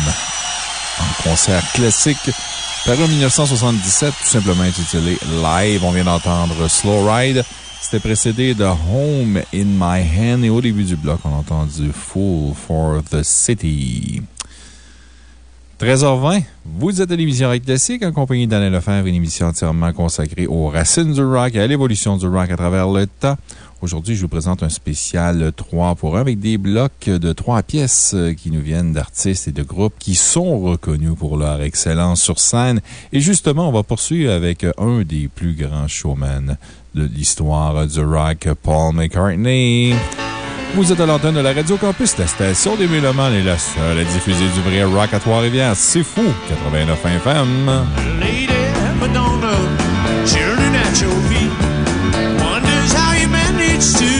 en concert classique, paru en 1977, tout simplement intitulé Live. On vient d'entendre Slow Ride. C'était précédé de Home in My Hand et au début du bloc, on a entendu Fool for the City. 13h20, vous êtes à l'émission Rock Classique en compagnie d'Alain Lefebvre, une émission entièrement consacrée aux racines du rock et à l'évolution du rock à travers le. Aujourd'hui, je vous présente un spécial 3 pour 1 avec des blocs de 3 pièces euh, qui nous viennent d'artistes et de groupes qui sont reconnus pour leur excellence sur scène. Et justement, on va poursuivre avec un des plus grands showmen de l'histoire du rock, Paul McCartney. Vous êtes à l'antenne de la Radio Campus, la station des Mélomanes et la seule à diffuser du vrai rock à Trois-Rivières. C'est fou! 89 FM. Lady Madonna, children at your. To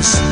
at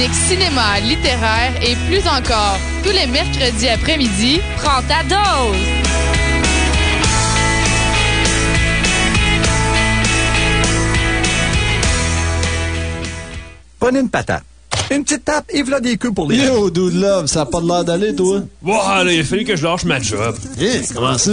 chroniques cinéma, littéraire et plus encore. Tous les mercredis après-midi, prends ta dose! Prenez une patate. Une petite tape et voilà des queues pour les. Yo, dude love, ça a pas de l'air d'aller, toi? Wow, là, il a fallu que je lâche ma job. Eh, comment ça?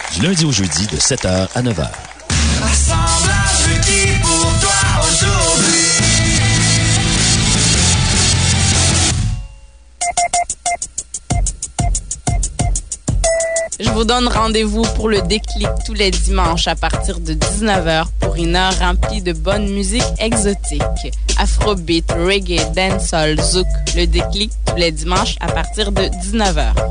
du lundi au jeudi de 7h à 9h. Assemblage requis pour toi aujourd'hui. Je vous donne rendez-vous pour le déclic tous les dimanches à partir de 19h pour une heure remplie de bonne musique exotique. Afrobeat, reggae, dancehall, zouk. Le déclic tous les dimanches à partir de 19h.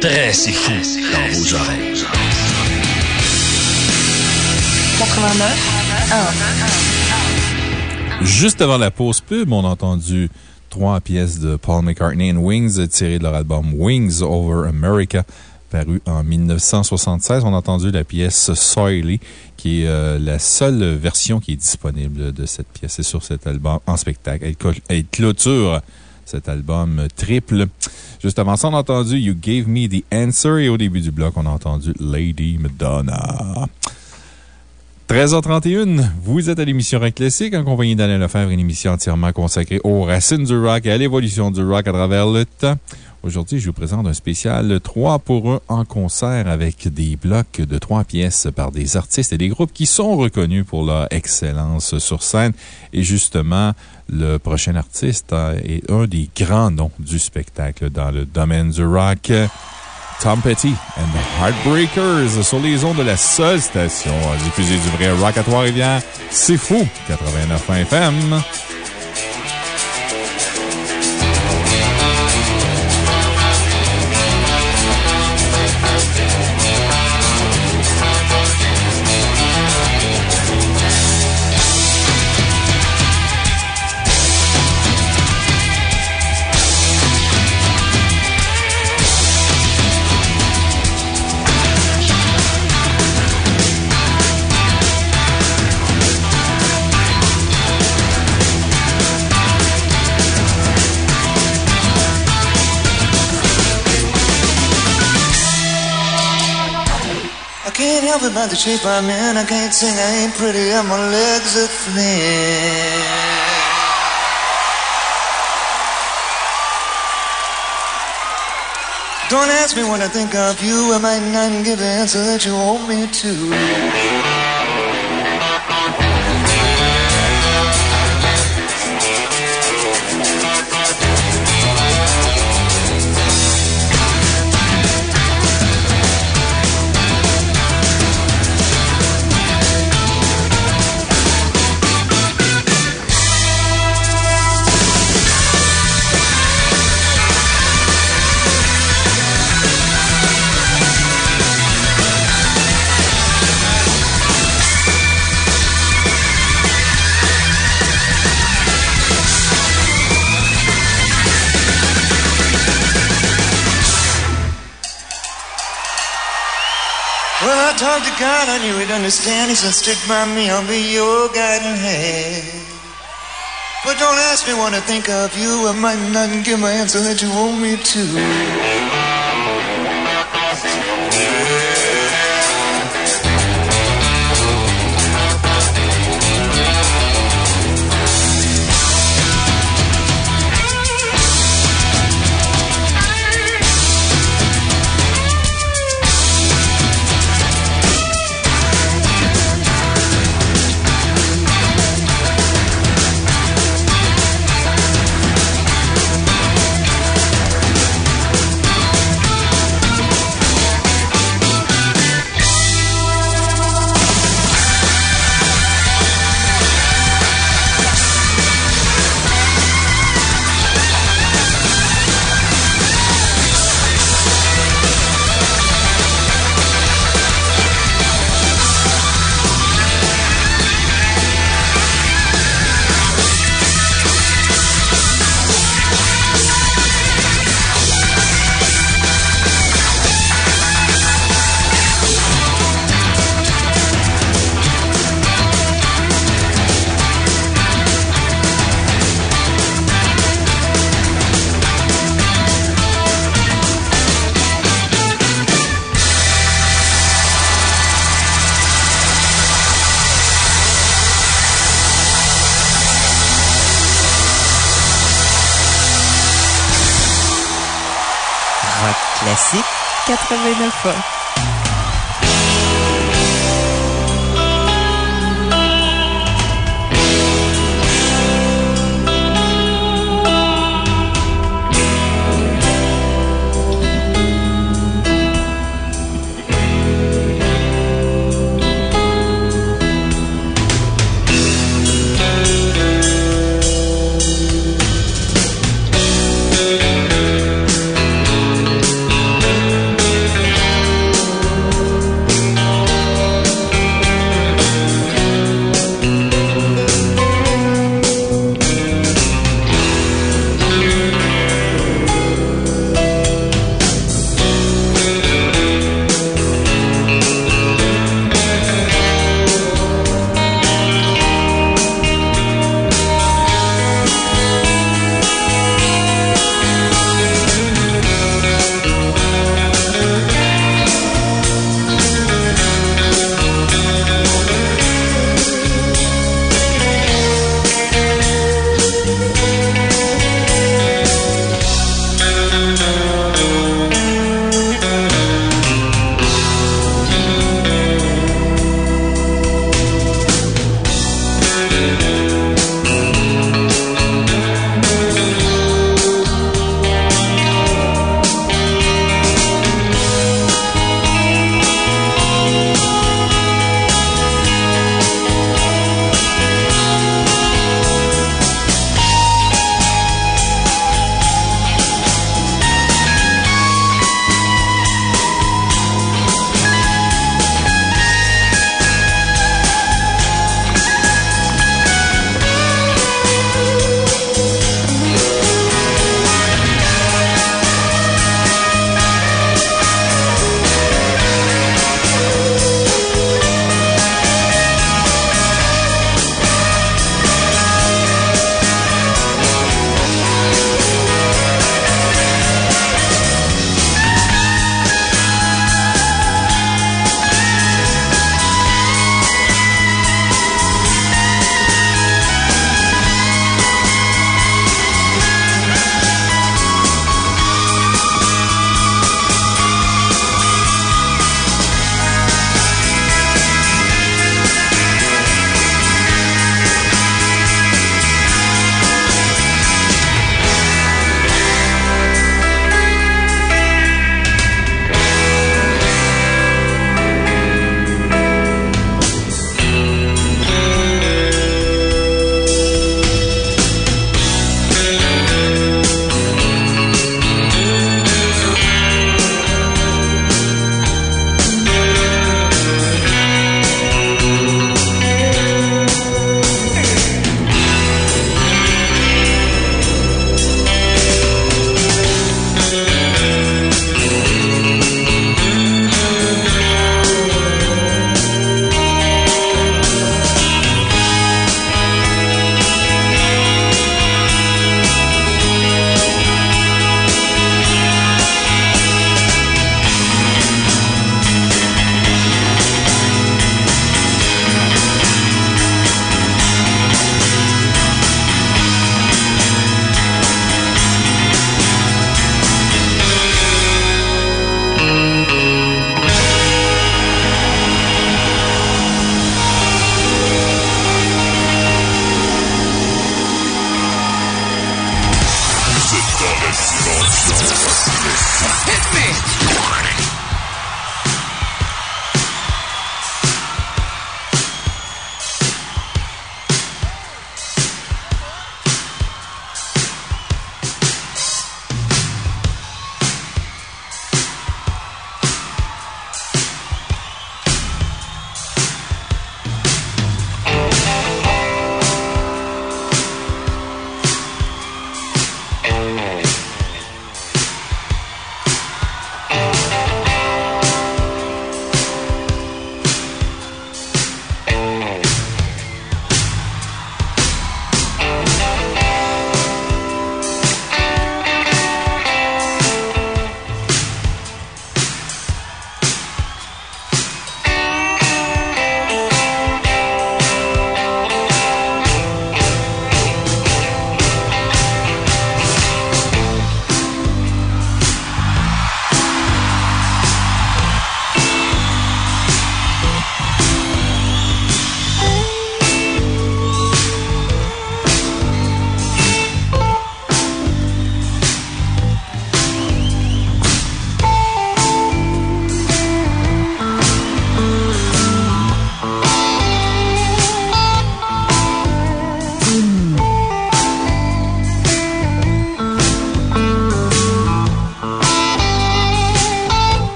Très c'est fou dans vos oreilles. 89 Juste avant la pause pub, on a entendu trois pièces de Paul McCartney and Wings tirées de leur album Wings Over America, paru en 1976. On a entendu la pièce Soily, qui est euh, la seule version qui est disponible de cette pièce. C'est sur cet album en spectacle. Elle, elle clôture cet album triple. Juste avant ça, on a entendu You Gave Me the Answer et au début du bloc, on a entendu Lady Madonna. 13h31, vous êtes à l'émission Rock Classique en compagnie d'Alain Lefebvre, une émission entièrement consacrée aux racines du rock et à l'évolution du rock à travers le temps. Aujourd'hui, je vous présente un spécial 3 pour 1 en concert avec des blocs de 3 pièces par des artistes et des groupes qui sont reconnus pour leur excellence sur scène. Et justement, le prochain artiste euh, est un des grands noms du spectacle dans le domaine du rock. Tom Petty and the Heartbreakers sur les ondes de la seule station à diffuser du vrai rock à Trois-Rivières. C'est fou! 89 FM. I can't help the shape I'm in. I can't sing, I ain't pretty, and my legs are thin. Don't ask me what I think of you. I might not give the answer that you want me to. I talked to God, I knew he'd understand. He said, Stick by me, I'll be your guiding hand. But don't ask me what I think of you. I might not give my answer that you want me to. 89 ans. Thank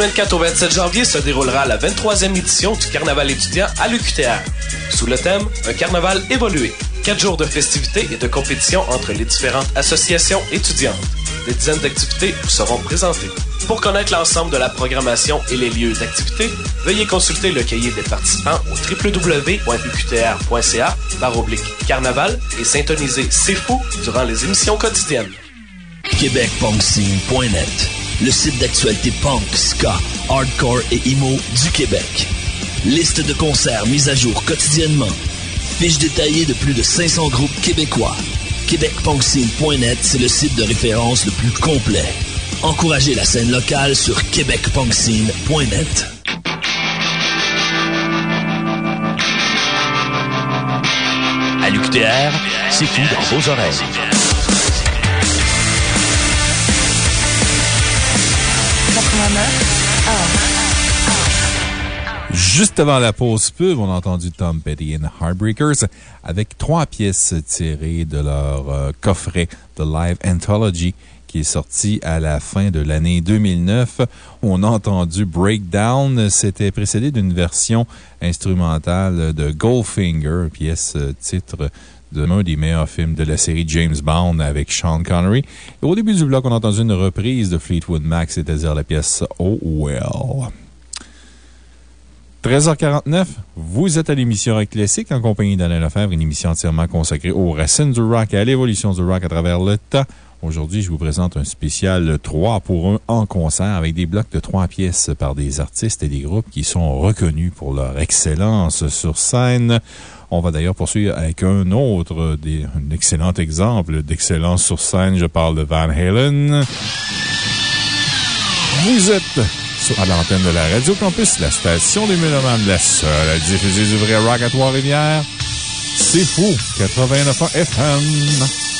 24 au 27 janvier se déroulera la 23e édition du Carnaval étudiant à l'UQTR. Sous le thème Un carnaval évolué. Quatre jours de festivités et de compétitions entre les différentes associations étudiantes. Des dizaines d'activités vous seront présentées. Pour connaître l'ensemble de la programmation et les lieux d'activité, veuillez consulter le cahier des participants au www.uqtr.ca carnaval et syntoniser C'est fou durant les émissions quotidiennes. Le site d'actualité punk, ska, hardcore et emo du Québec. Liste de concerts mise à jour quotidiennement. Fiche détaillée de plus de 500 groupes québécois. québecpunkscene.net, c'est le site de référence le plus complet. Encouragez la scène locale sur québecpunkscene.net. À l'UQTR, c'est fou dans vos oreilles. Juste avant la pause pub, on a entendu Tom Petty and Heartbreakers avec trois pièces tirées de leur euh, coffret The Live Anthology qui est sorti à la fin de l'année 2009. On a entendu Breakdown. C'était précédé d'une version instrumentale de Goldfinger, pièce euh, titre d'un des meilleurs films de la série James Bond avec Sean Connery. Et au début du bloc, on a entendu une reprise de Fleetwood Mac, c'est-à-dire la pièce Oh Well. 13h49, vous êtes à l'émission Rock Classique en compagnie d'Alain Lefebvre, une émission entièrement consacrée aux racines du rock et à l'évolution du rock à travers le temps. Aujourd'hui, je vous présente un spécial 3 pour 1 en concert avec des blocs de 3 pièces par des artistes et des groupes qui sont reconnus pour leur excellence sur scène. On va d'ailleurs poursuivre avec un autre, un excellent exemple d'excellence sur scène. Je parle de Van Halen. Vous êtes à l'antenne de la Radio Campus, la station des Mélomanes, la seule à diffuser du vrai rock à Trois-Rivières. C'est fou, 89 FM.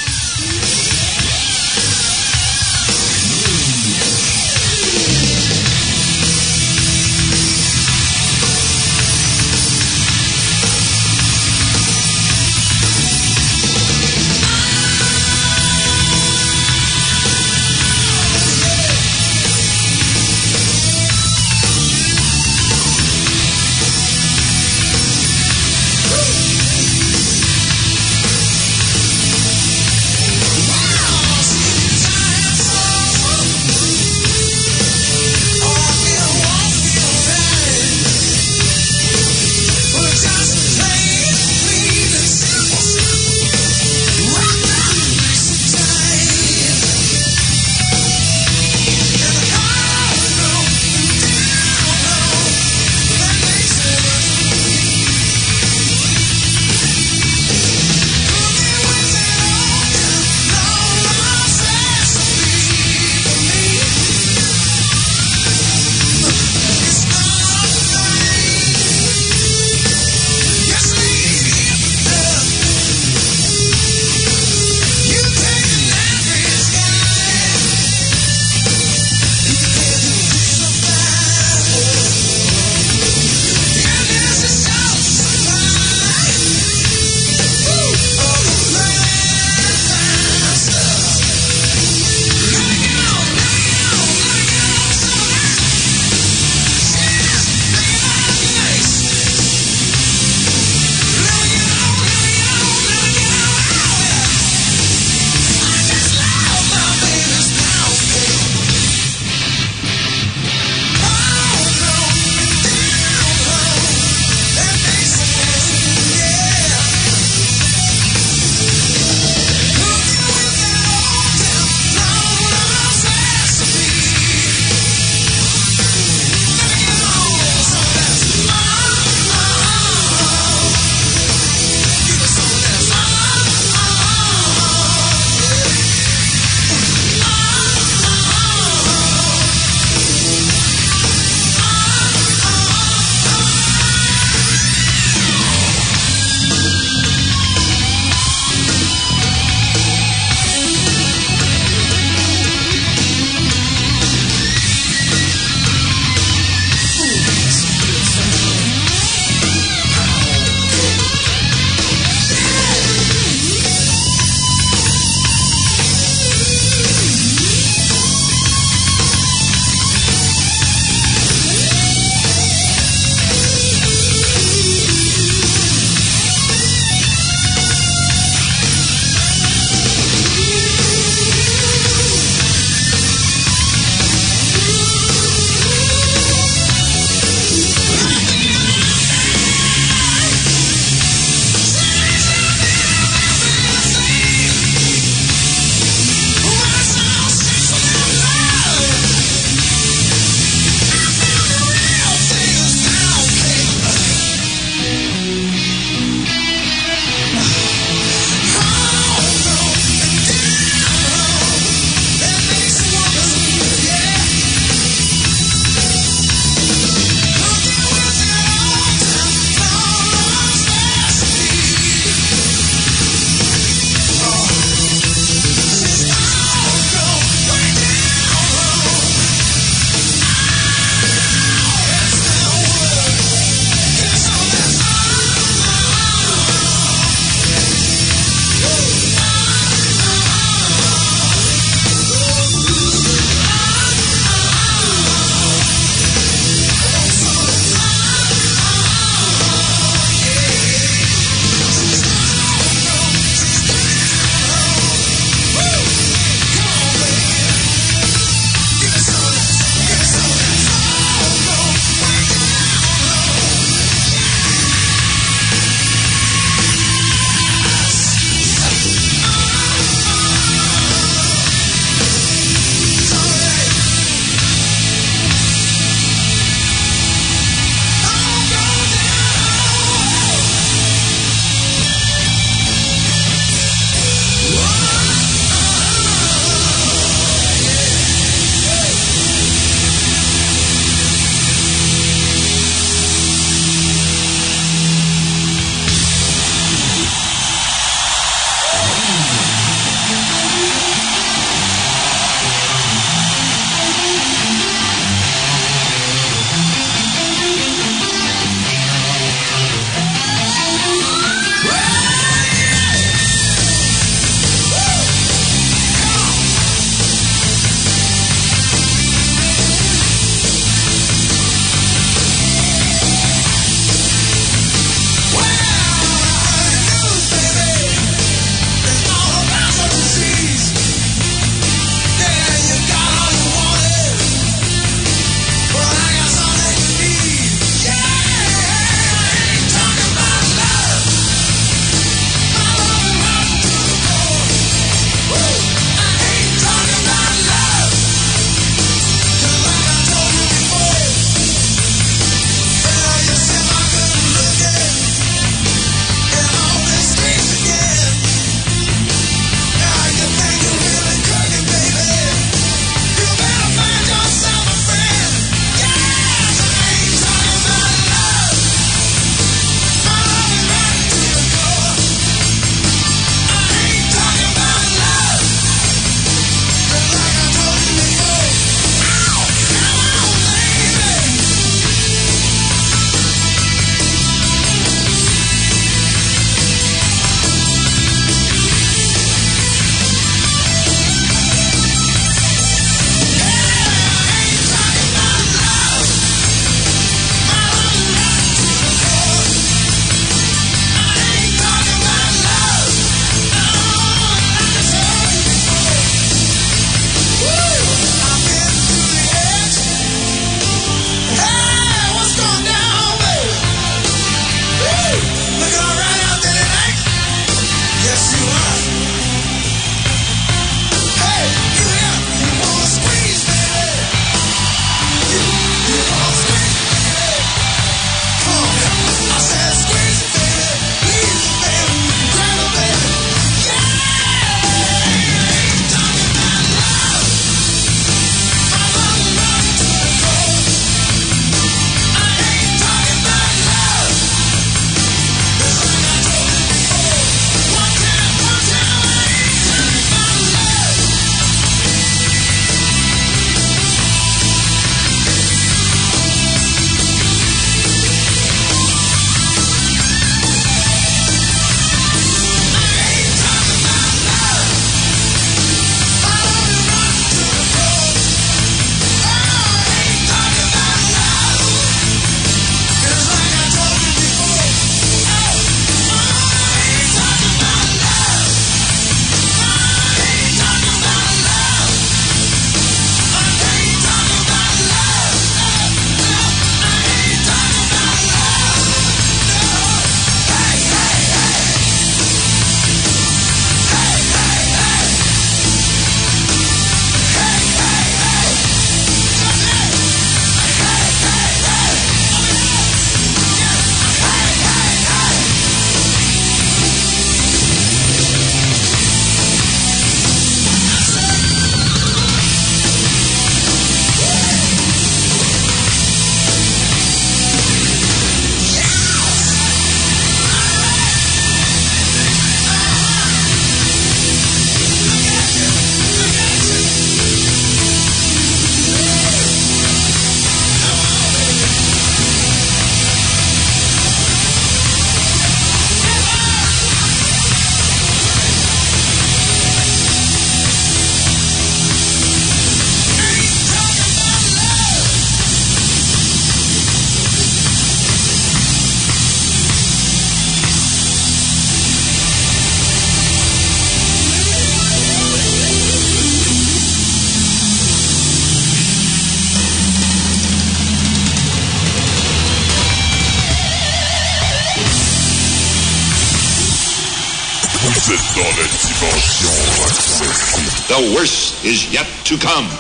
Is yet to come.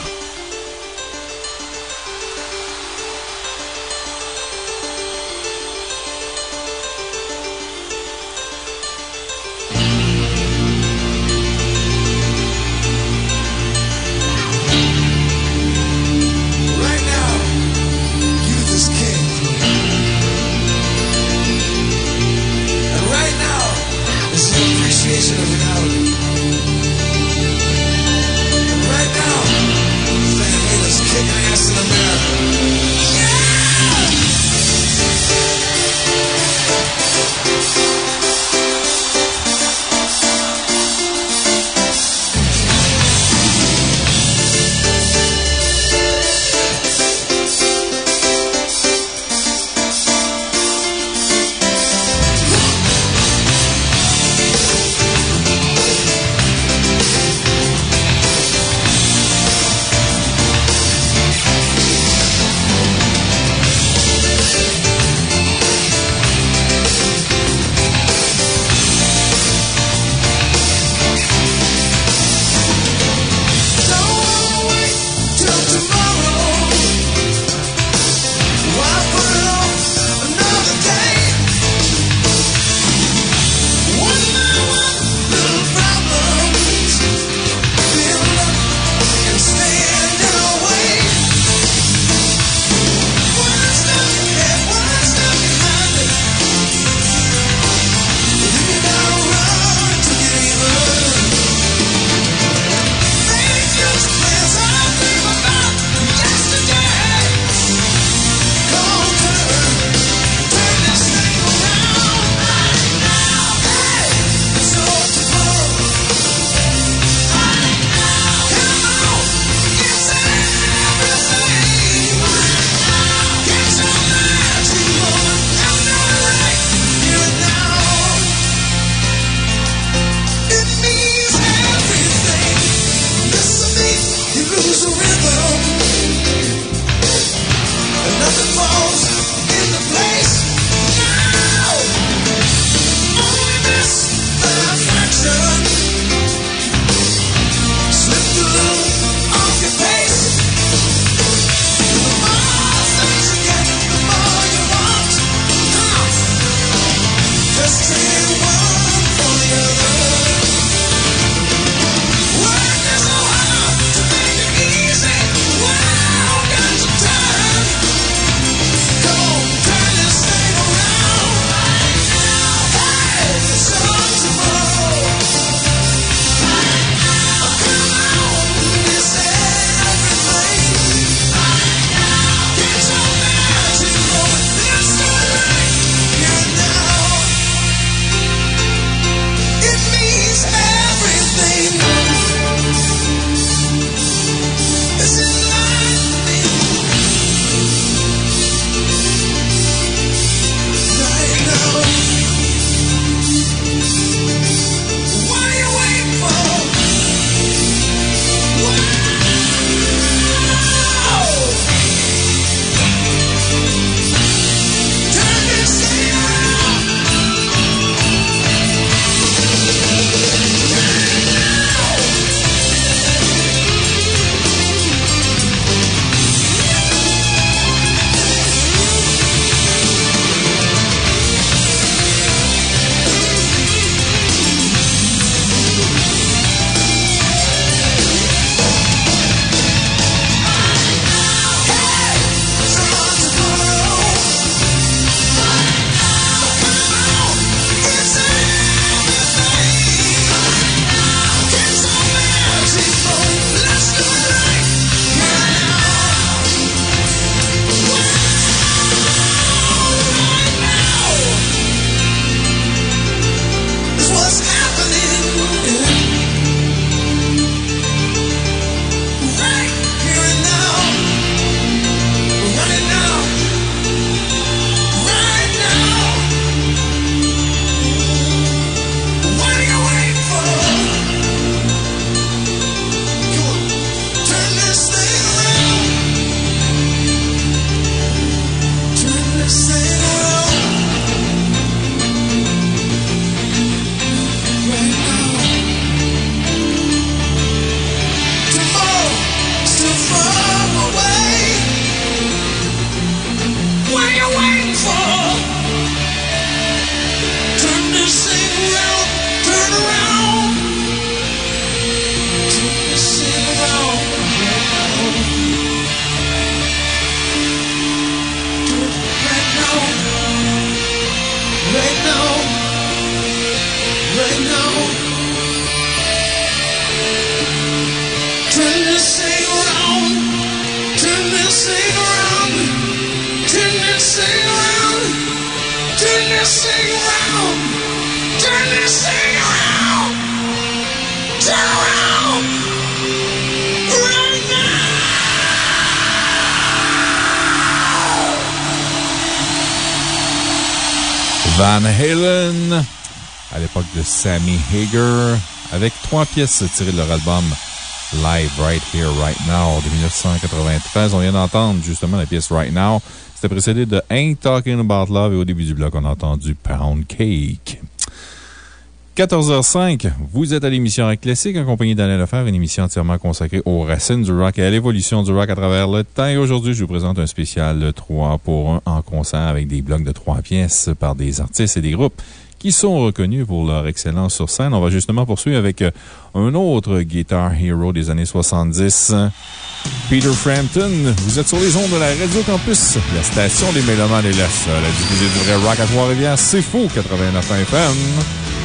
Van Halen, à l'époque de Sammy Hager, avec trois pièces tirées de leur album Live Right Here, Right Now de 1993. On vient d'entendre justement la pièce Right Now. C'était précédé de Ain't Talking About Love et au début du bloc, on a entendu Pound Cake. 14h05, vous êtes à l'émission Rock Classique en compagnie d'Alain Lefebvre, une émission entièrement consacrée aux racines du rock et à l'évolution du rock à travers le temps. Et aujourd'hui, je vous présente un spécial 3 pour 1 en concert avec des blocs de 3 pièces par des artistes et des groupes qui sont reconnus pour leur excellence sur scène. On va justement poursuivre avec euh, un autre guitar hero des années 70. Peter Frampton, vous êtes sur les ondes de la Radio Campus, la station des Mélomanes est la seule à diffuser du vrai rock à Trois-Rivières. C'est faux, 89 FM.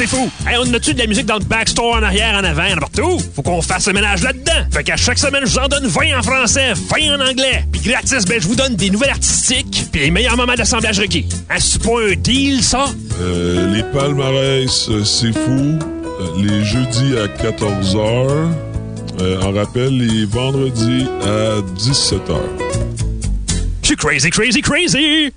C'est fou. Hey, on a-tu de la musique dans le backstore, en arrière, en avant, n'importe où? Faut qu'on fasse le ménage là-dedans. Fait qu'à chaque semaine, je vous en donne 20 en français, 20 en anglais. Puis gratis, ben, je vous donne des nouvelles artistiques puis les meilleurs moments d'assemblage requis. Hein, c'est pas un deal, ça? Euh, les palmarès, euh, c'est fou. Euh, les jeudis à 14h. en rappel, les vendredis à 17h. Je suis crazy, crazy, crazy!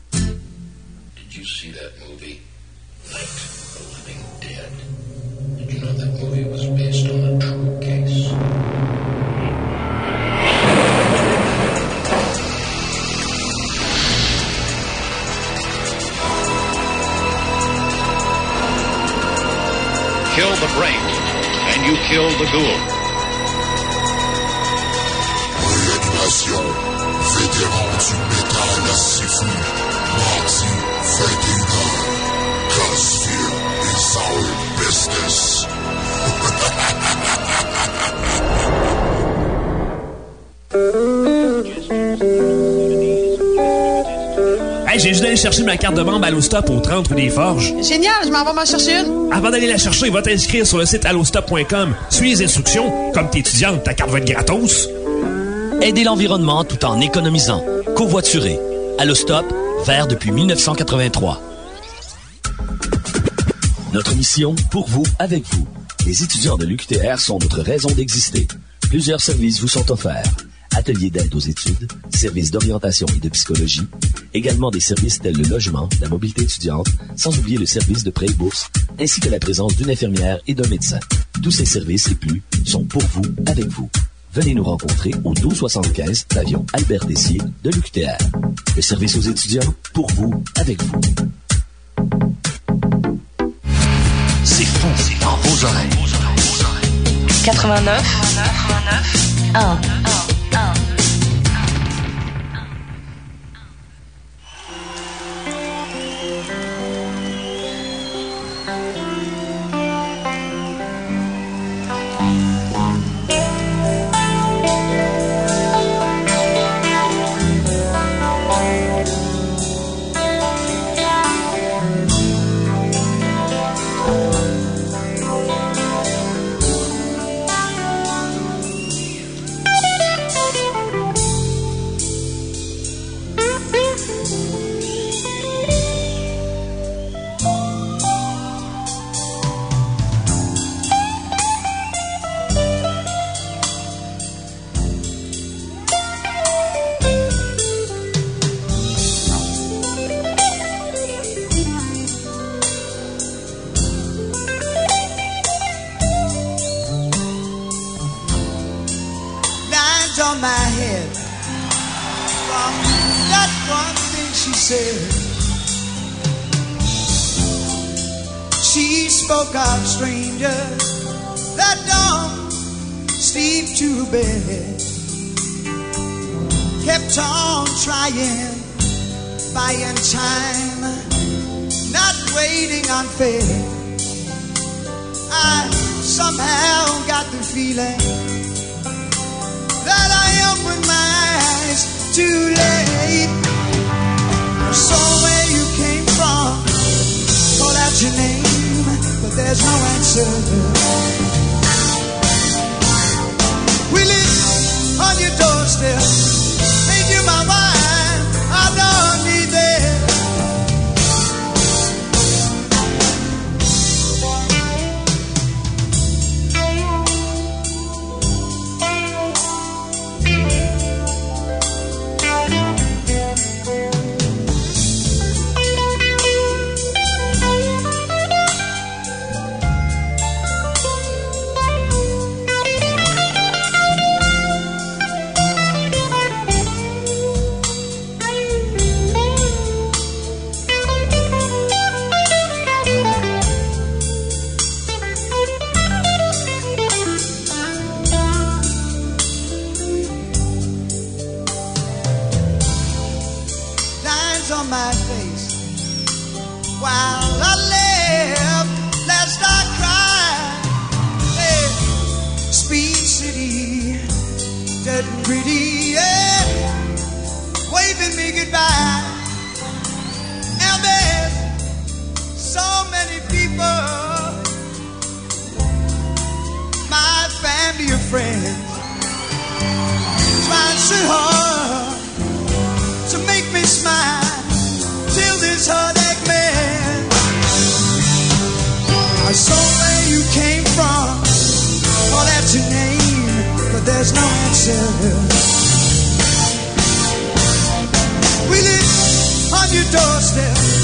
Carte de membre Allostop au 30 rue des Forges. Génial, je m'en vais m'en chercher une. Avant d'aller la chercher, va t'inscrire sur le site allostop.com. Suis les instructions. Comme t'es étudiante, ta carte va être gratos. Aider l'environnement tout en économisant. Covoiturer. Allostop, vert depuis 1983. Notre mission, pour vous, avec vous. Les étudiants de l'UQTR sont notre raison d'exister. Plusieurs services vous sont offerts. Ateliers d'aide aux études, services d'orientation et de psychologie, également des services tels le logement, la mobilité étudiante, sans oublier le service de prêt et bourse, ainsi que la présence d'une infirmière et d'un médecin. Tous ces services et plus sont pour vous, avec vous. Venez nous rencontrer au 1275 Pavillon Albert Dessier de l'UQTR. Le service aux étudiants, pour vous, avec vous. C'est fou, c'est dans vos oreilles. 89, 89, 1. 1. There's no answer. We live on your doorstep,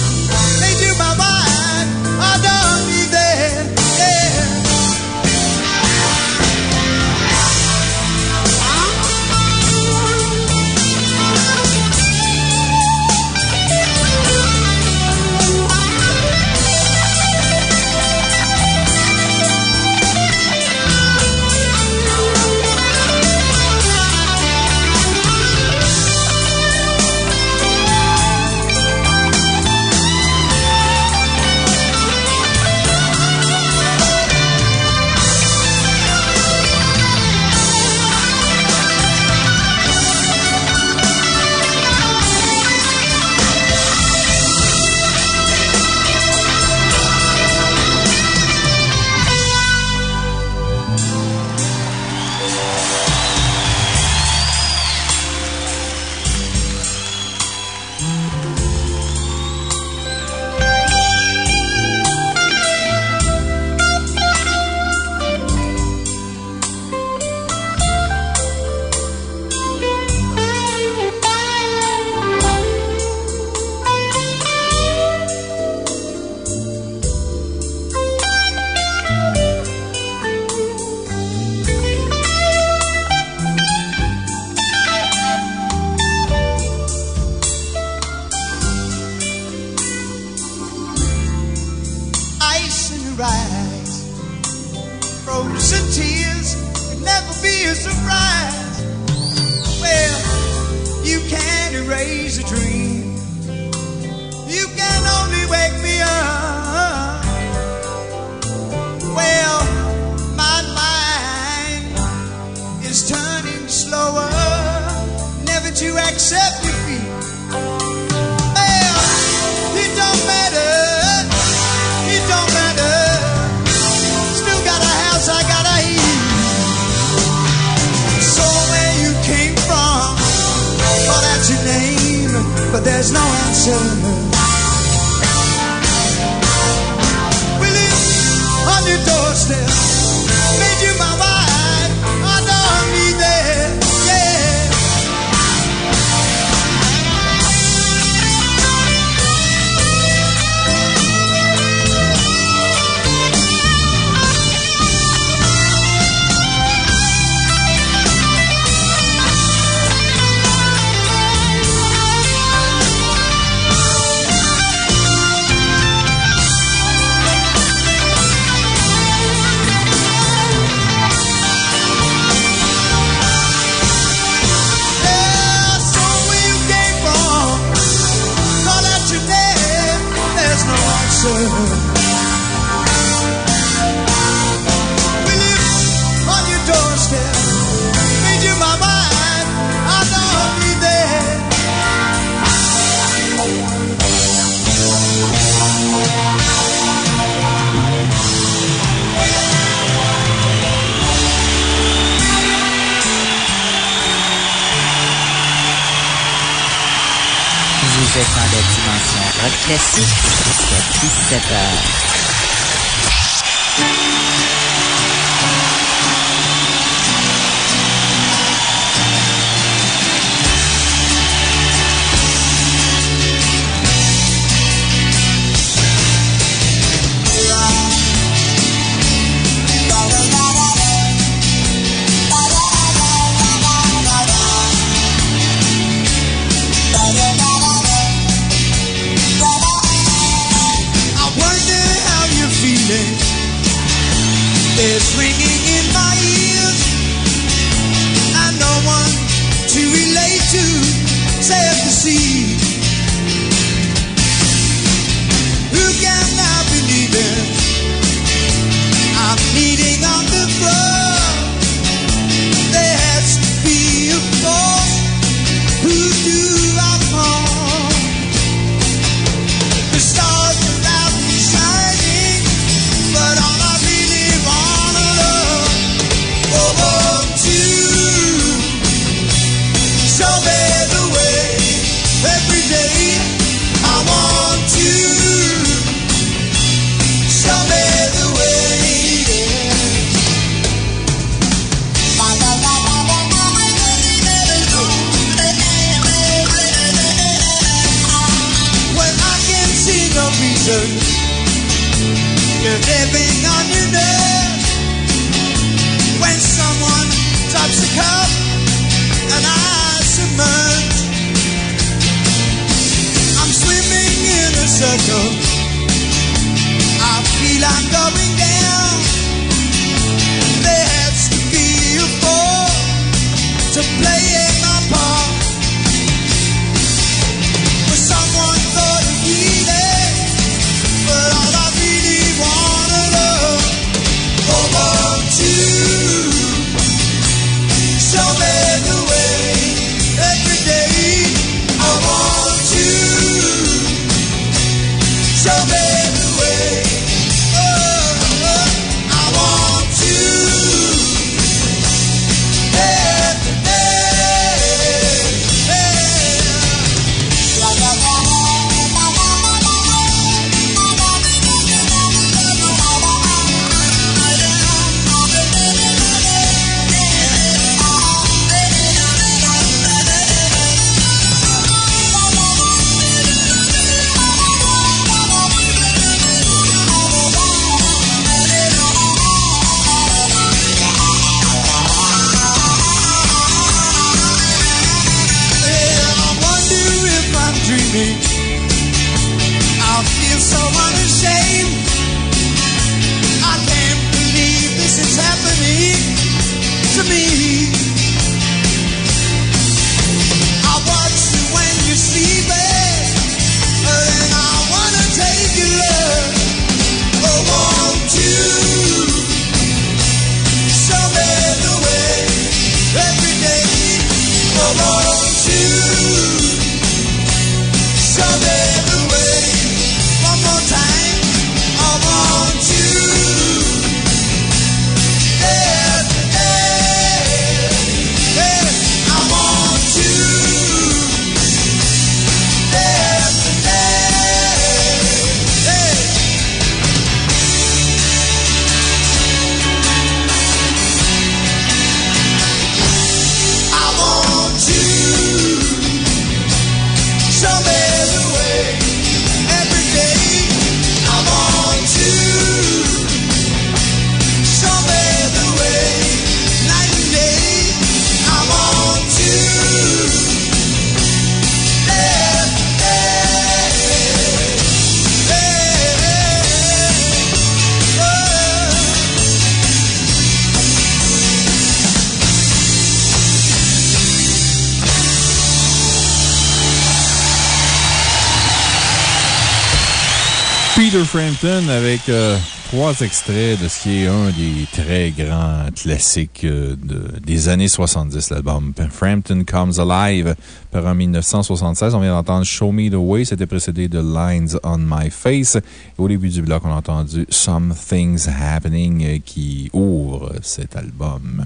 Frampton avec euh, trois extraits de ce qui est un des très grands classiques euh, de- des années 70, l'album Frampton Comes Alive, par en 1976. On vient d'entendre Show Me the Way, c'était précédé de Lines on My Face. Au début du bloc, on a entendu Some Things Happening euh, qui ouvre cet album.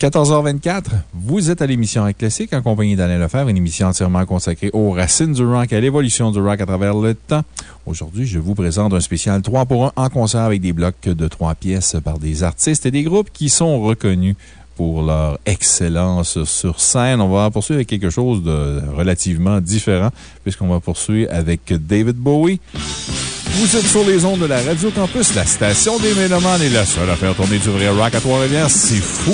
14h24, vous êtes à l'émission Rock Classique en compagnie d'Alain Lefebvre, une émission entièrement consacrée aux racines du rock et à l'évolution du rock à travers le temps. Aujourd'hui, je vous présente un spécial 3 pour 1 en concert avec des blocs de 3 pièces par des artistes et des groupes qui sont reconnus pour leur excellence sur scène. On va poursuivre avec quelque chose de relativement différent puisqu'on va poursuivre avec David Bowie. Vous êtes sur les ondes de la Radio Campus, la station des Mélomanes et la seule à faire tourner du vrai rock à Trois-Rivières. C'est fou!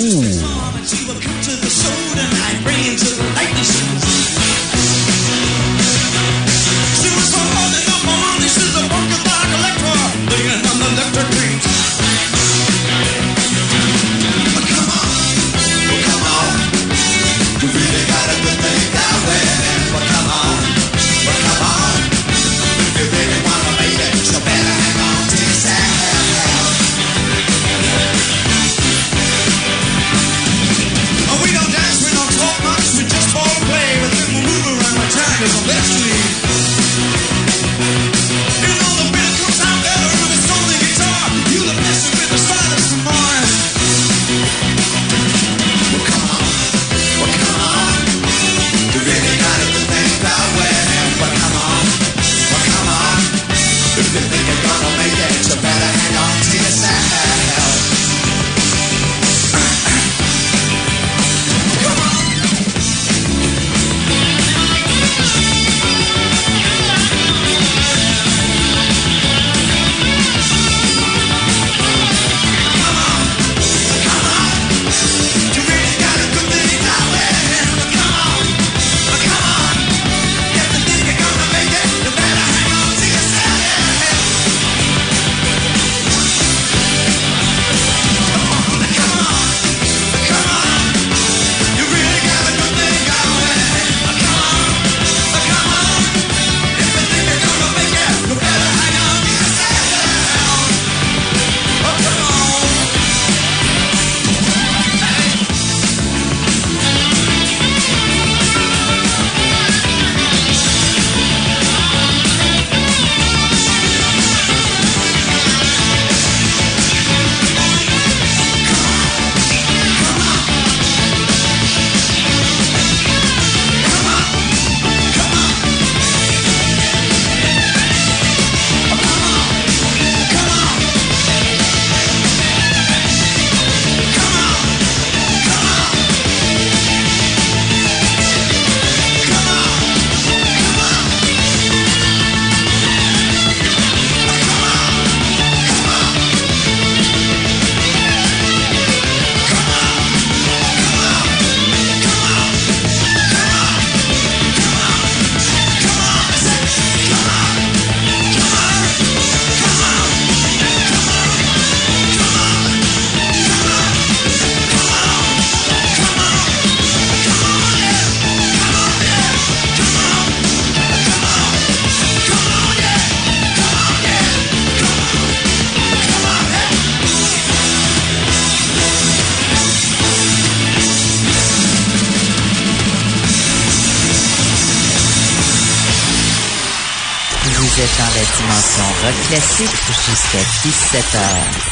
Jusqu'à 17h.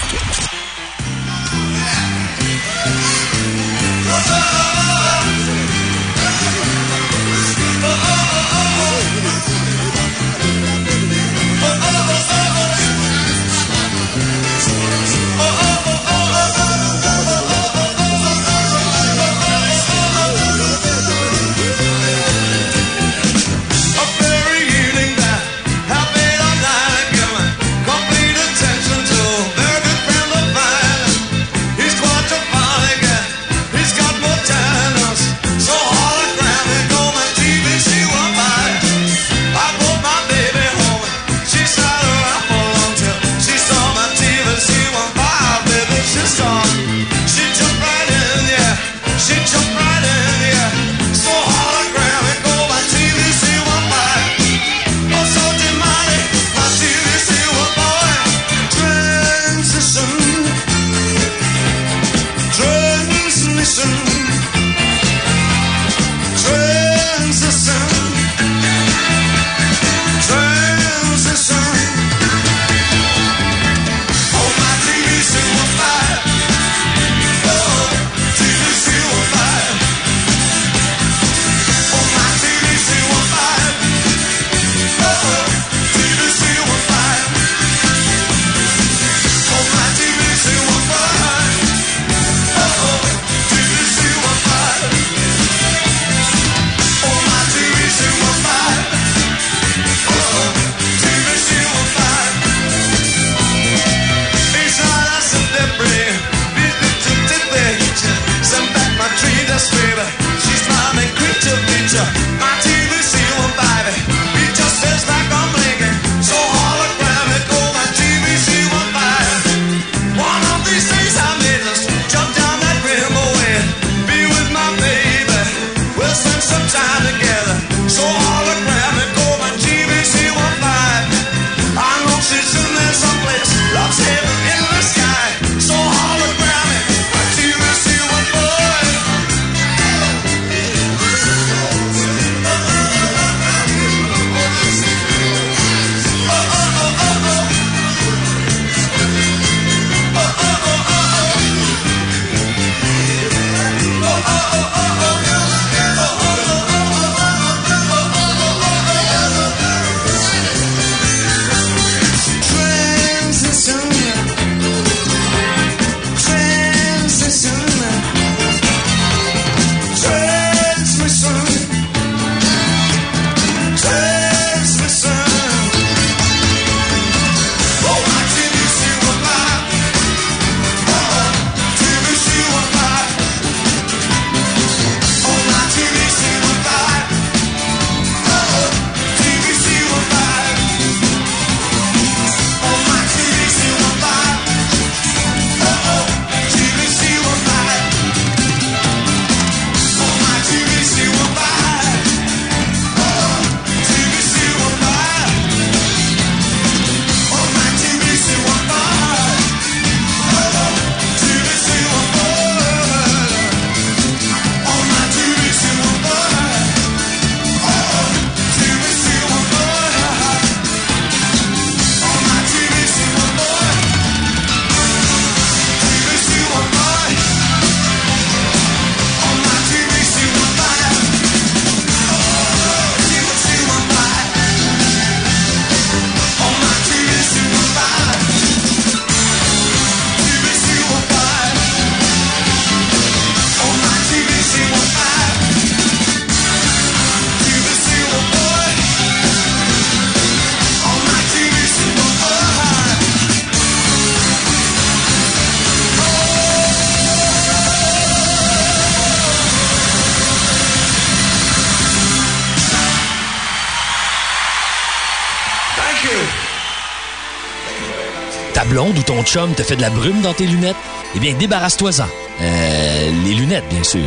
Ton chum te fait de la brume dans tes lunettes? Eh bien, débarrasse-toi-en. Euh, les lunettes, bien sûr.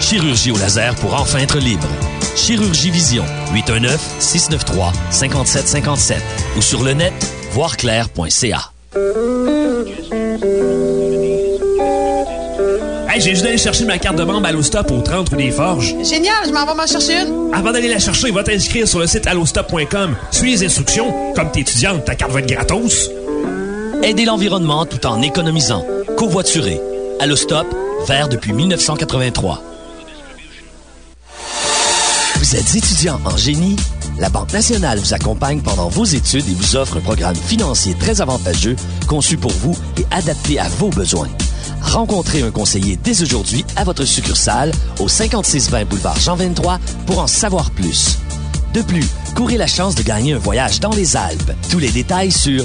Chirurgie au laser pour enfin être libre. Chirurgie Vision, 819-693-5757 ou sur le net, voirclair.ca. Hey, j'ai juste d'aller chercher ma carte de membre Allostop au 30 rue des Forges. Génial, je m'en vais m'en chercher une. Avant d'aller la chercher, va t'inscrire sur le site allostop.com. Suis les instructions. Comme t'es étudiante, ta carte va être gratos. Aider l'environnement tout en économisant. Covoiturer. Allostop, vert depuis 1983. Vous êtes étudiant en génie? La Banque nationale vous accompagne pendant vos études et vous offre un programme financier très avantageux, conçu pour vous et adapté à vos besoins. Rencontrez un conseiller dès aujourd'hui à votre succursale au 5620 boulevard Jean 23 pour en savoir plus. De plus, courez la chance de gagner un voyage dans les Alpes. Tous les détails sur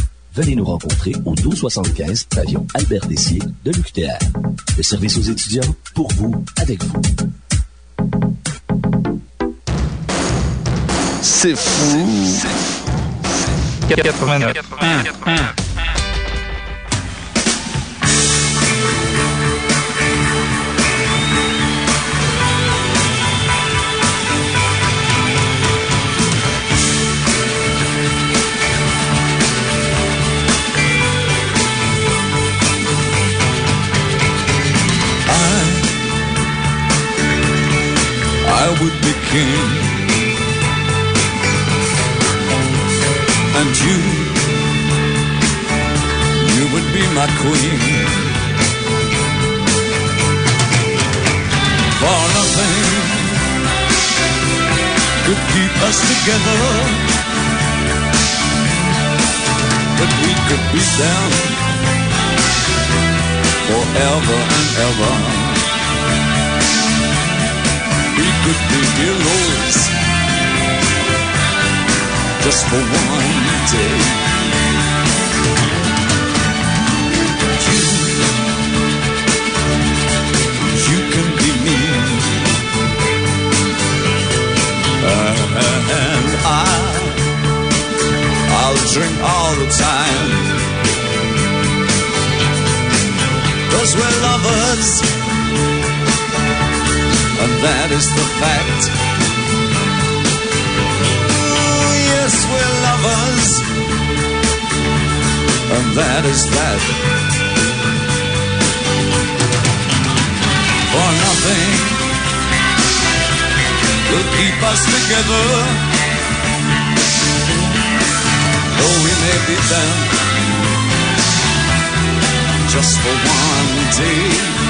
Venez nous rencontrer au 1275 Pavillon Albert Dessier de l'UQTR. Le service aux étudiants, pour vous, avec vous. C'est fou. 89. 89. 89. again. And you, you would be my queen. For nothing could keep us together. But we could be down forever and ever could be heroes just for one day. Eh? You, you can be me, and I, I'll drink all the time. Cause we're lovers and that is the fact. Ooh, yes, we're lovers, and that is that. For nothing will keep us together, though we may be them just for one day.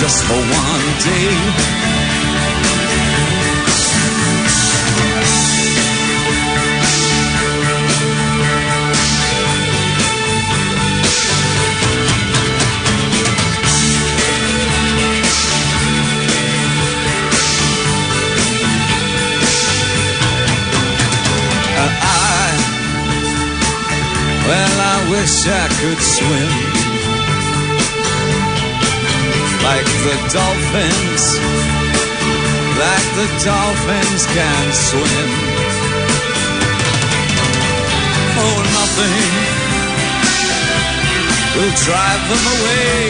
Just for one day. Uh, I, well, I wish I could swim like the dolphins, like the dolphins can swim. Oh, nothing will drive them away.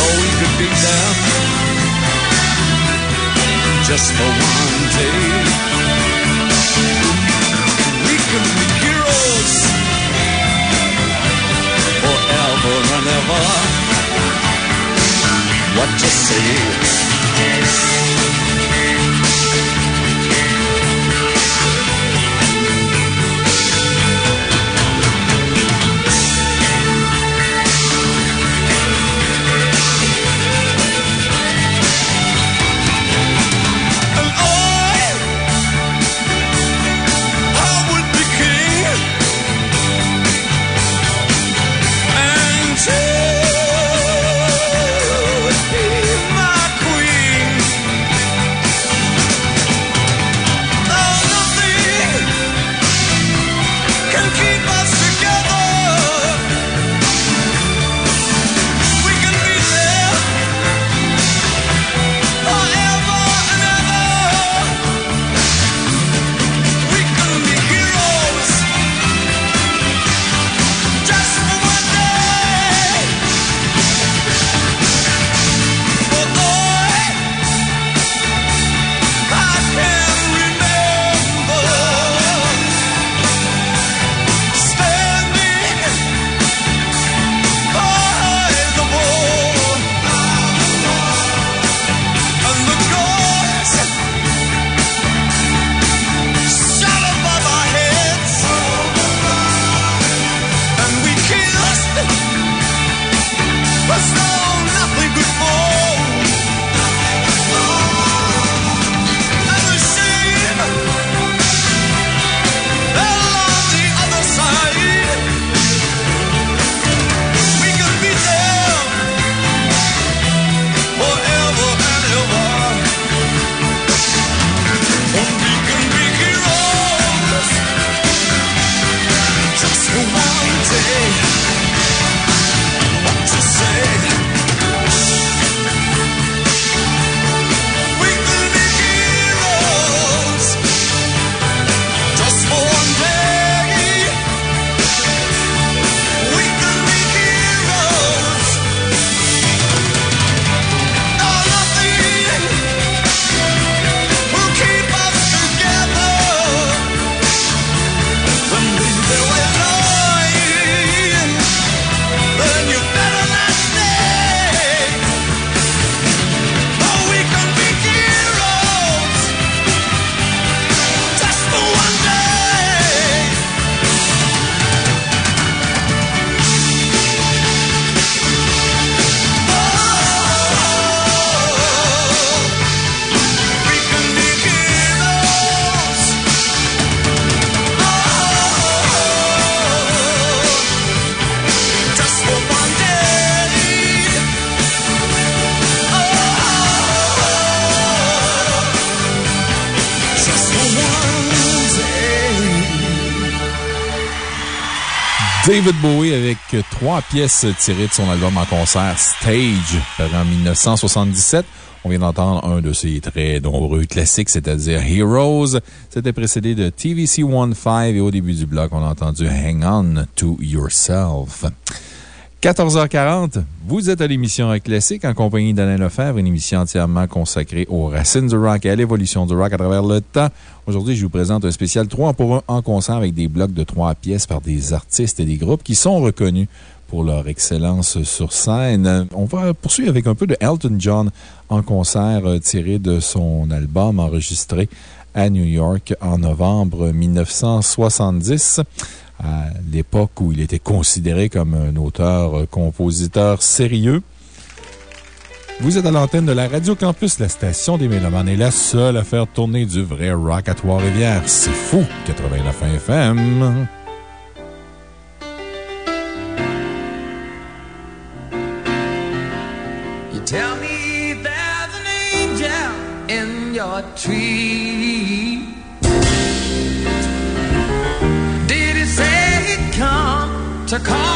Oh, we could beat them just for one day. We can be heroes forever and ever. What you say? David Bowie avec trois pièces tirées de son album en concert Stage, paru en 1977. On vient d'entendre un de ses très nombreux classiques, c'est-à-dire Heroes. C'était précédé de TVC 15 et au début du bloc, on a entendu Hang On to Yourself. 14h40, vous êtes à l'émission Classique en compagnie d'Alain Lefebvre, une émission entièrement consacrée aux racines du rock et à l'évolution du rock à travers le temps. Aujourd'hui, je vous présente un spécial 3 pour 1 en concert avec des blocs de 3 pièces par des artistes et des groupes qui sont reconnus pour leur excellence sur scène. On va poursuivre avec un peu de Elton John en concert euh, tiré de son album enregistré à New York en novembre 1970 à l'époque où il était considéré comme un auteur-compositeur sérieux. Vous êtes à l'antenne de la Radio Campus, la station des Mélomanes est la seule à faire tourner du vrai rock à Trois-Rivières. C'est fou! 89 FM. You tell me there's an angel in your tree. Come to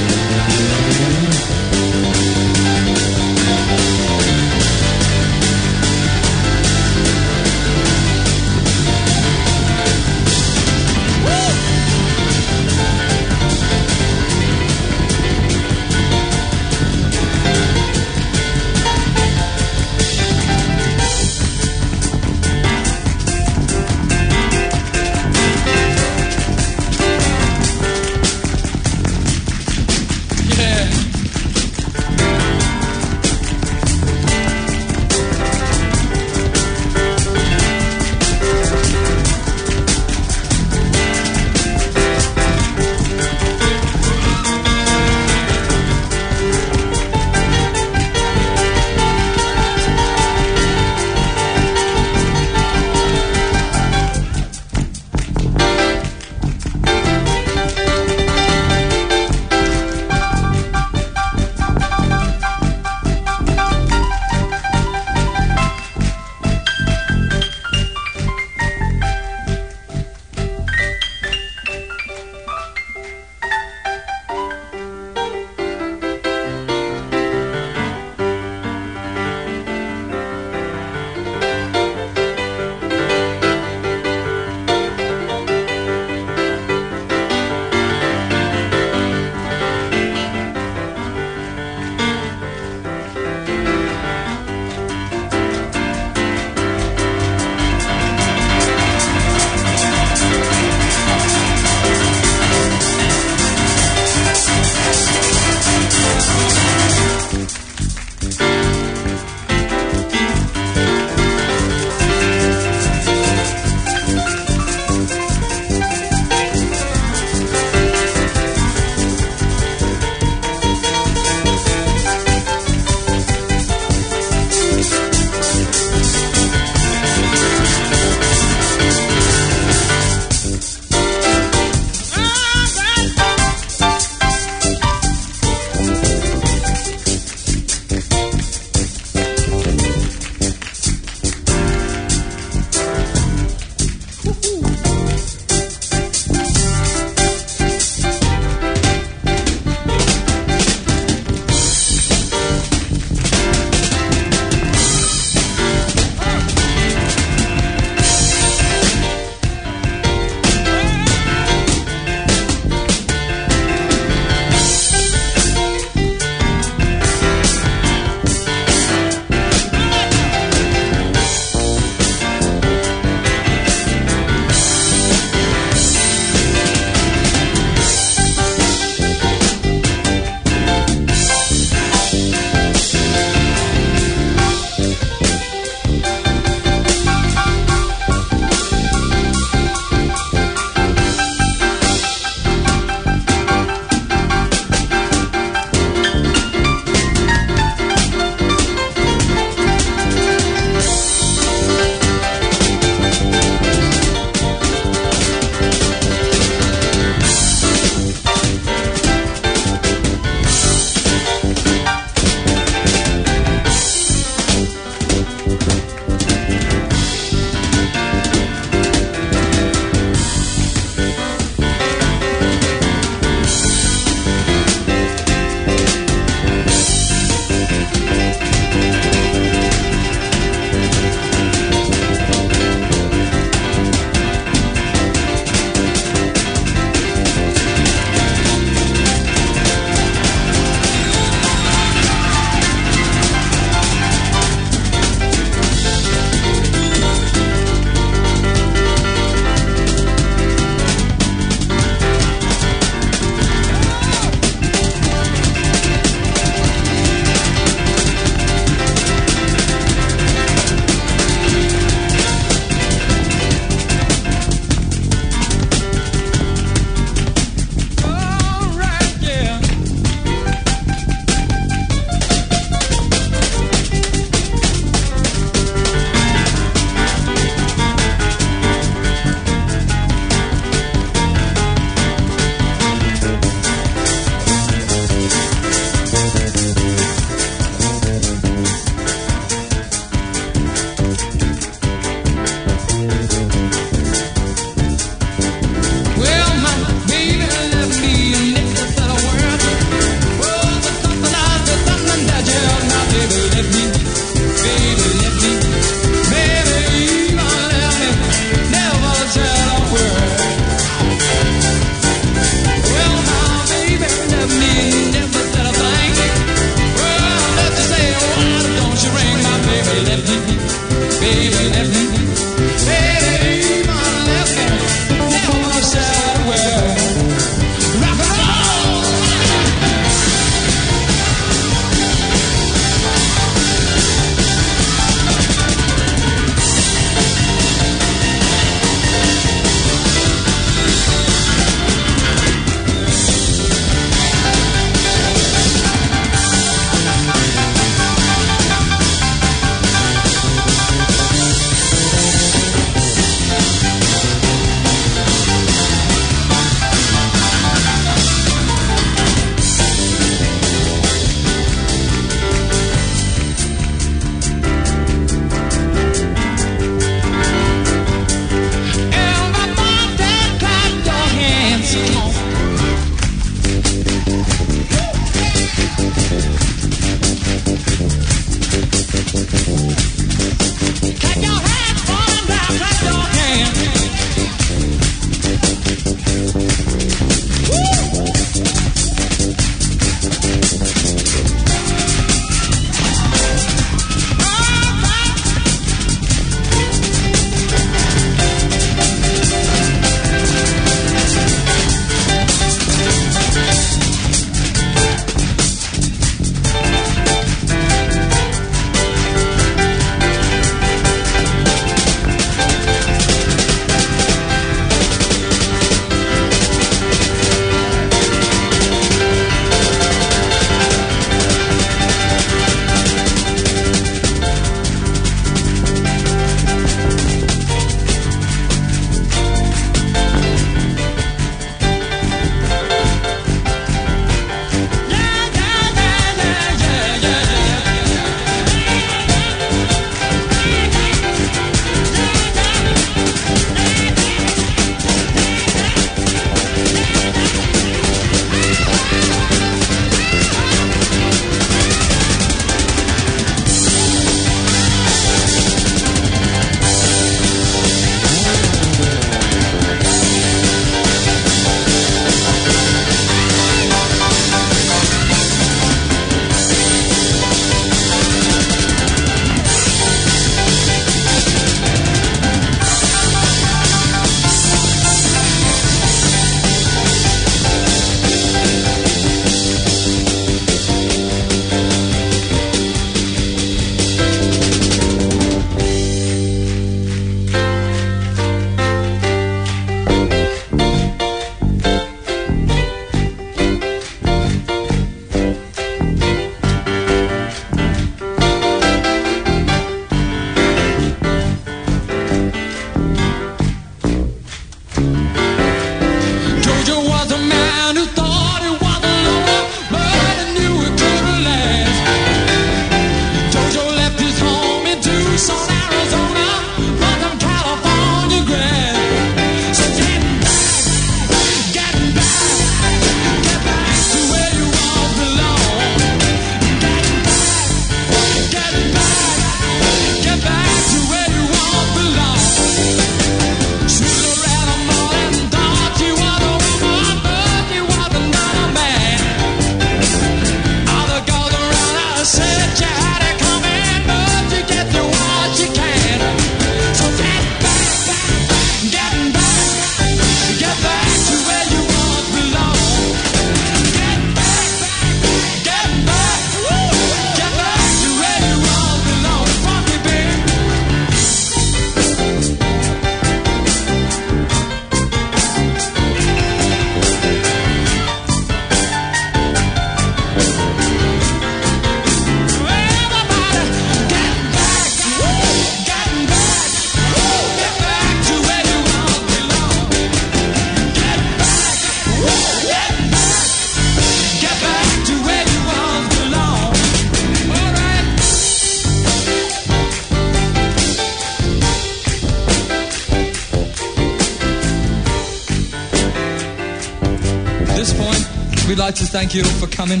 thank you all for coming,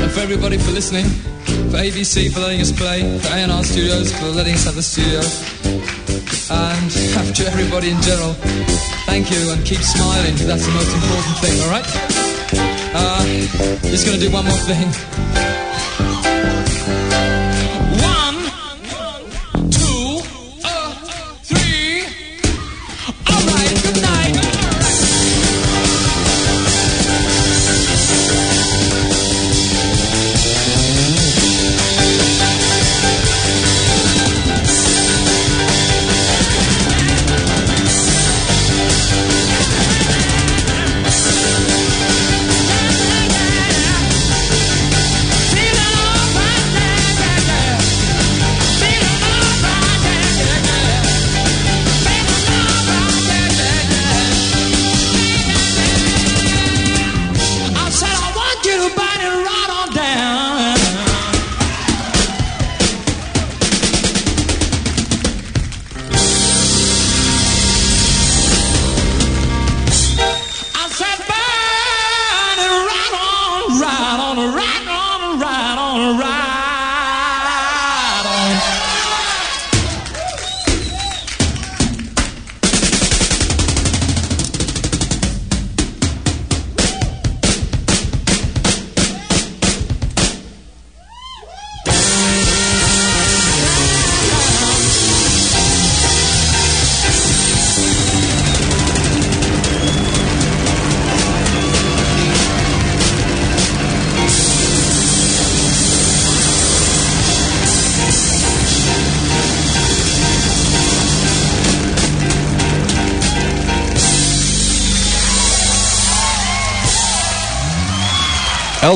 and for everybody for listening, for ABC for letting us play, for A&R Studios for letting us have the studio, and to everybody in general, thank you and keep smiling, 'cause that's the most important thing, all right? Uh, just gonna do one more thing.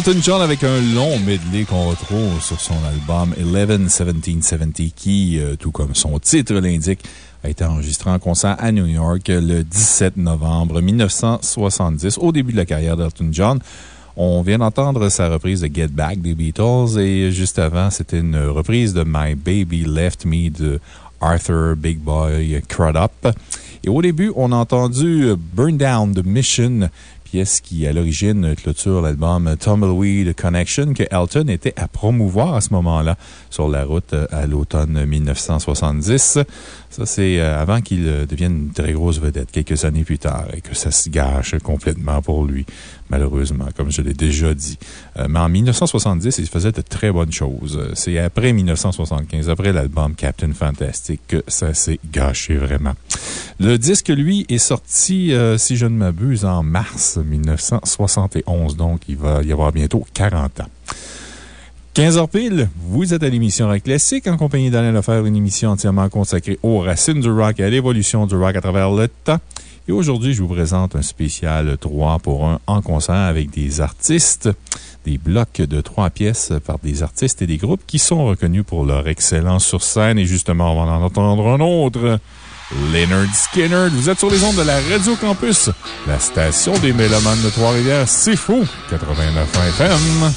Elton John avec un long medley qu'on retrouve sur son album 11-1770 qui, euh, tout comme son titre l'indique, a été enregistré en concert à New York le 17 novembre 1970, au début de la carrière d'Elton John. On vient d'entendre sa reprise de Get Back des Beatles et juste avant, c'était une reprise de My Baby Left Me de Arthur Big Boy Crudup. Et au début, on a entendu Burn Down the Mission, qui, à l'origine, clôture l'album Tumbleweed Connection que Elton était à promouvoir à ce moment-là sur la route à l'automne 1970. Ça, c'est euh, avant qu'il euh, devienne une très grosse vedette quelques années plus tard et que ça se gâche complètement pour lui, malheureusement, comme je l'ai déjà dit. Euh, mais en 1970, il faisait de très bonnes choses. C'est après 1975, après l'album Captain Fantastic, que ça s'est gâché vraiment. Le disque, lui, est sorti, euh, si je ne m'abuse, en mars 1971, donc il va y avoir bientôt 40 ans. 15 heures pile, vous êtes à l'émission Rock Classique en compagnie d'Alain Lefebvre, une émission entièrement consacrée aux racines du rock et à l'évolution du rock à travers le temps. Et aujourd'hui, je vous présente un spécial 3 pour 1 en concert avec des artistes, des blocs de 3 pièces par des artistes et des groupes qui sont reconnus pour leur excellence sur scène. Et justement, on va en entendre un autre. Leonard Skinner, vous êtes sur les ondes de la Radio Campus, la station des Mélomanes de Trois-Rivières. C'est fou! 89 FM.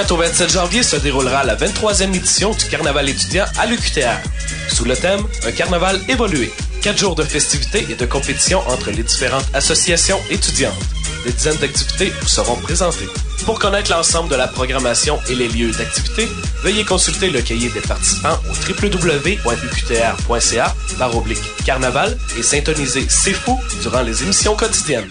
24 au 27 janvier se déroulera la 23e édition du Carnaval étudiant à l'UQTR. Sous le thème Un carnaval évolué. Quatre jours de festivités et de compétitions entre les différentes associations étudiantes. Des dizaines d'activités vous seront présentées. Pour connaître l'ensemble de la programmation et les lieux d'activité, veuillez consulter le cahier des participants au www.uqtr.ca par carnaval et syntoniser C'est fou durant les émissions quotidiennes.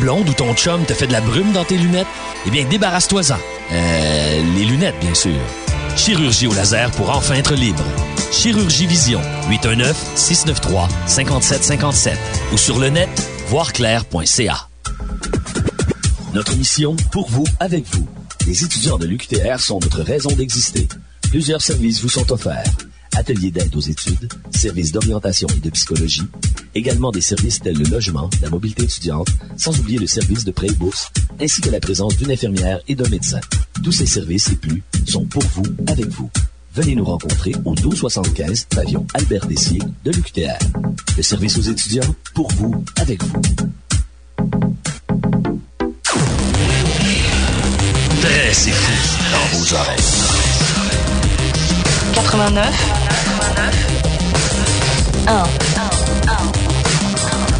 Blonde ou ton chum te fait de la brume dans tes lunettes? Eh bien, débarrasse-toi-en. Euh, les lunettes, bien sûr. Chirurgie au laser pour enfin être libre. Chirurgie Vision, 819-693-5757 ou sur le net, voirclair.ca. Notre mission, pour vous, avec vous. Les étudiants de l'UQTR sont notre raison d'exister. Plusieurs services vous sont offerts. Ateliers d'aide aux études, services d'orientation et de psychologie, également des services tels le logement, la mobilité étudiante, sans oublier le service de prêt et bourse, ainsi que la présence d'une infirmière et d'un médecin. Tous ces services et plus sont pour vous, avec vous. Venez nous rencontrer au 1275 pavillon Albert Dessier de l'UQTR. Le service aux étudiants, pour vous, avec vous. C'est fou dans vos oreilles. 89 89 1 1 1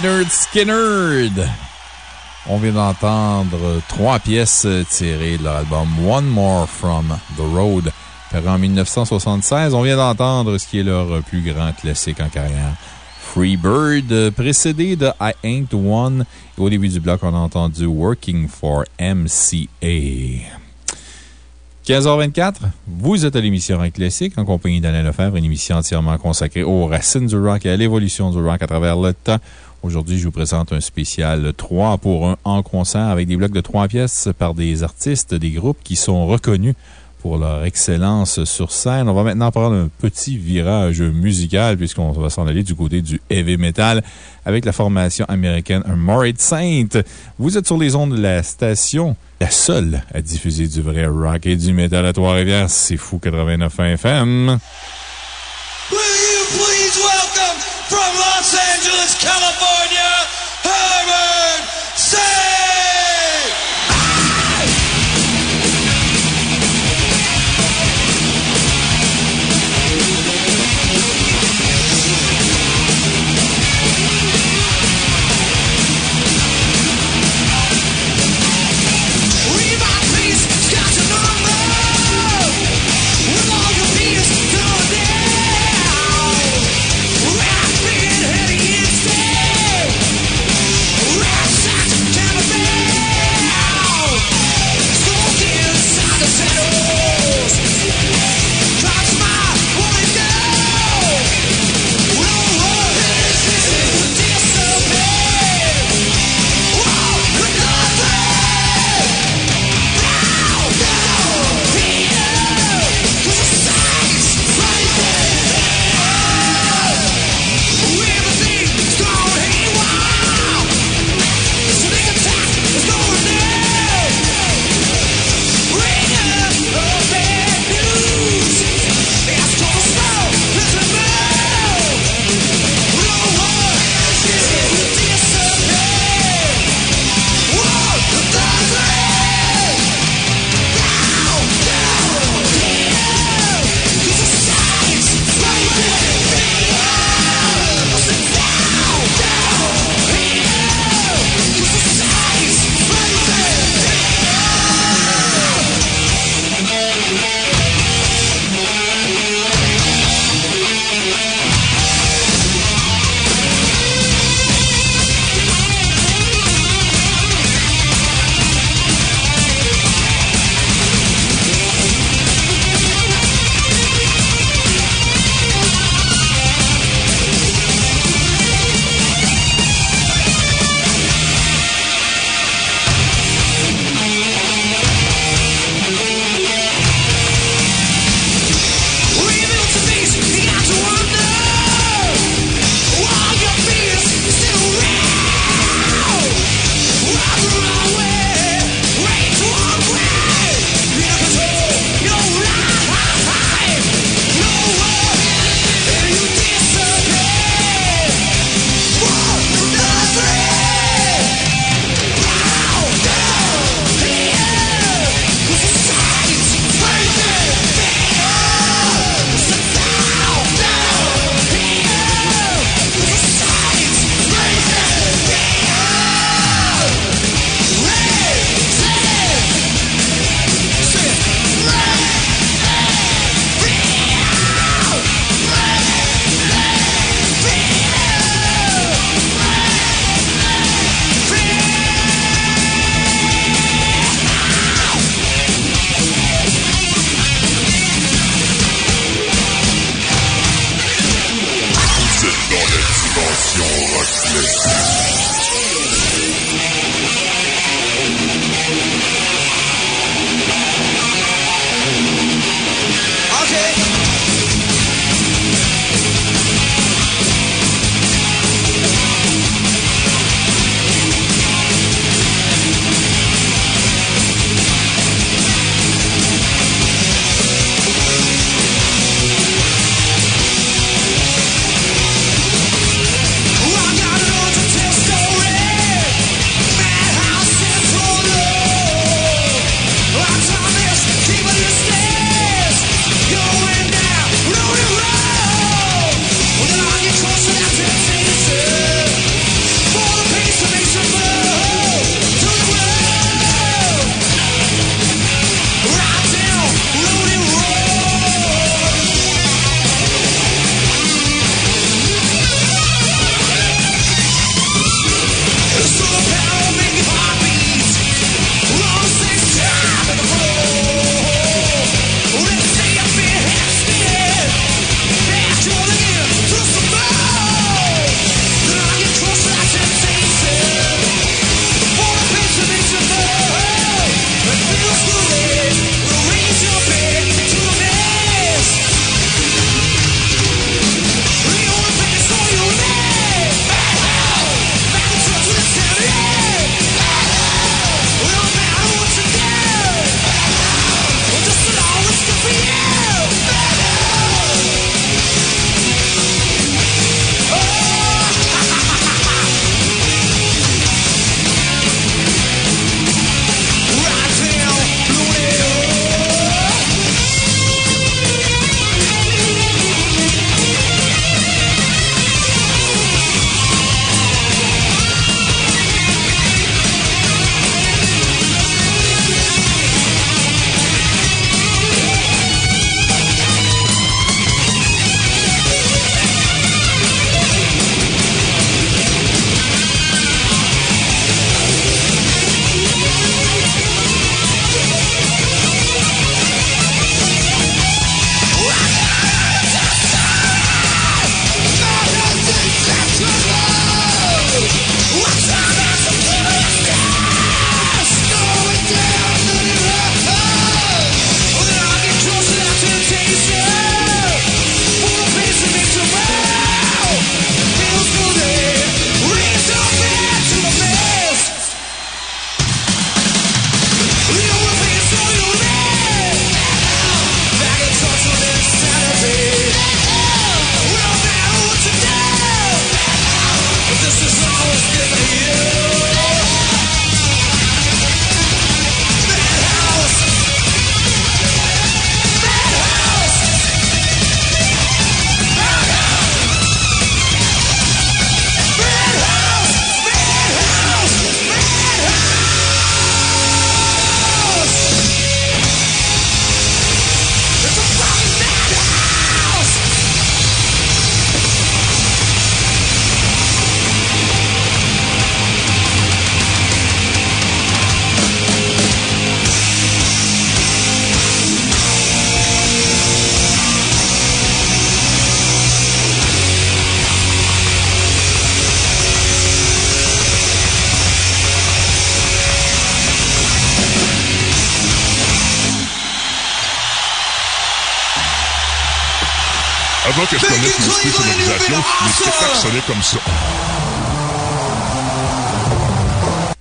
Leonard Skinner. On vient d'entendre trois pièces tirées de leur album One More From the Road, paru en 1976. On vient d'entendre ce qui est leur plus grand classique en carrière. Free Bird, précédé de I Ain't One. Au début du bloc, on a entendu Working for MCA. 15h24, vous êtes à l'émission Rock Classique en compagnie d'Alain Lefebvre, une émission entièrement consacrée aux racines du rock et à l'évolution du rock à travers le temps. Aujourd'hui, je vous présente un spécial 3 pour 1 en concert avec des blocs de 3 pièces par des artistes, des groupes qui sont reconnus pour leur excellence sur scène. On va maintenant prendre un petit virage musical puisqu'on va s'en aller du côté du heavy metal avec la formation américaine Morit Saint. Vous êtes sur les ondes de la station, la seule à diffuser du vrai rock et du métal à Trois-Rivières. C'est fou 89 FM. Will you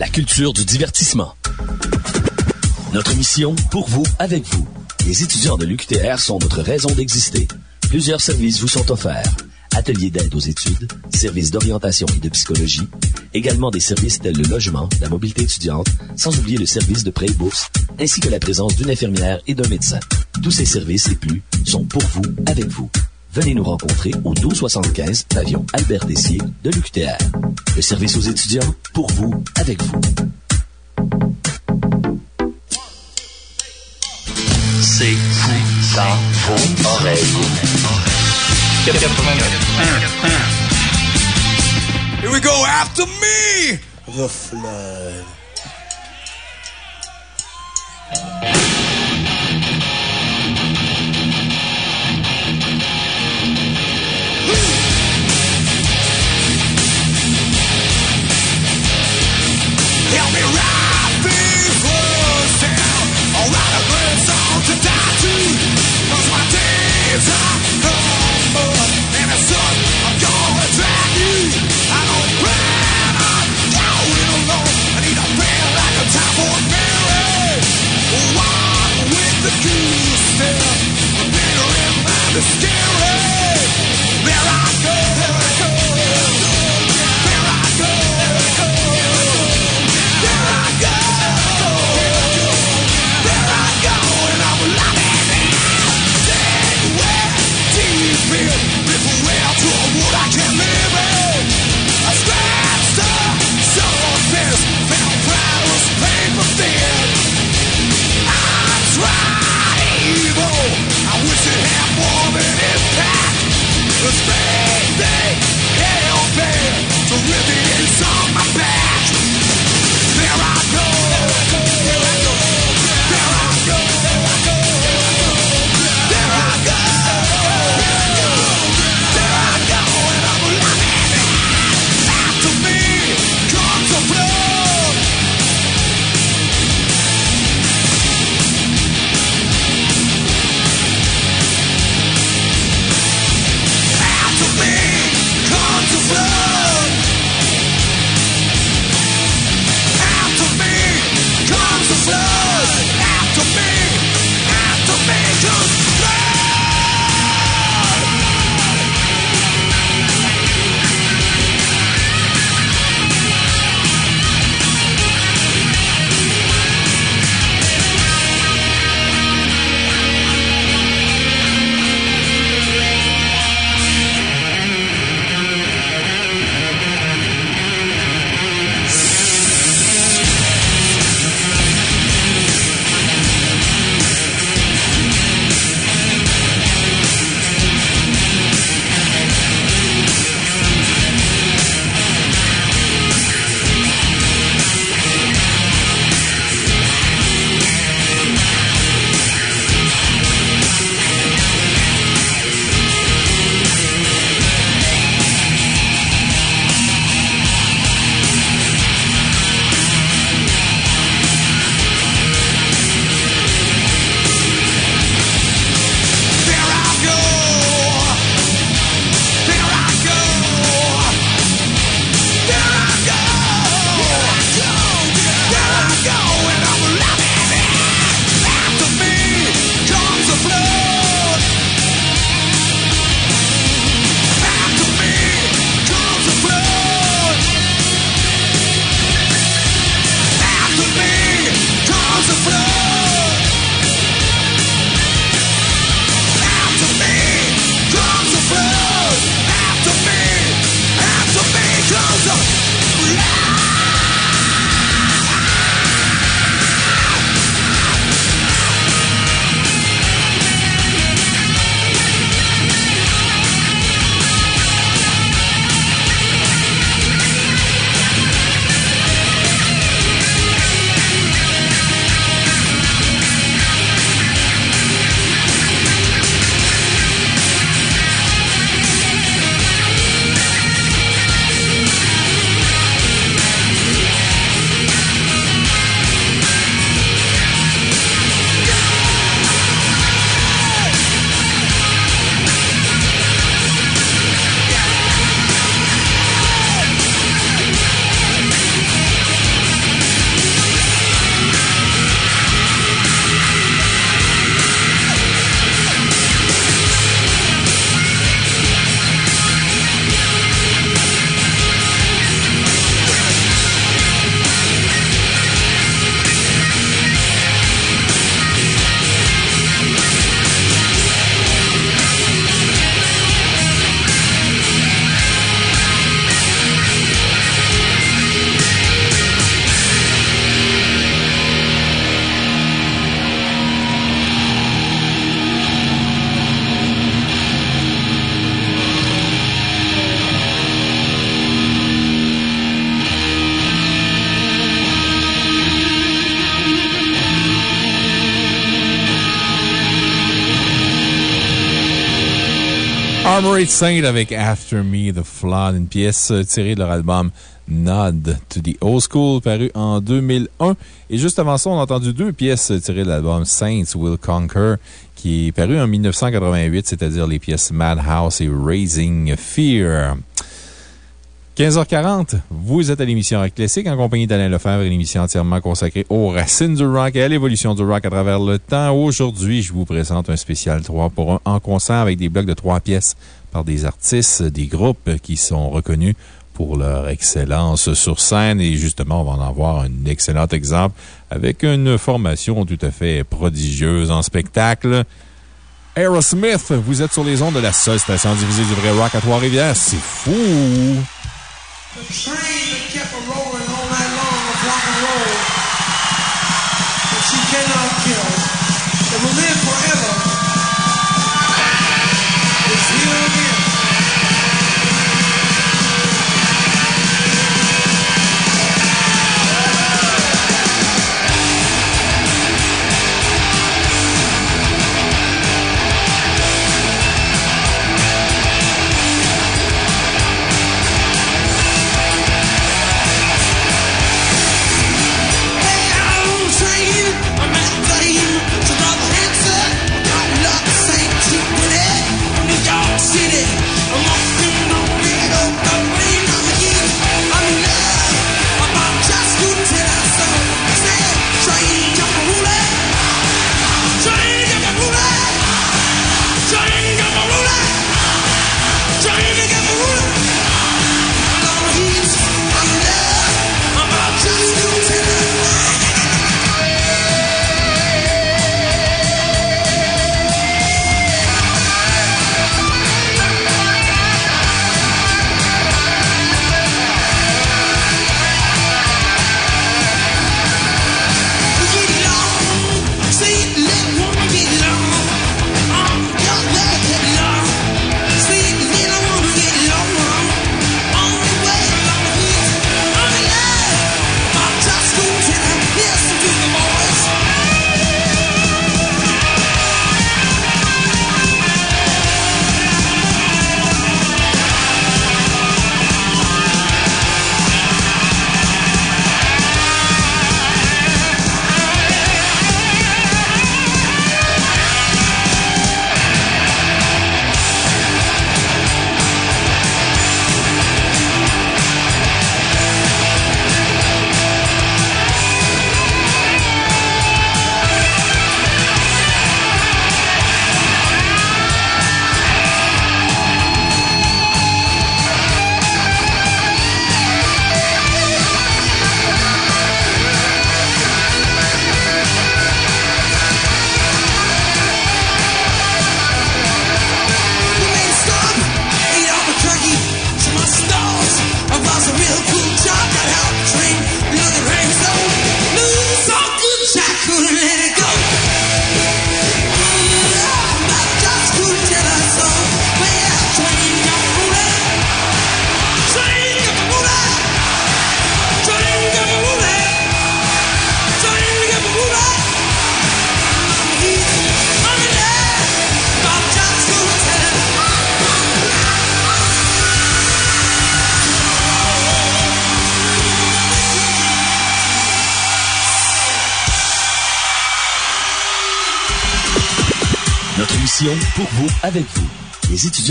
la culture du divertissement. Notre mission, pour vous, avec vous. Les étudiants de l'UQTR sont notre raison d'exister. Plusieurs services vous sont offerts. Ateliers d'aide aux études, services d'orientation et de psychologie, également des services tels le logement, la mobilité étudiante, sans oublier le service de prêt et bourse, ainsi que la présence d'une infirmière et d'un médecin. Tous ces services et plus sont pour vous, avec vous. Venez nous rencontrer au 1275 pavillon Albert Dessier de l'UQTR. Le service aux étudiants, pour vous, avec vous. C'est fou dans vos oreilles. Here we go after me. The flood. Scary. There I go. There I go. with the Saint avec After Me, The Flood, une pièce tirée de leur album Nod to the Old School, paru en 2001. Et juste avant ça, on a entendu deux pièces tirées de l'album Saints Will Conquer, qui est paru en 1988, c'est-à-dire les pièces Madhouse et Raising Fear. 15h40, vous êtes à l'émission Rock Classique en compagnie d'Alain Lefebvre, une émission entièrement consacrée aux racines du rock et à l'évolution du rock à travers le temps. Aujourd'hui, je vous présente un spécial 3 pour 1 en concert avec des blocs de 3 pièces par des artistes, des groupes qui sont reconnus pour leur excellence sur scène. Et justement, on va en avoir un excellent exemple avec une formation tout à fait prodigieuse en spectacle. Aerosmith, vous êtes sur les ondes de la seule station divisée du vrai rock à Trois-Rivières. C'est fou!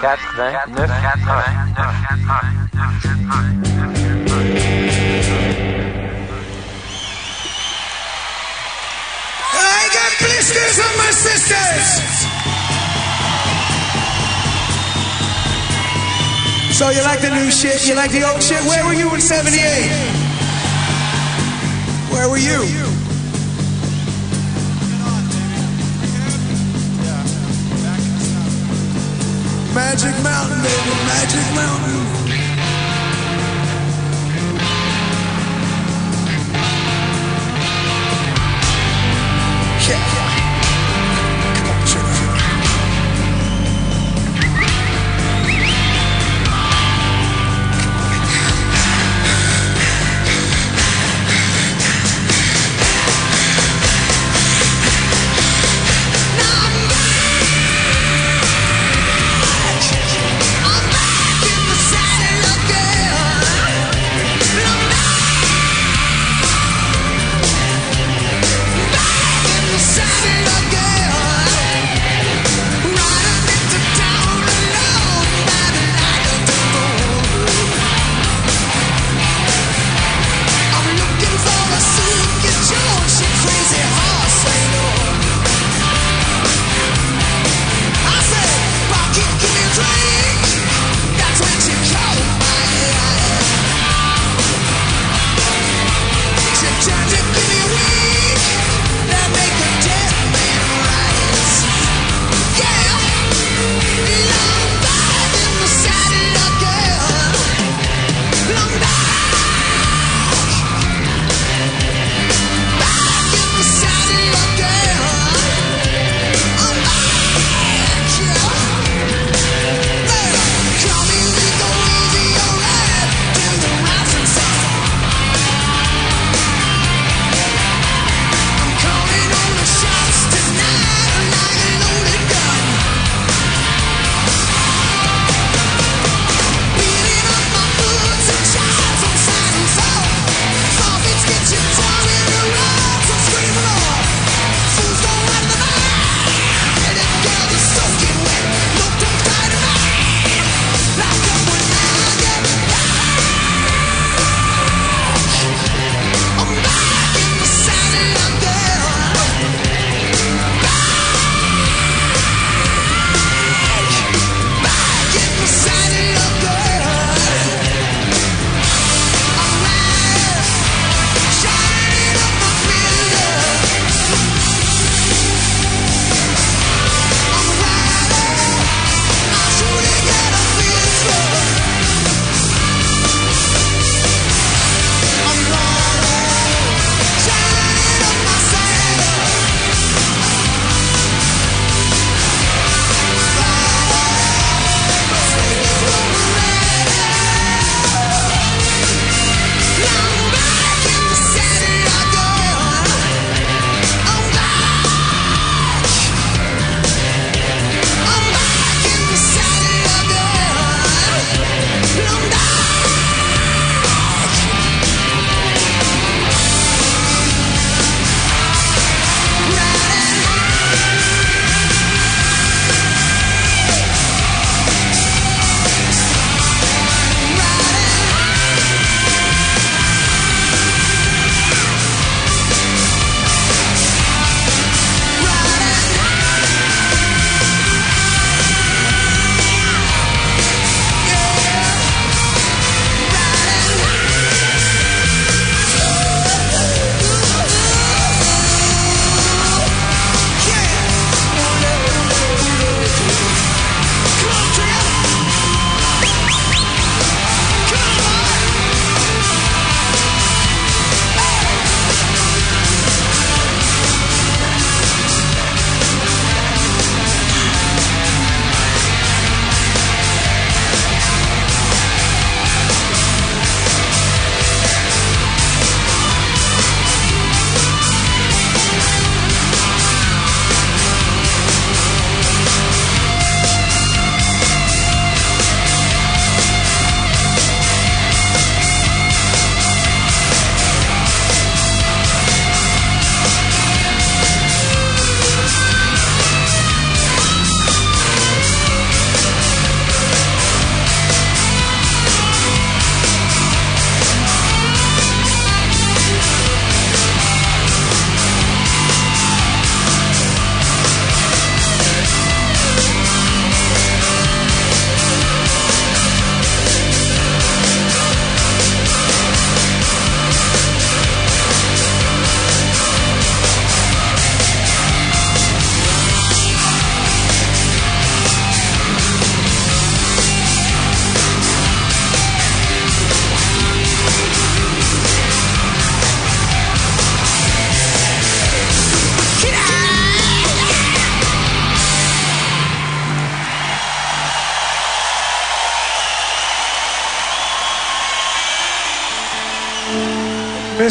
89, I got blisters on my sisters. So you like the new shit? You like the old shit? Where were you in 78? Where were you? Magic Mountain, baby, Magic Mountain.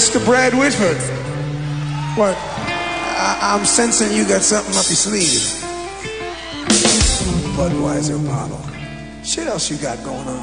Mr. Brad Whitford. What? I- I'm sensing you got something up your sleeve. Budweiser bottle. Shit else you got going on?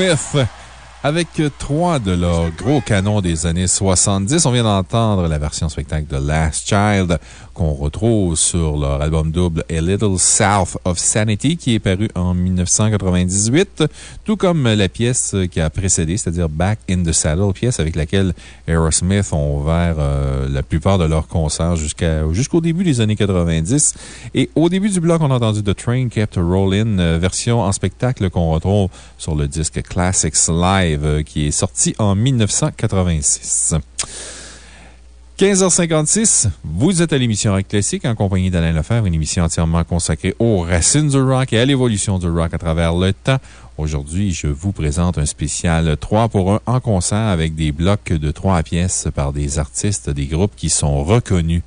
Aerosmith. Avec trois de leurs gros canons des années 70, on vient d'entendre la version spectacle de Last Child qu'on retrouve sur leur album double A Little South of Sanity qui est paru en 1998, tout comme la pièce qui a précédé, c'est-à-dire Back in the Saddle, pièce avec laquelle Aerosmith ont ouvert euh, la plupart de leurs concerts jusqu'au début des années 90. Et au début du bloc, on a entendu The Train Kept Rollin', euh, version en spectacle qu'on retrouve sur le disque Classics Live euh, qui est sorti en 1986. 15h56, vous êtes à l'émission Rock Classique en compagnie d'Alain Lefebvre, une émission entièrement consacrée aux racines du rock et à l'évolution du rock à travers le temps. Aujourd'hui, je vous présente un spécial 3 pour 1 en concert avec des blocs de 3 pièces par des artistes, des groupes qui sont reconnus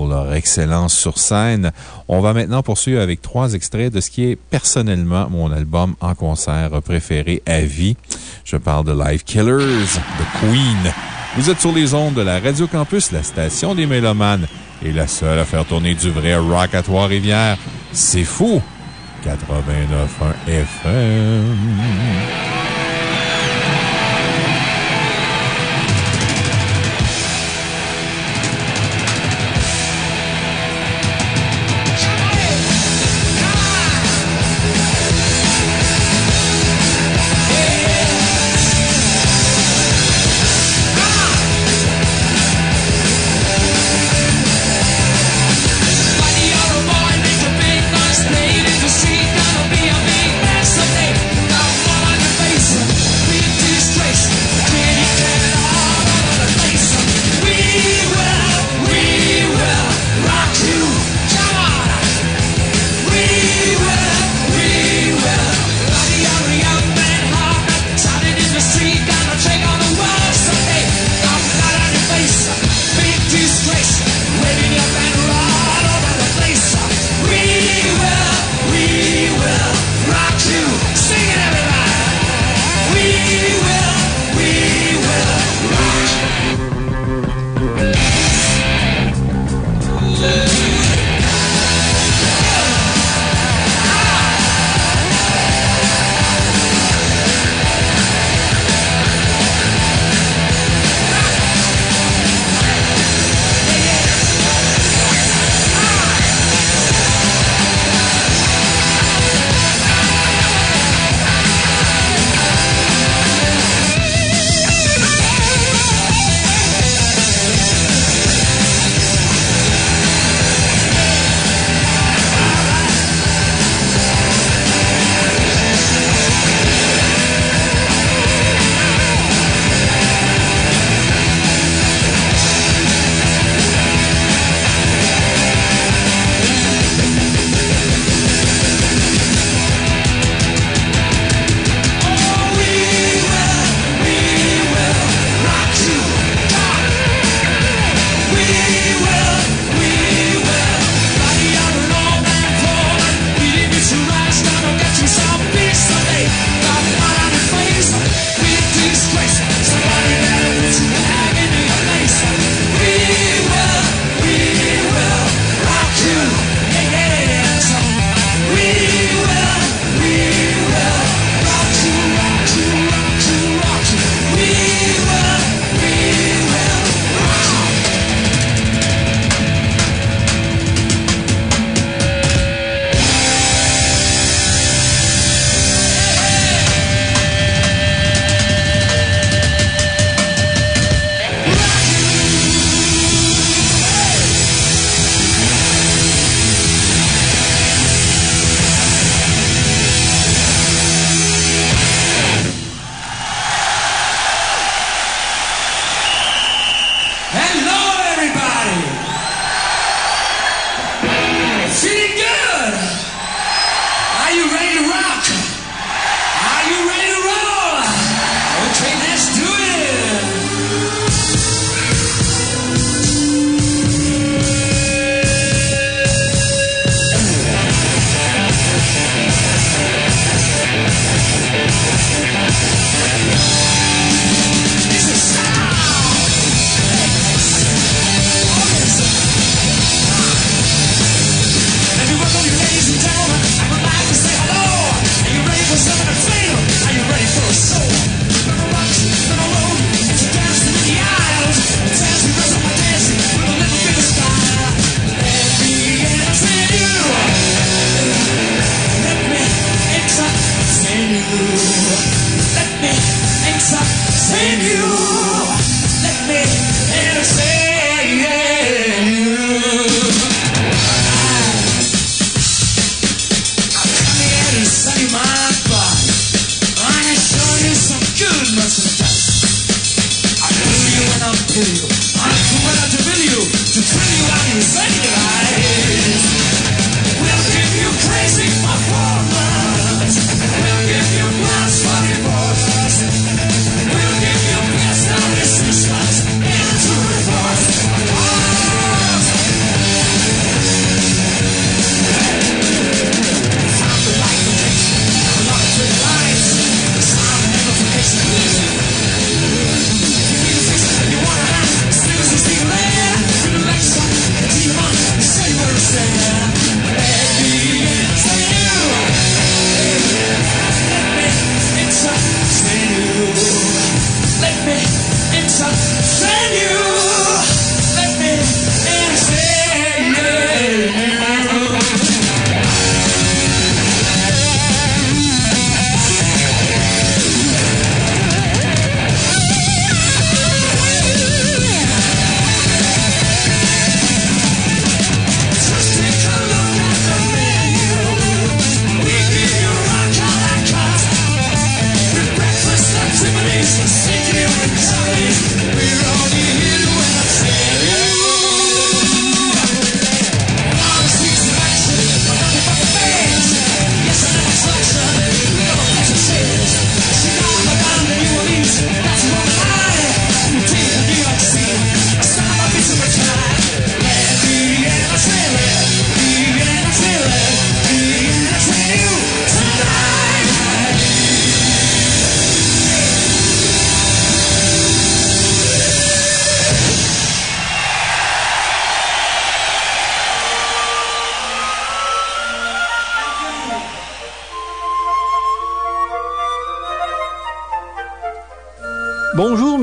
pour leur excellence sur scène. On va maintenant poursuivre avec trois extraits de ce qui est personnellement mon album en concert préféré à vie. Je parle de Live Killers de Queen. Vous êtes sur les ondes de la Radio Campus, la station des Mélomanes, et la seule à faire tourner du vrai rock à Trois-Rivières. C'est fou! 89.1 FM.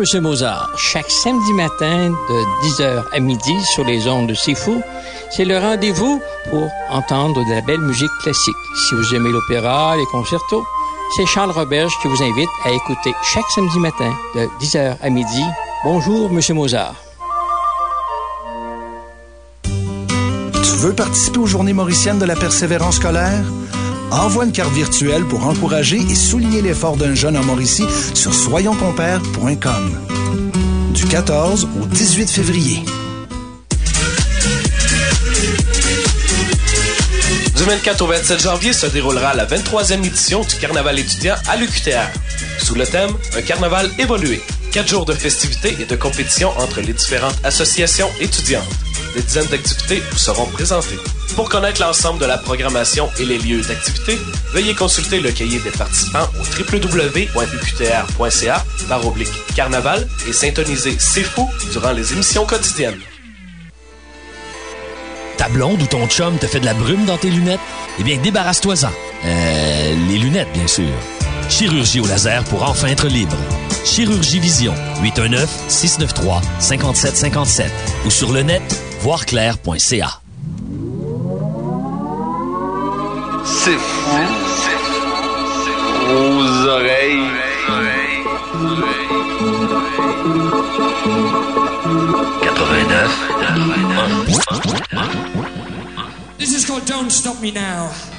Monsieur Mozart. Chaque samedi matin de 10h à midi sur les ondes de C'est Fou, c'est le rendez-vous pour entendre de la belle musique classique. Si vous aimez l'opéra, les concertos, c'est Charles Roberge qui vous invite à écouter chaque samedi matin de 10h à midi. Bonjour, Monsieur Mozart. Tu veux participer aux Journées mauriciennes de la persévérance scolaire? Envoie une carte virtuelle pour encourager et souligner l'effort d'un jeune en Mauricie sur soyonscompères.com. Du 14 au 18 février. Du 24 au 27 janvier se déroulera la 23e édition du Carnaval étudiant à l'UQTR. Sous le thème Un carnaval évolué. Quatre jours de festivités et de compétitions entre les différentes associations étudiantes. Des dizaines d'activités vous seront présentées. Pour connaître l'ensemble de la programmation et les lieux d'activité, veuillez consulter le cahier des participants au www.uqtr.ca par oblique carnaval et syntoniser C'est fou durant les émissions quotidiennes. Ta blonde ou ton chum te fait de la brume dans tes lunettes? Eh bien, débarrasse-toi-en. Euh, les lunettes, bien sûr. Chirurgie au laser pour enfin être libre. Chirurgie Vision, 819-693-5757 ou sur le net, voirclair.ca. This is called Don't Stop Me Now.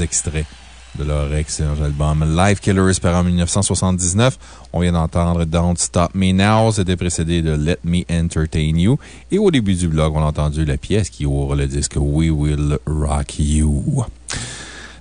Extraits de leur excellent album Live Killers par en 1979. On vient d'entendre Don't Stop Me Now, c'était précédé de Let Me Entertain You. Et au début du blog, on a entendu la pièce qui ouvre le disque We Will Rock You.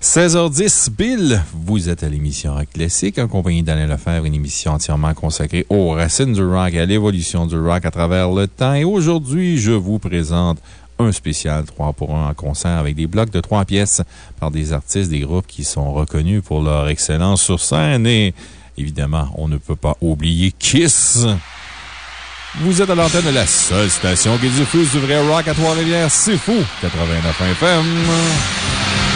16h10, Bill, vous êtes à l'émission Rock Classique en compagnie d'Alain Lefebvre, une émission entièrement consacrée aux racines du rock et à l'évolution du rock à travers le temps. Et aujourd'hui, je vous présente un spécial 3 pour 1 en concert avec des blocs de 3 pièces par des artistes, des groupes qui sont reconnus pour leur excellence sur scène. Et évidemment, on ne peut pas oublier Kiss. Vous êtes à l'antenne de la seule station qui diffuse du vrai rock à Trois-Rivières. C'est fou! 89 FM.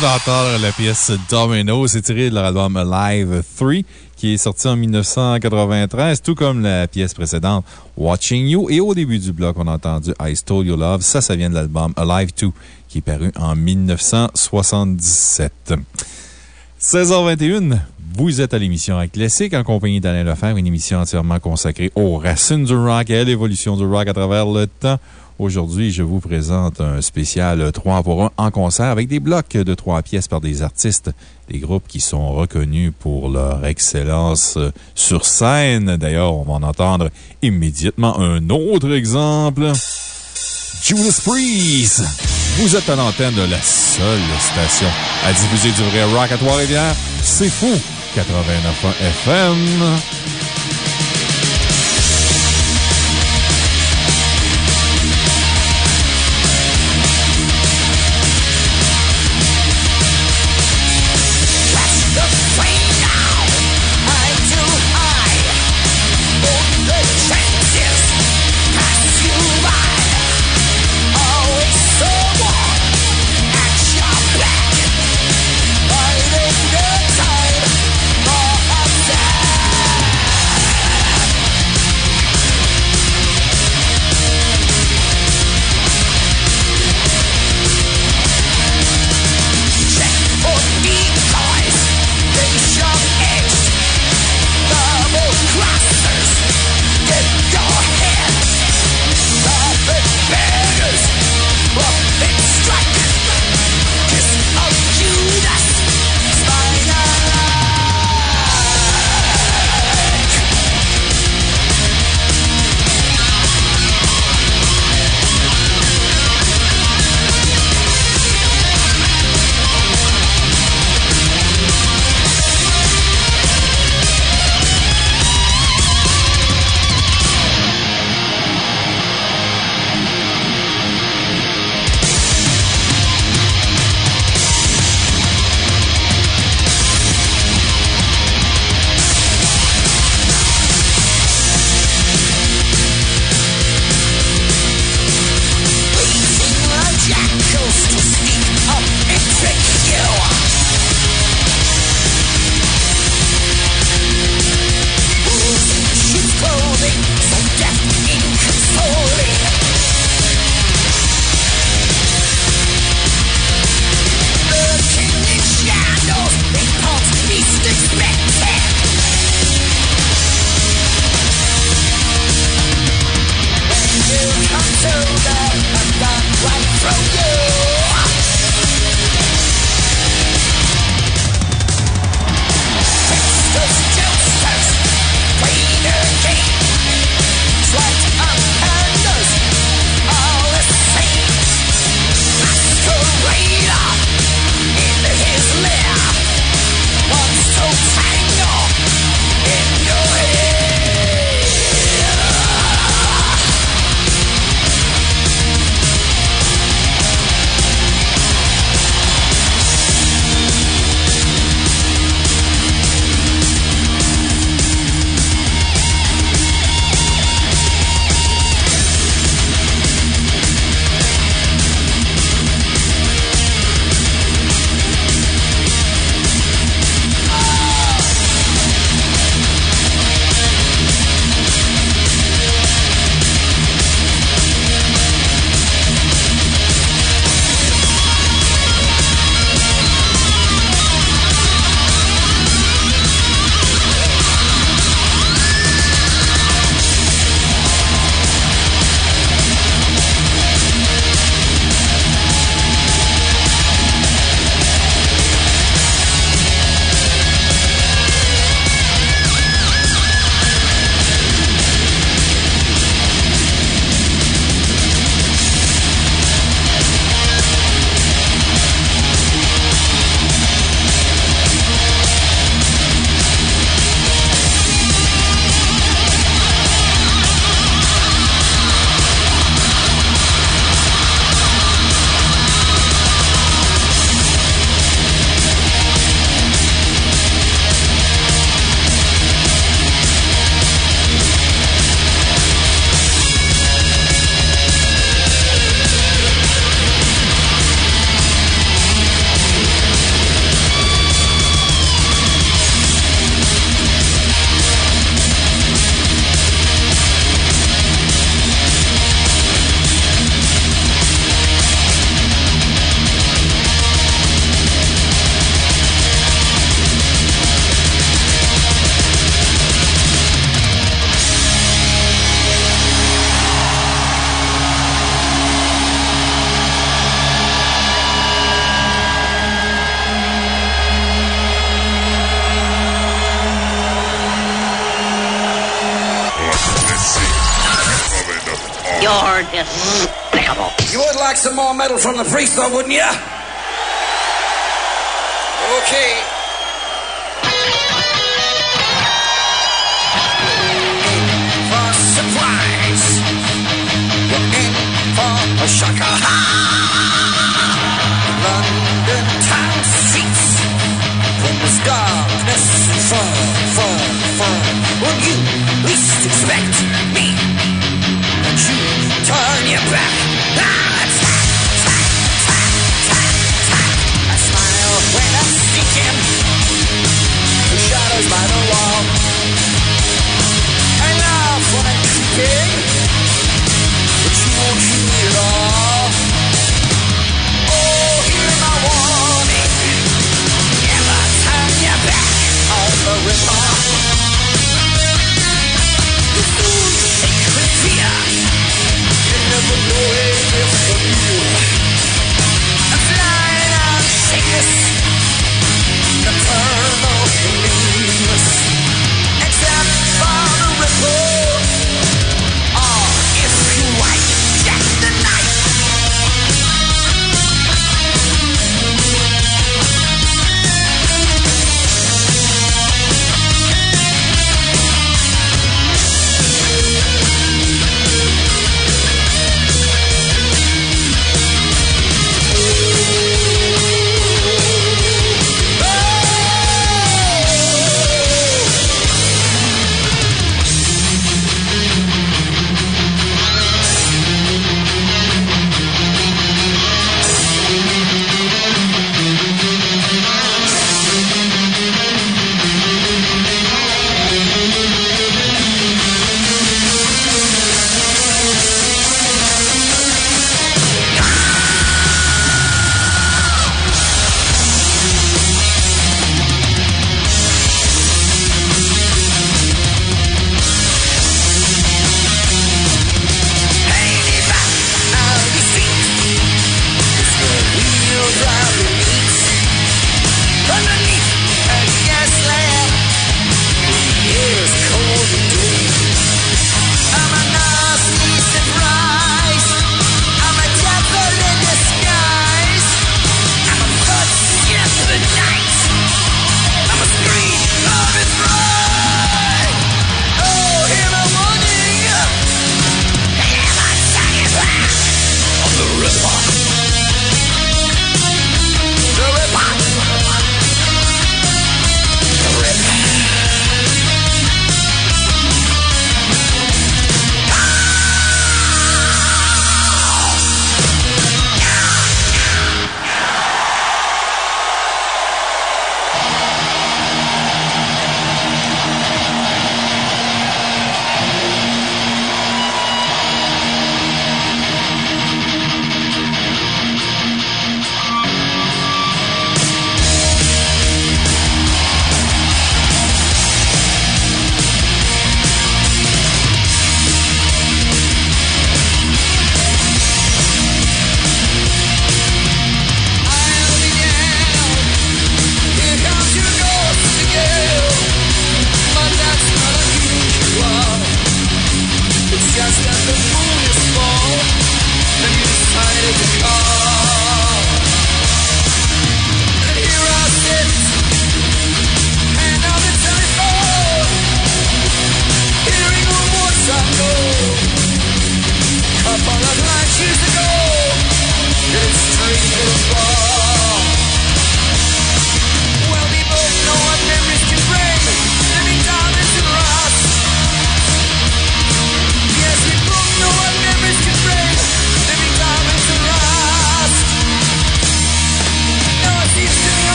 D'entendre la pièce Domino. C'est tiré de leur album Alive 3 qui est sorti en 1993, tout comme la pièce précédente Watching You. Et au début du bloc, on a entendu I Stole Your Love. Ça, ça vient de l'album Alive 2 qui est paru en 1977. 16h21, vous êtes à l'émission Classique en compagnie d'Alain Lefebvre, une émission entièrement consacrée aux racines du rock et à l'évolution du rock à travers le temps. Aujourd'hui, je vous présente un spécial 3 pour 1 en concert avec des blocs de 3 pièces par des artistes, des groupes qui sont reconnus pour leur excellence sur scène. D'ailleurs, on va en entendre immédiatement un autre exemple. Judas Priest! Vous êtes à l'antenne de la seule station à diffuser du vrai rock à Trois-Rivières. C'est fou! 89.1 FM. From the priest,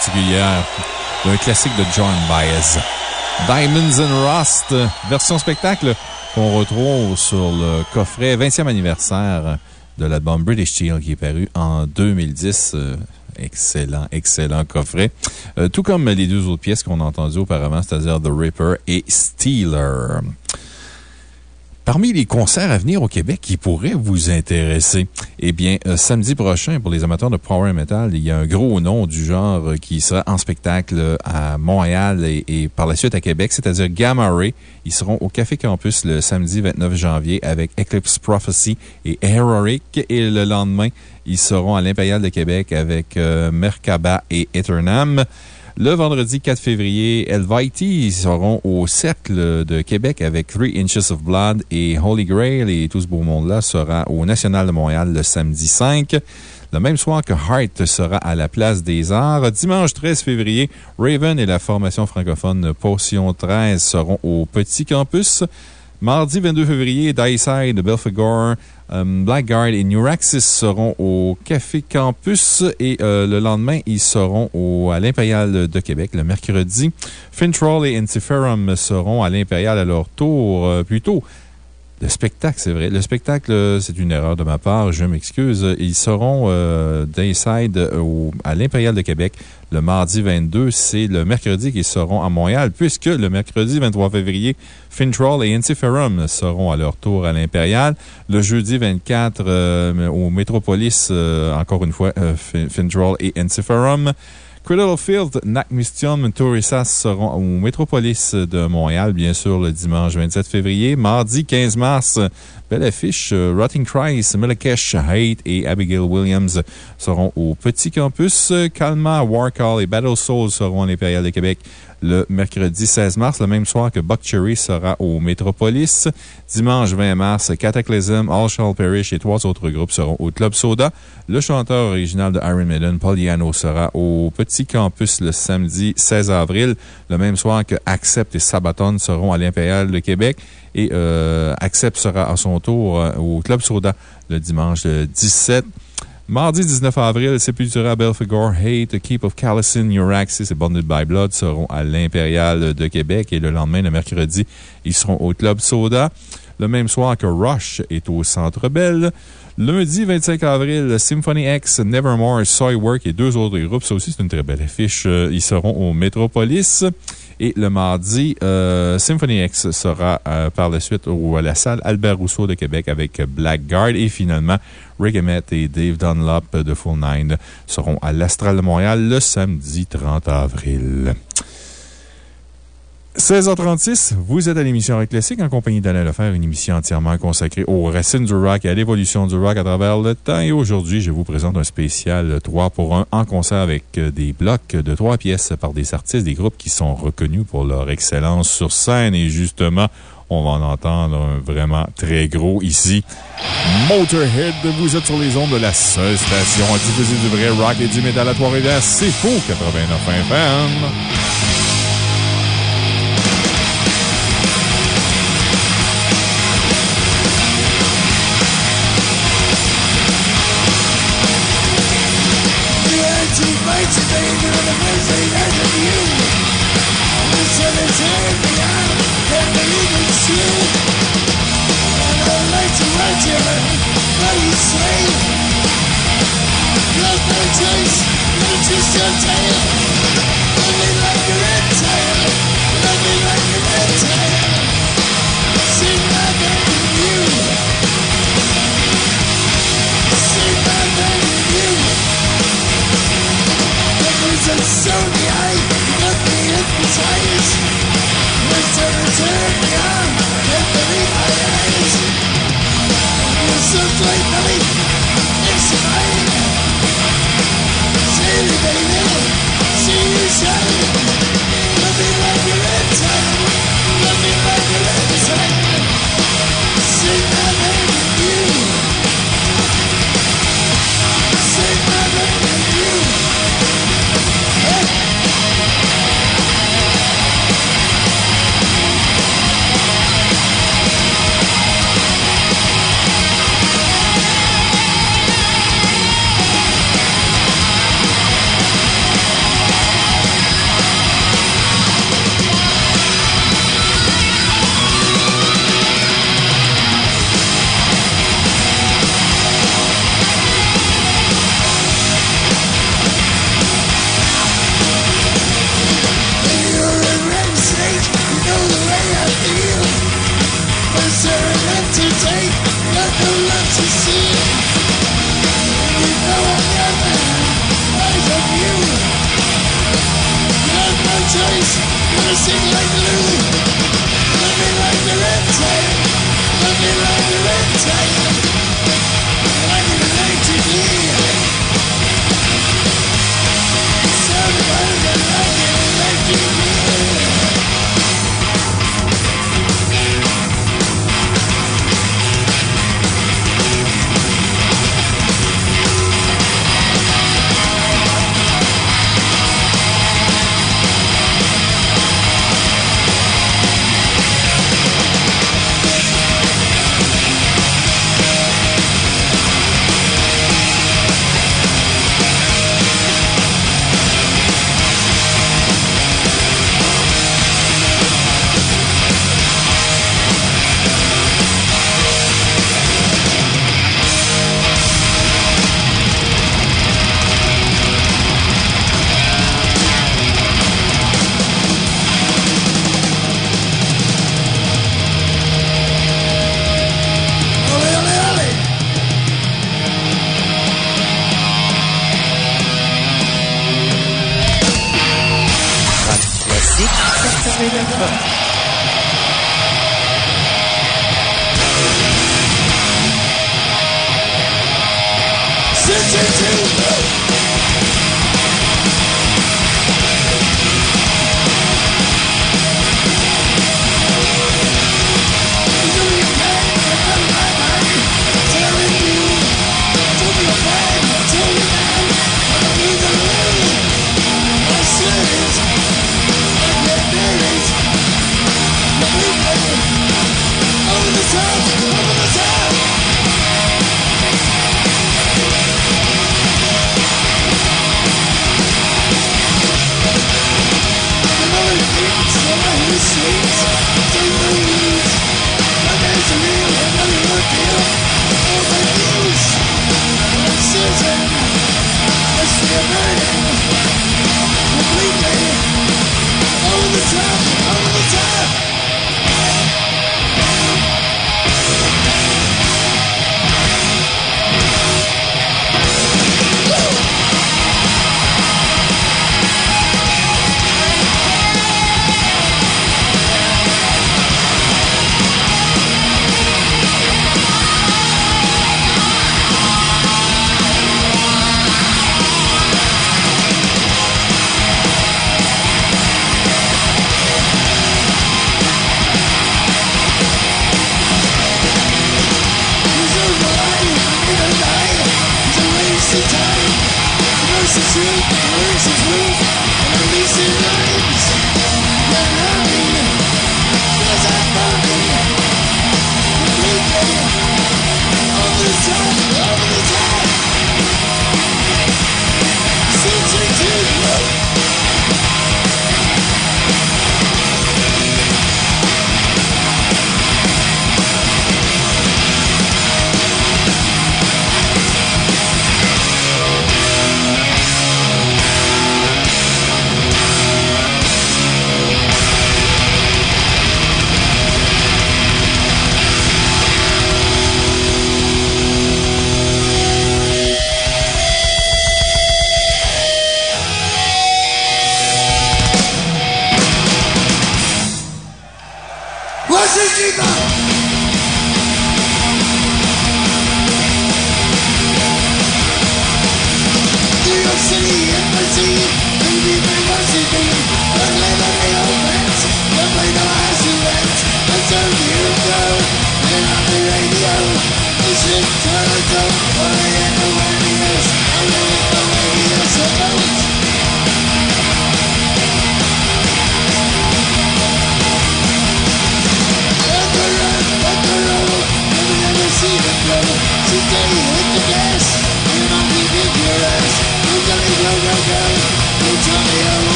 particulière d'un classique de John Baez. Diamonds and Rust, version spectacle qu'on retrouve sur le coffret 20e anniversaire de l'album British Steel qui est paru en 2010. Euh, Excellent, excellent coffret. Euh, tout comme les deux autres pièces qu'on a entendues auparavant, c'est-à-dire The Ripper et Stealer. Parmi les concerts à venir au Québec qui pourraient vous intéresser, eh bien, euh, samedi prochain, pour les amateurs de Power Metal, il y a un gros nom du genre euh, qui sera en spectacle à Montréal et, et par la suite à Québec, c'est-à-dire Gamma Ray. Ils seront au Café Campus le samedi 29 janvier avec Eclipse Prophecy et Heroic. Et le lendemain, ils seront à l'Impérial de Québec avec euh, Merkaba et Eternam. Le vendredi 4 février, Elviti seront au Cercle de Québec avec Three Inches of Blood et Holy Grail et tout ce beau monde-là sera au National de Montréal le samedi 5. Le même soir que Heart sera à la Place des Arts. Dimanche 13 février, Raven et la formation francophone Potion 13 seront au Petit Campus. Mardi 22 février, Dyside, Belphegor, euh, Blackguard et Neuraxis seront au Café Campus et euh, le lendemain, ils seront à l'Impérial de Québec le mercredi. Fintroll et Antiferum seront à l'Impérial à leur tour euh, plus tôt. Le spectacle, c'est vrai. Le spectacle, c'est une erreur de ma part, je m'excuse. Ils seront à l'Impérial de Québec le mardi 22. C'est le mercredi qu'ils seront à Montréal, puisque le mercredi 23 février, Fintroll et Antiferum seront à leur tour à l'Impérial. Le jeudi 24 euh, au Metropolis, euh, encore une fois, euh, Fin- Fintroll et Antiferum. Field, Nacmistium, Tourissas seront au Métropolis de Montréal, bien sûr, le dimanche 27 février. Mardi 15 mars, belle affiche, euh, Rotting Christ, Melakesh, Hate et Abigail Williams seront au Petit Campus. Calma, Warcall et Battle Souls seront à l'Impérial de Québec le mercredi 16 mars, le même soir que Buck Cherry sera au Métropolis. Dimanche 20 mars, Cataclysm, All Shall Perish et trois autres groupes seront au Club Soda. Le chanteur original de Iron Maiden, Paul Yano, sera au Petit Campus le samedi 16 avril, le même soir que Accept et Sabaton seront à l'Impérial de Québec. Et euh, Accept sera à son tour euh, au Club Soda le dimanche euh, 17 Mardi 19 avril, Sepultura, Belphegor, Hate, Keep of Callison, Euraxis et Bonded by Blood seront à l'Impérial de Québec. Et le lendemain, le mercredi, ils seront au Club Soda. Le même soir que Rush est au Centre Bell. Lundi 25 avril, Symphony X, Nevermore, Soywork et deux autres groupes. Ça aussi, c'est une très belle affiche. Euh, Ils seront au Metropolis. Et le mardi, euh, Symphony X sera euh, par la suite à la salle Albert Rousseau de Québec avec Blackguard. Et finalement, Rick et Dave Dunlop de Full Nine seront à l'Astral de Montréal le samedi 30 avril. 16h36, vous êtes à l'émission Rock Classique en compagnie d'Alain Lefebvre, une émission entièrement consacrée aux racines du rock et à l'évolution du rock à travers le temps. Et aujourd'hui, je vous présente un spécial 3 pour 1 en concert avec euh, des blocs de trois pièces par des artistes, des groupes qui sont reconnus pour leur excellence sur scène. Et justement, on va en entendre un vraiment très gros ici. Motorhead, vous êtes sur les ondes de la seule station à diffuser du vrai rock et du métal à Trois-Rivières. C'est faux, 89 FM.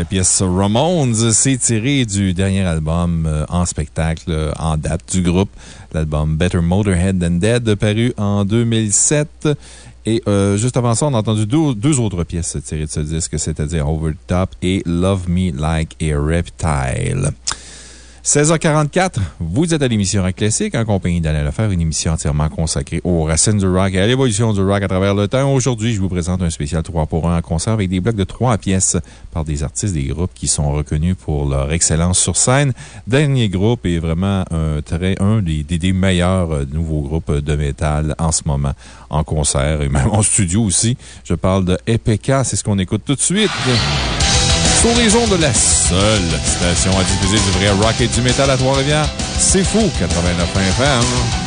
La pièce Ramones. C'est tiré du dernier album euh, en spectacle euh, en date du groupe, l'album Better Motorhead Than Dead, paru en 2007. Et euh, juste avant ça, on a entendu deux, deux autres pièces tirées de ce disque, c'est-à-dire Over the Top et Love Me Like a Reptile. 16h44, vous êtes à l'émission Rock Classique en compagnie d'Alain Lefer, une émission entièrement consacrée aux racines du rock et à l'évolution du rock à travers le temps. Aujourd'hui, je vous présente un spécial 3 pour 1 en concert avec des blocs de 3 pièces par des artistes des groupes qui sont reconnus pour leur excellence sur scène. Dernier groupe est vraiment un, très, un des, des, meilleurs euh, nouveaux groupes de métal en ce moment en concert et même en studio aussi. Je parle de EPK, c'est ce qu'on écoute tout de suite sur les de la seule station à diffuser du vrai rock et du métal à Trois-Rivières. C'est fou, 89 FM.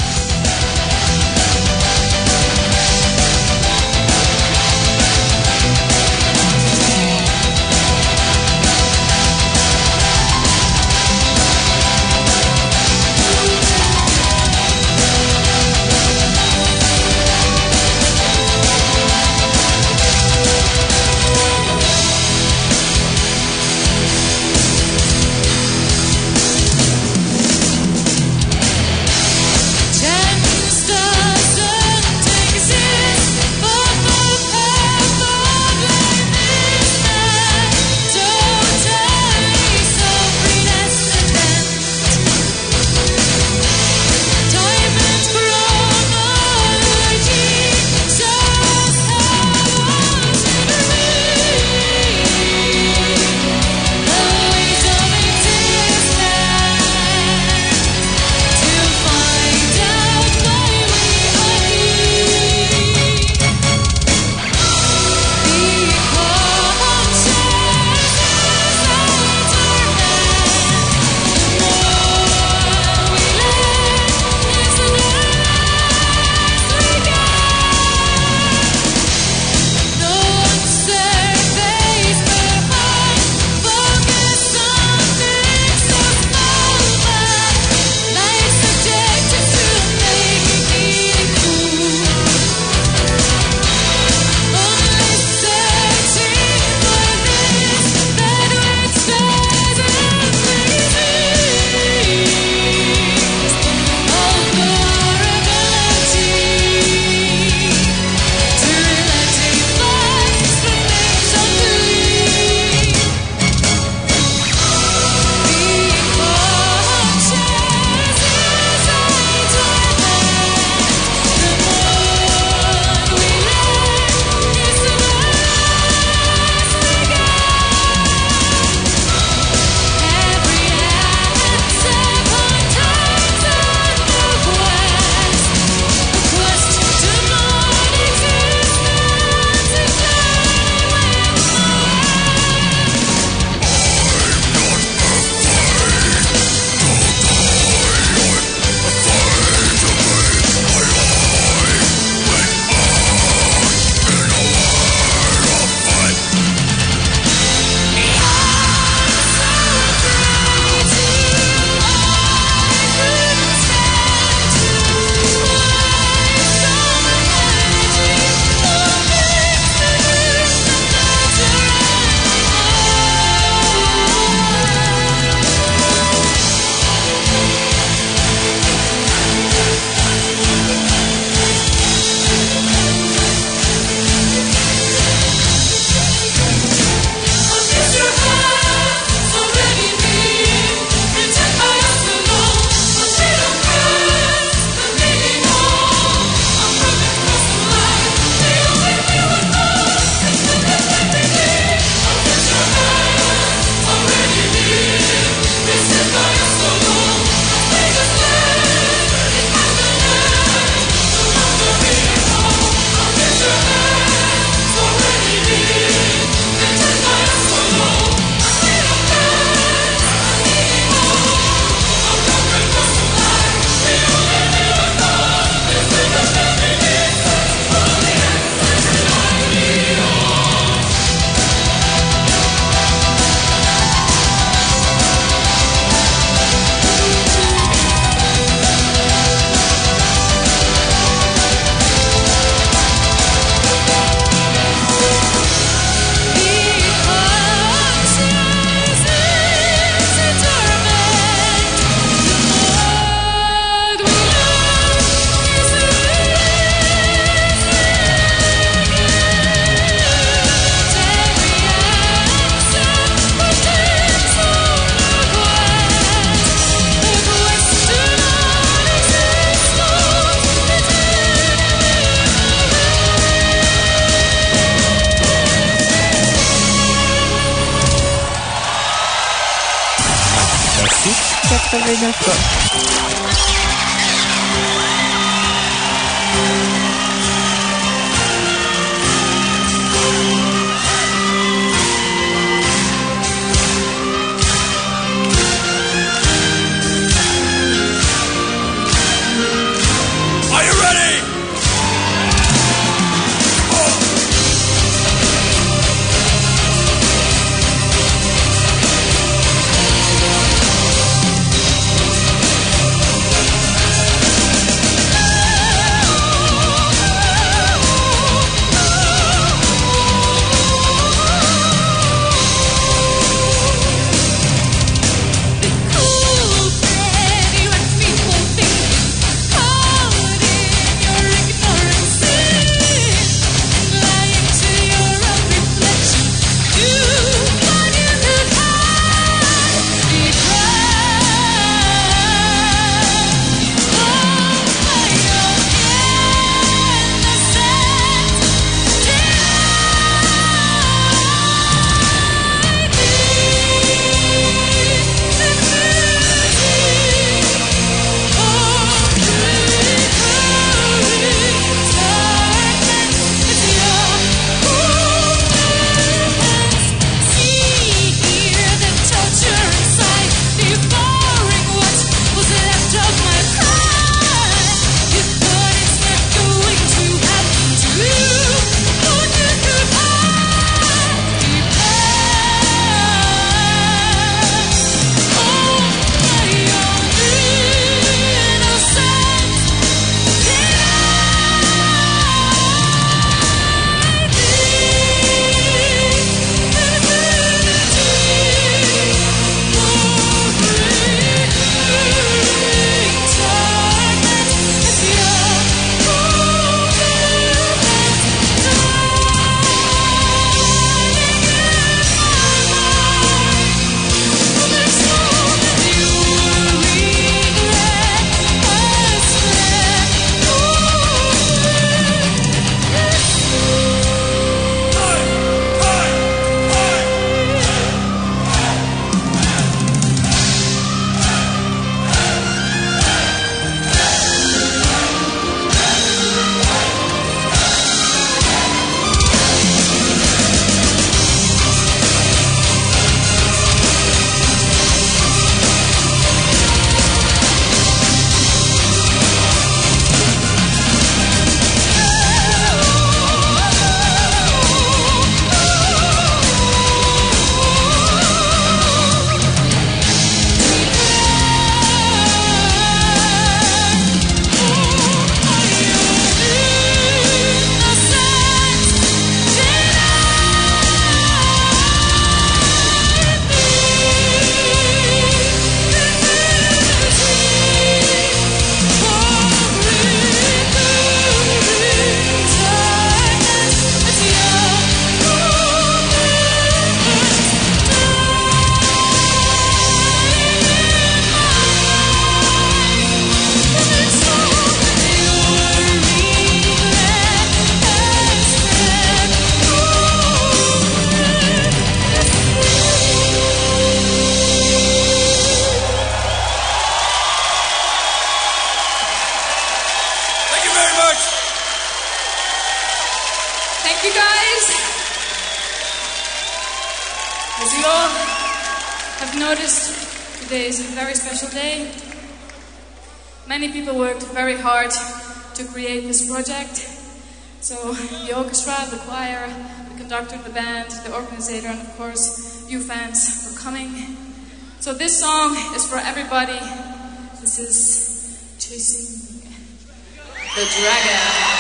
For everybody. This is Chasing the Dragon.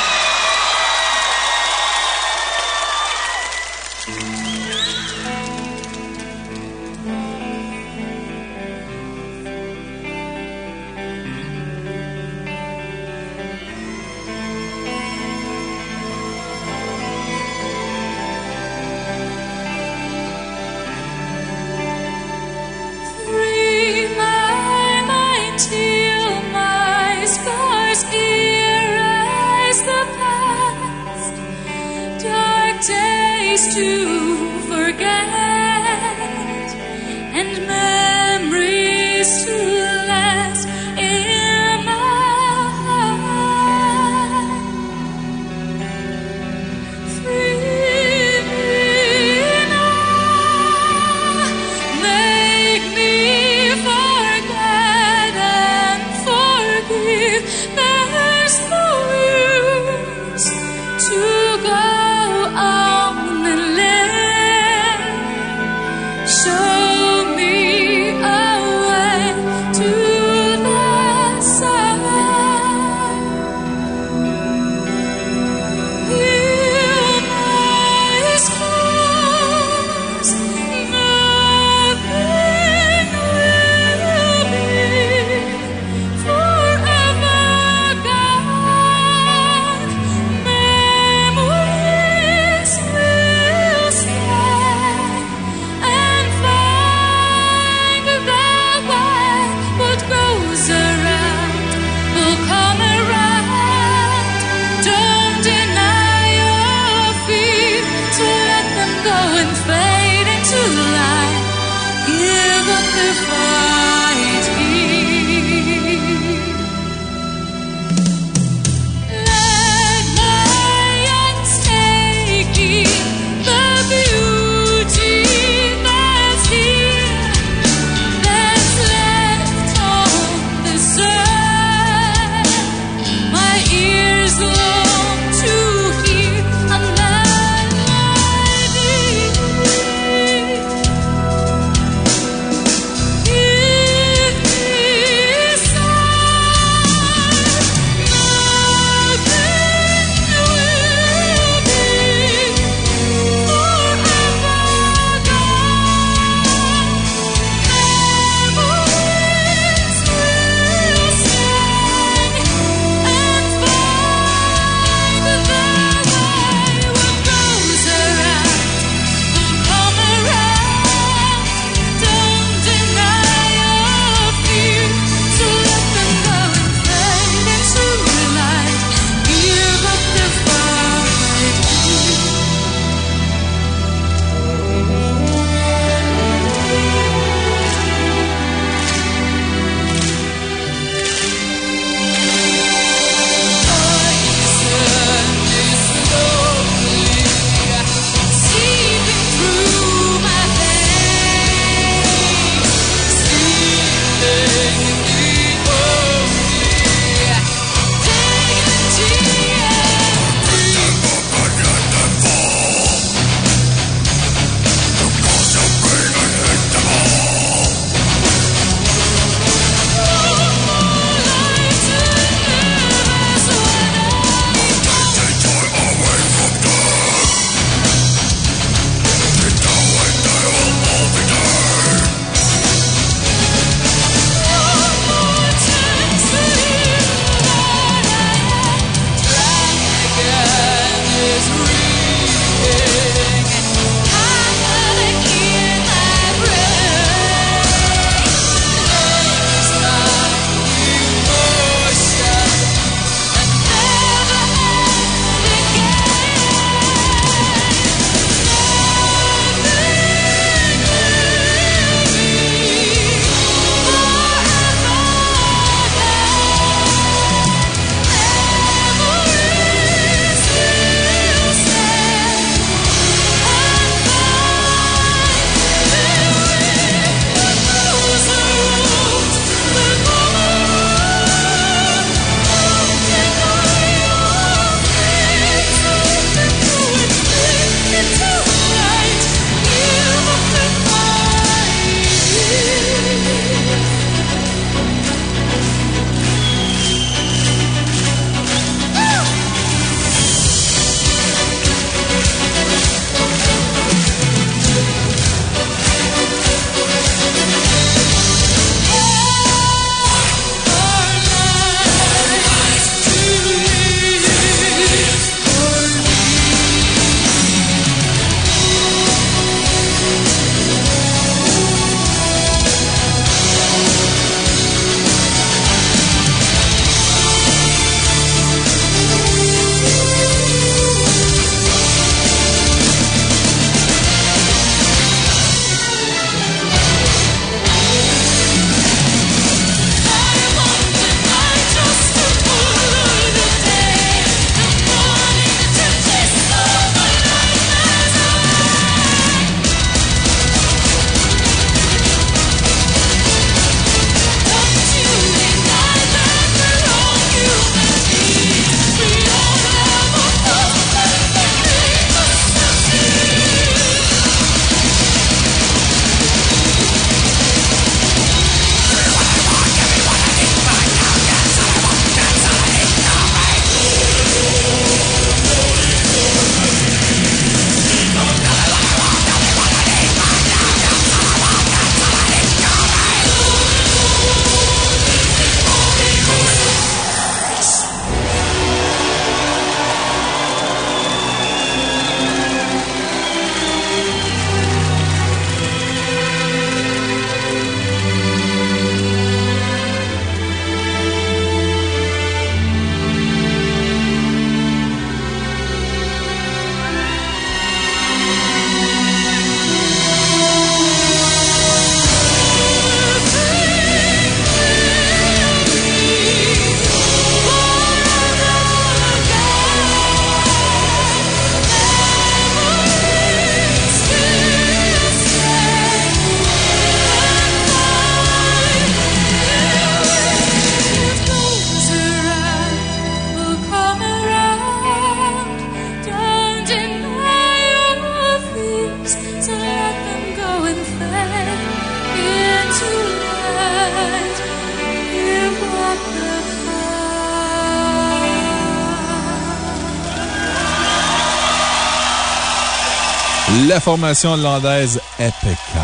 Formation hollandaise Epica.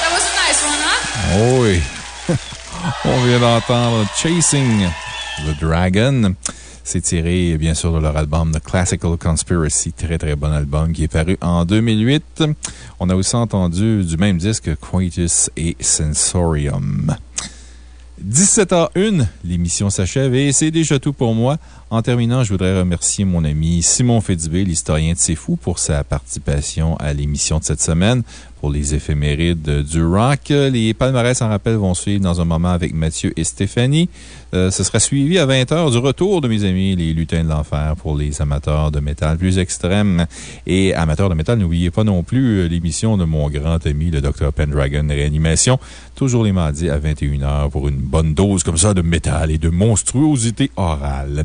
That was a nice one, oui. On vient d'entendre Chasing the Dragon. C'est tiré, bien sûr, de leur album The Classical Conspiracy. Très, très bon album qui est paru en 2008. On a aussi entendu du même disque Quietus et Sensorium. 17h01, l'émission s'achève et c'est déjà tout pour moi. En terminant, je voudrais remercier mon ami Simon Fédibé, l'historien de C'est Fou, pour sa participation à l'émission de cette semaine, pour les éphémérides du rock. Les palmarès en rappel vont suivre dans un moment avec Mathieu et Stéphanie. Euh, ce sera suivi à 20h du retour de mes amis, les lutins de l'enfer, pour les amateurs de métal plus extrêmes. Et amateurs de métal, n'oubliez pas non plus euh, l'émission de mon grand ami, le Dr. Pendragon Réanimation, toujours les mardis à 21h pour une bonne dose comme ça de métal et de monstruosité orale.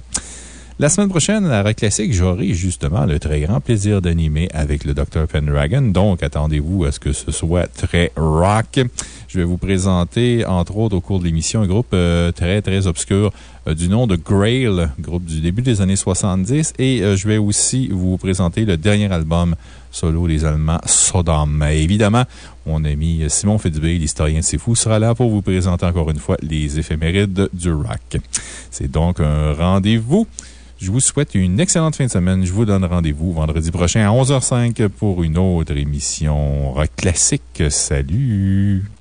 La semaine prochaine, à Rock Classique, j'aurai justement le très grand plaisir d'animer avec le Dr. Pendragon. Donc, attendez-vous à ce que ce soit très rock. Je vais vous présenter, entre autres, au cours de l'émission, un groupe euh, très, très obscur euh, du nom de Grail, groupe du début des années 70. Et euh, je vais aussi vous présenter le dernier album solo des Allemands, Sodom. Évidemment, mon ami Simon Fitzbé, l'historien de C'est Fou, sera là pour vous présenter encore une fois les éphémérides du rock. C'est donc un rendez-vous. Je vous souhaite une excellente fin de semaine. Je vous donne rendez-vous vendredi prochain à 11h05 pour une autre émission classique. Salut!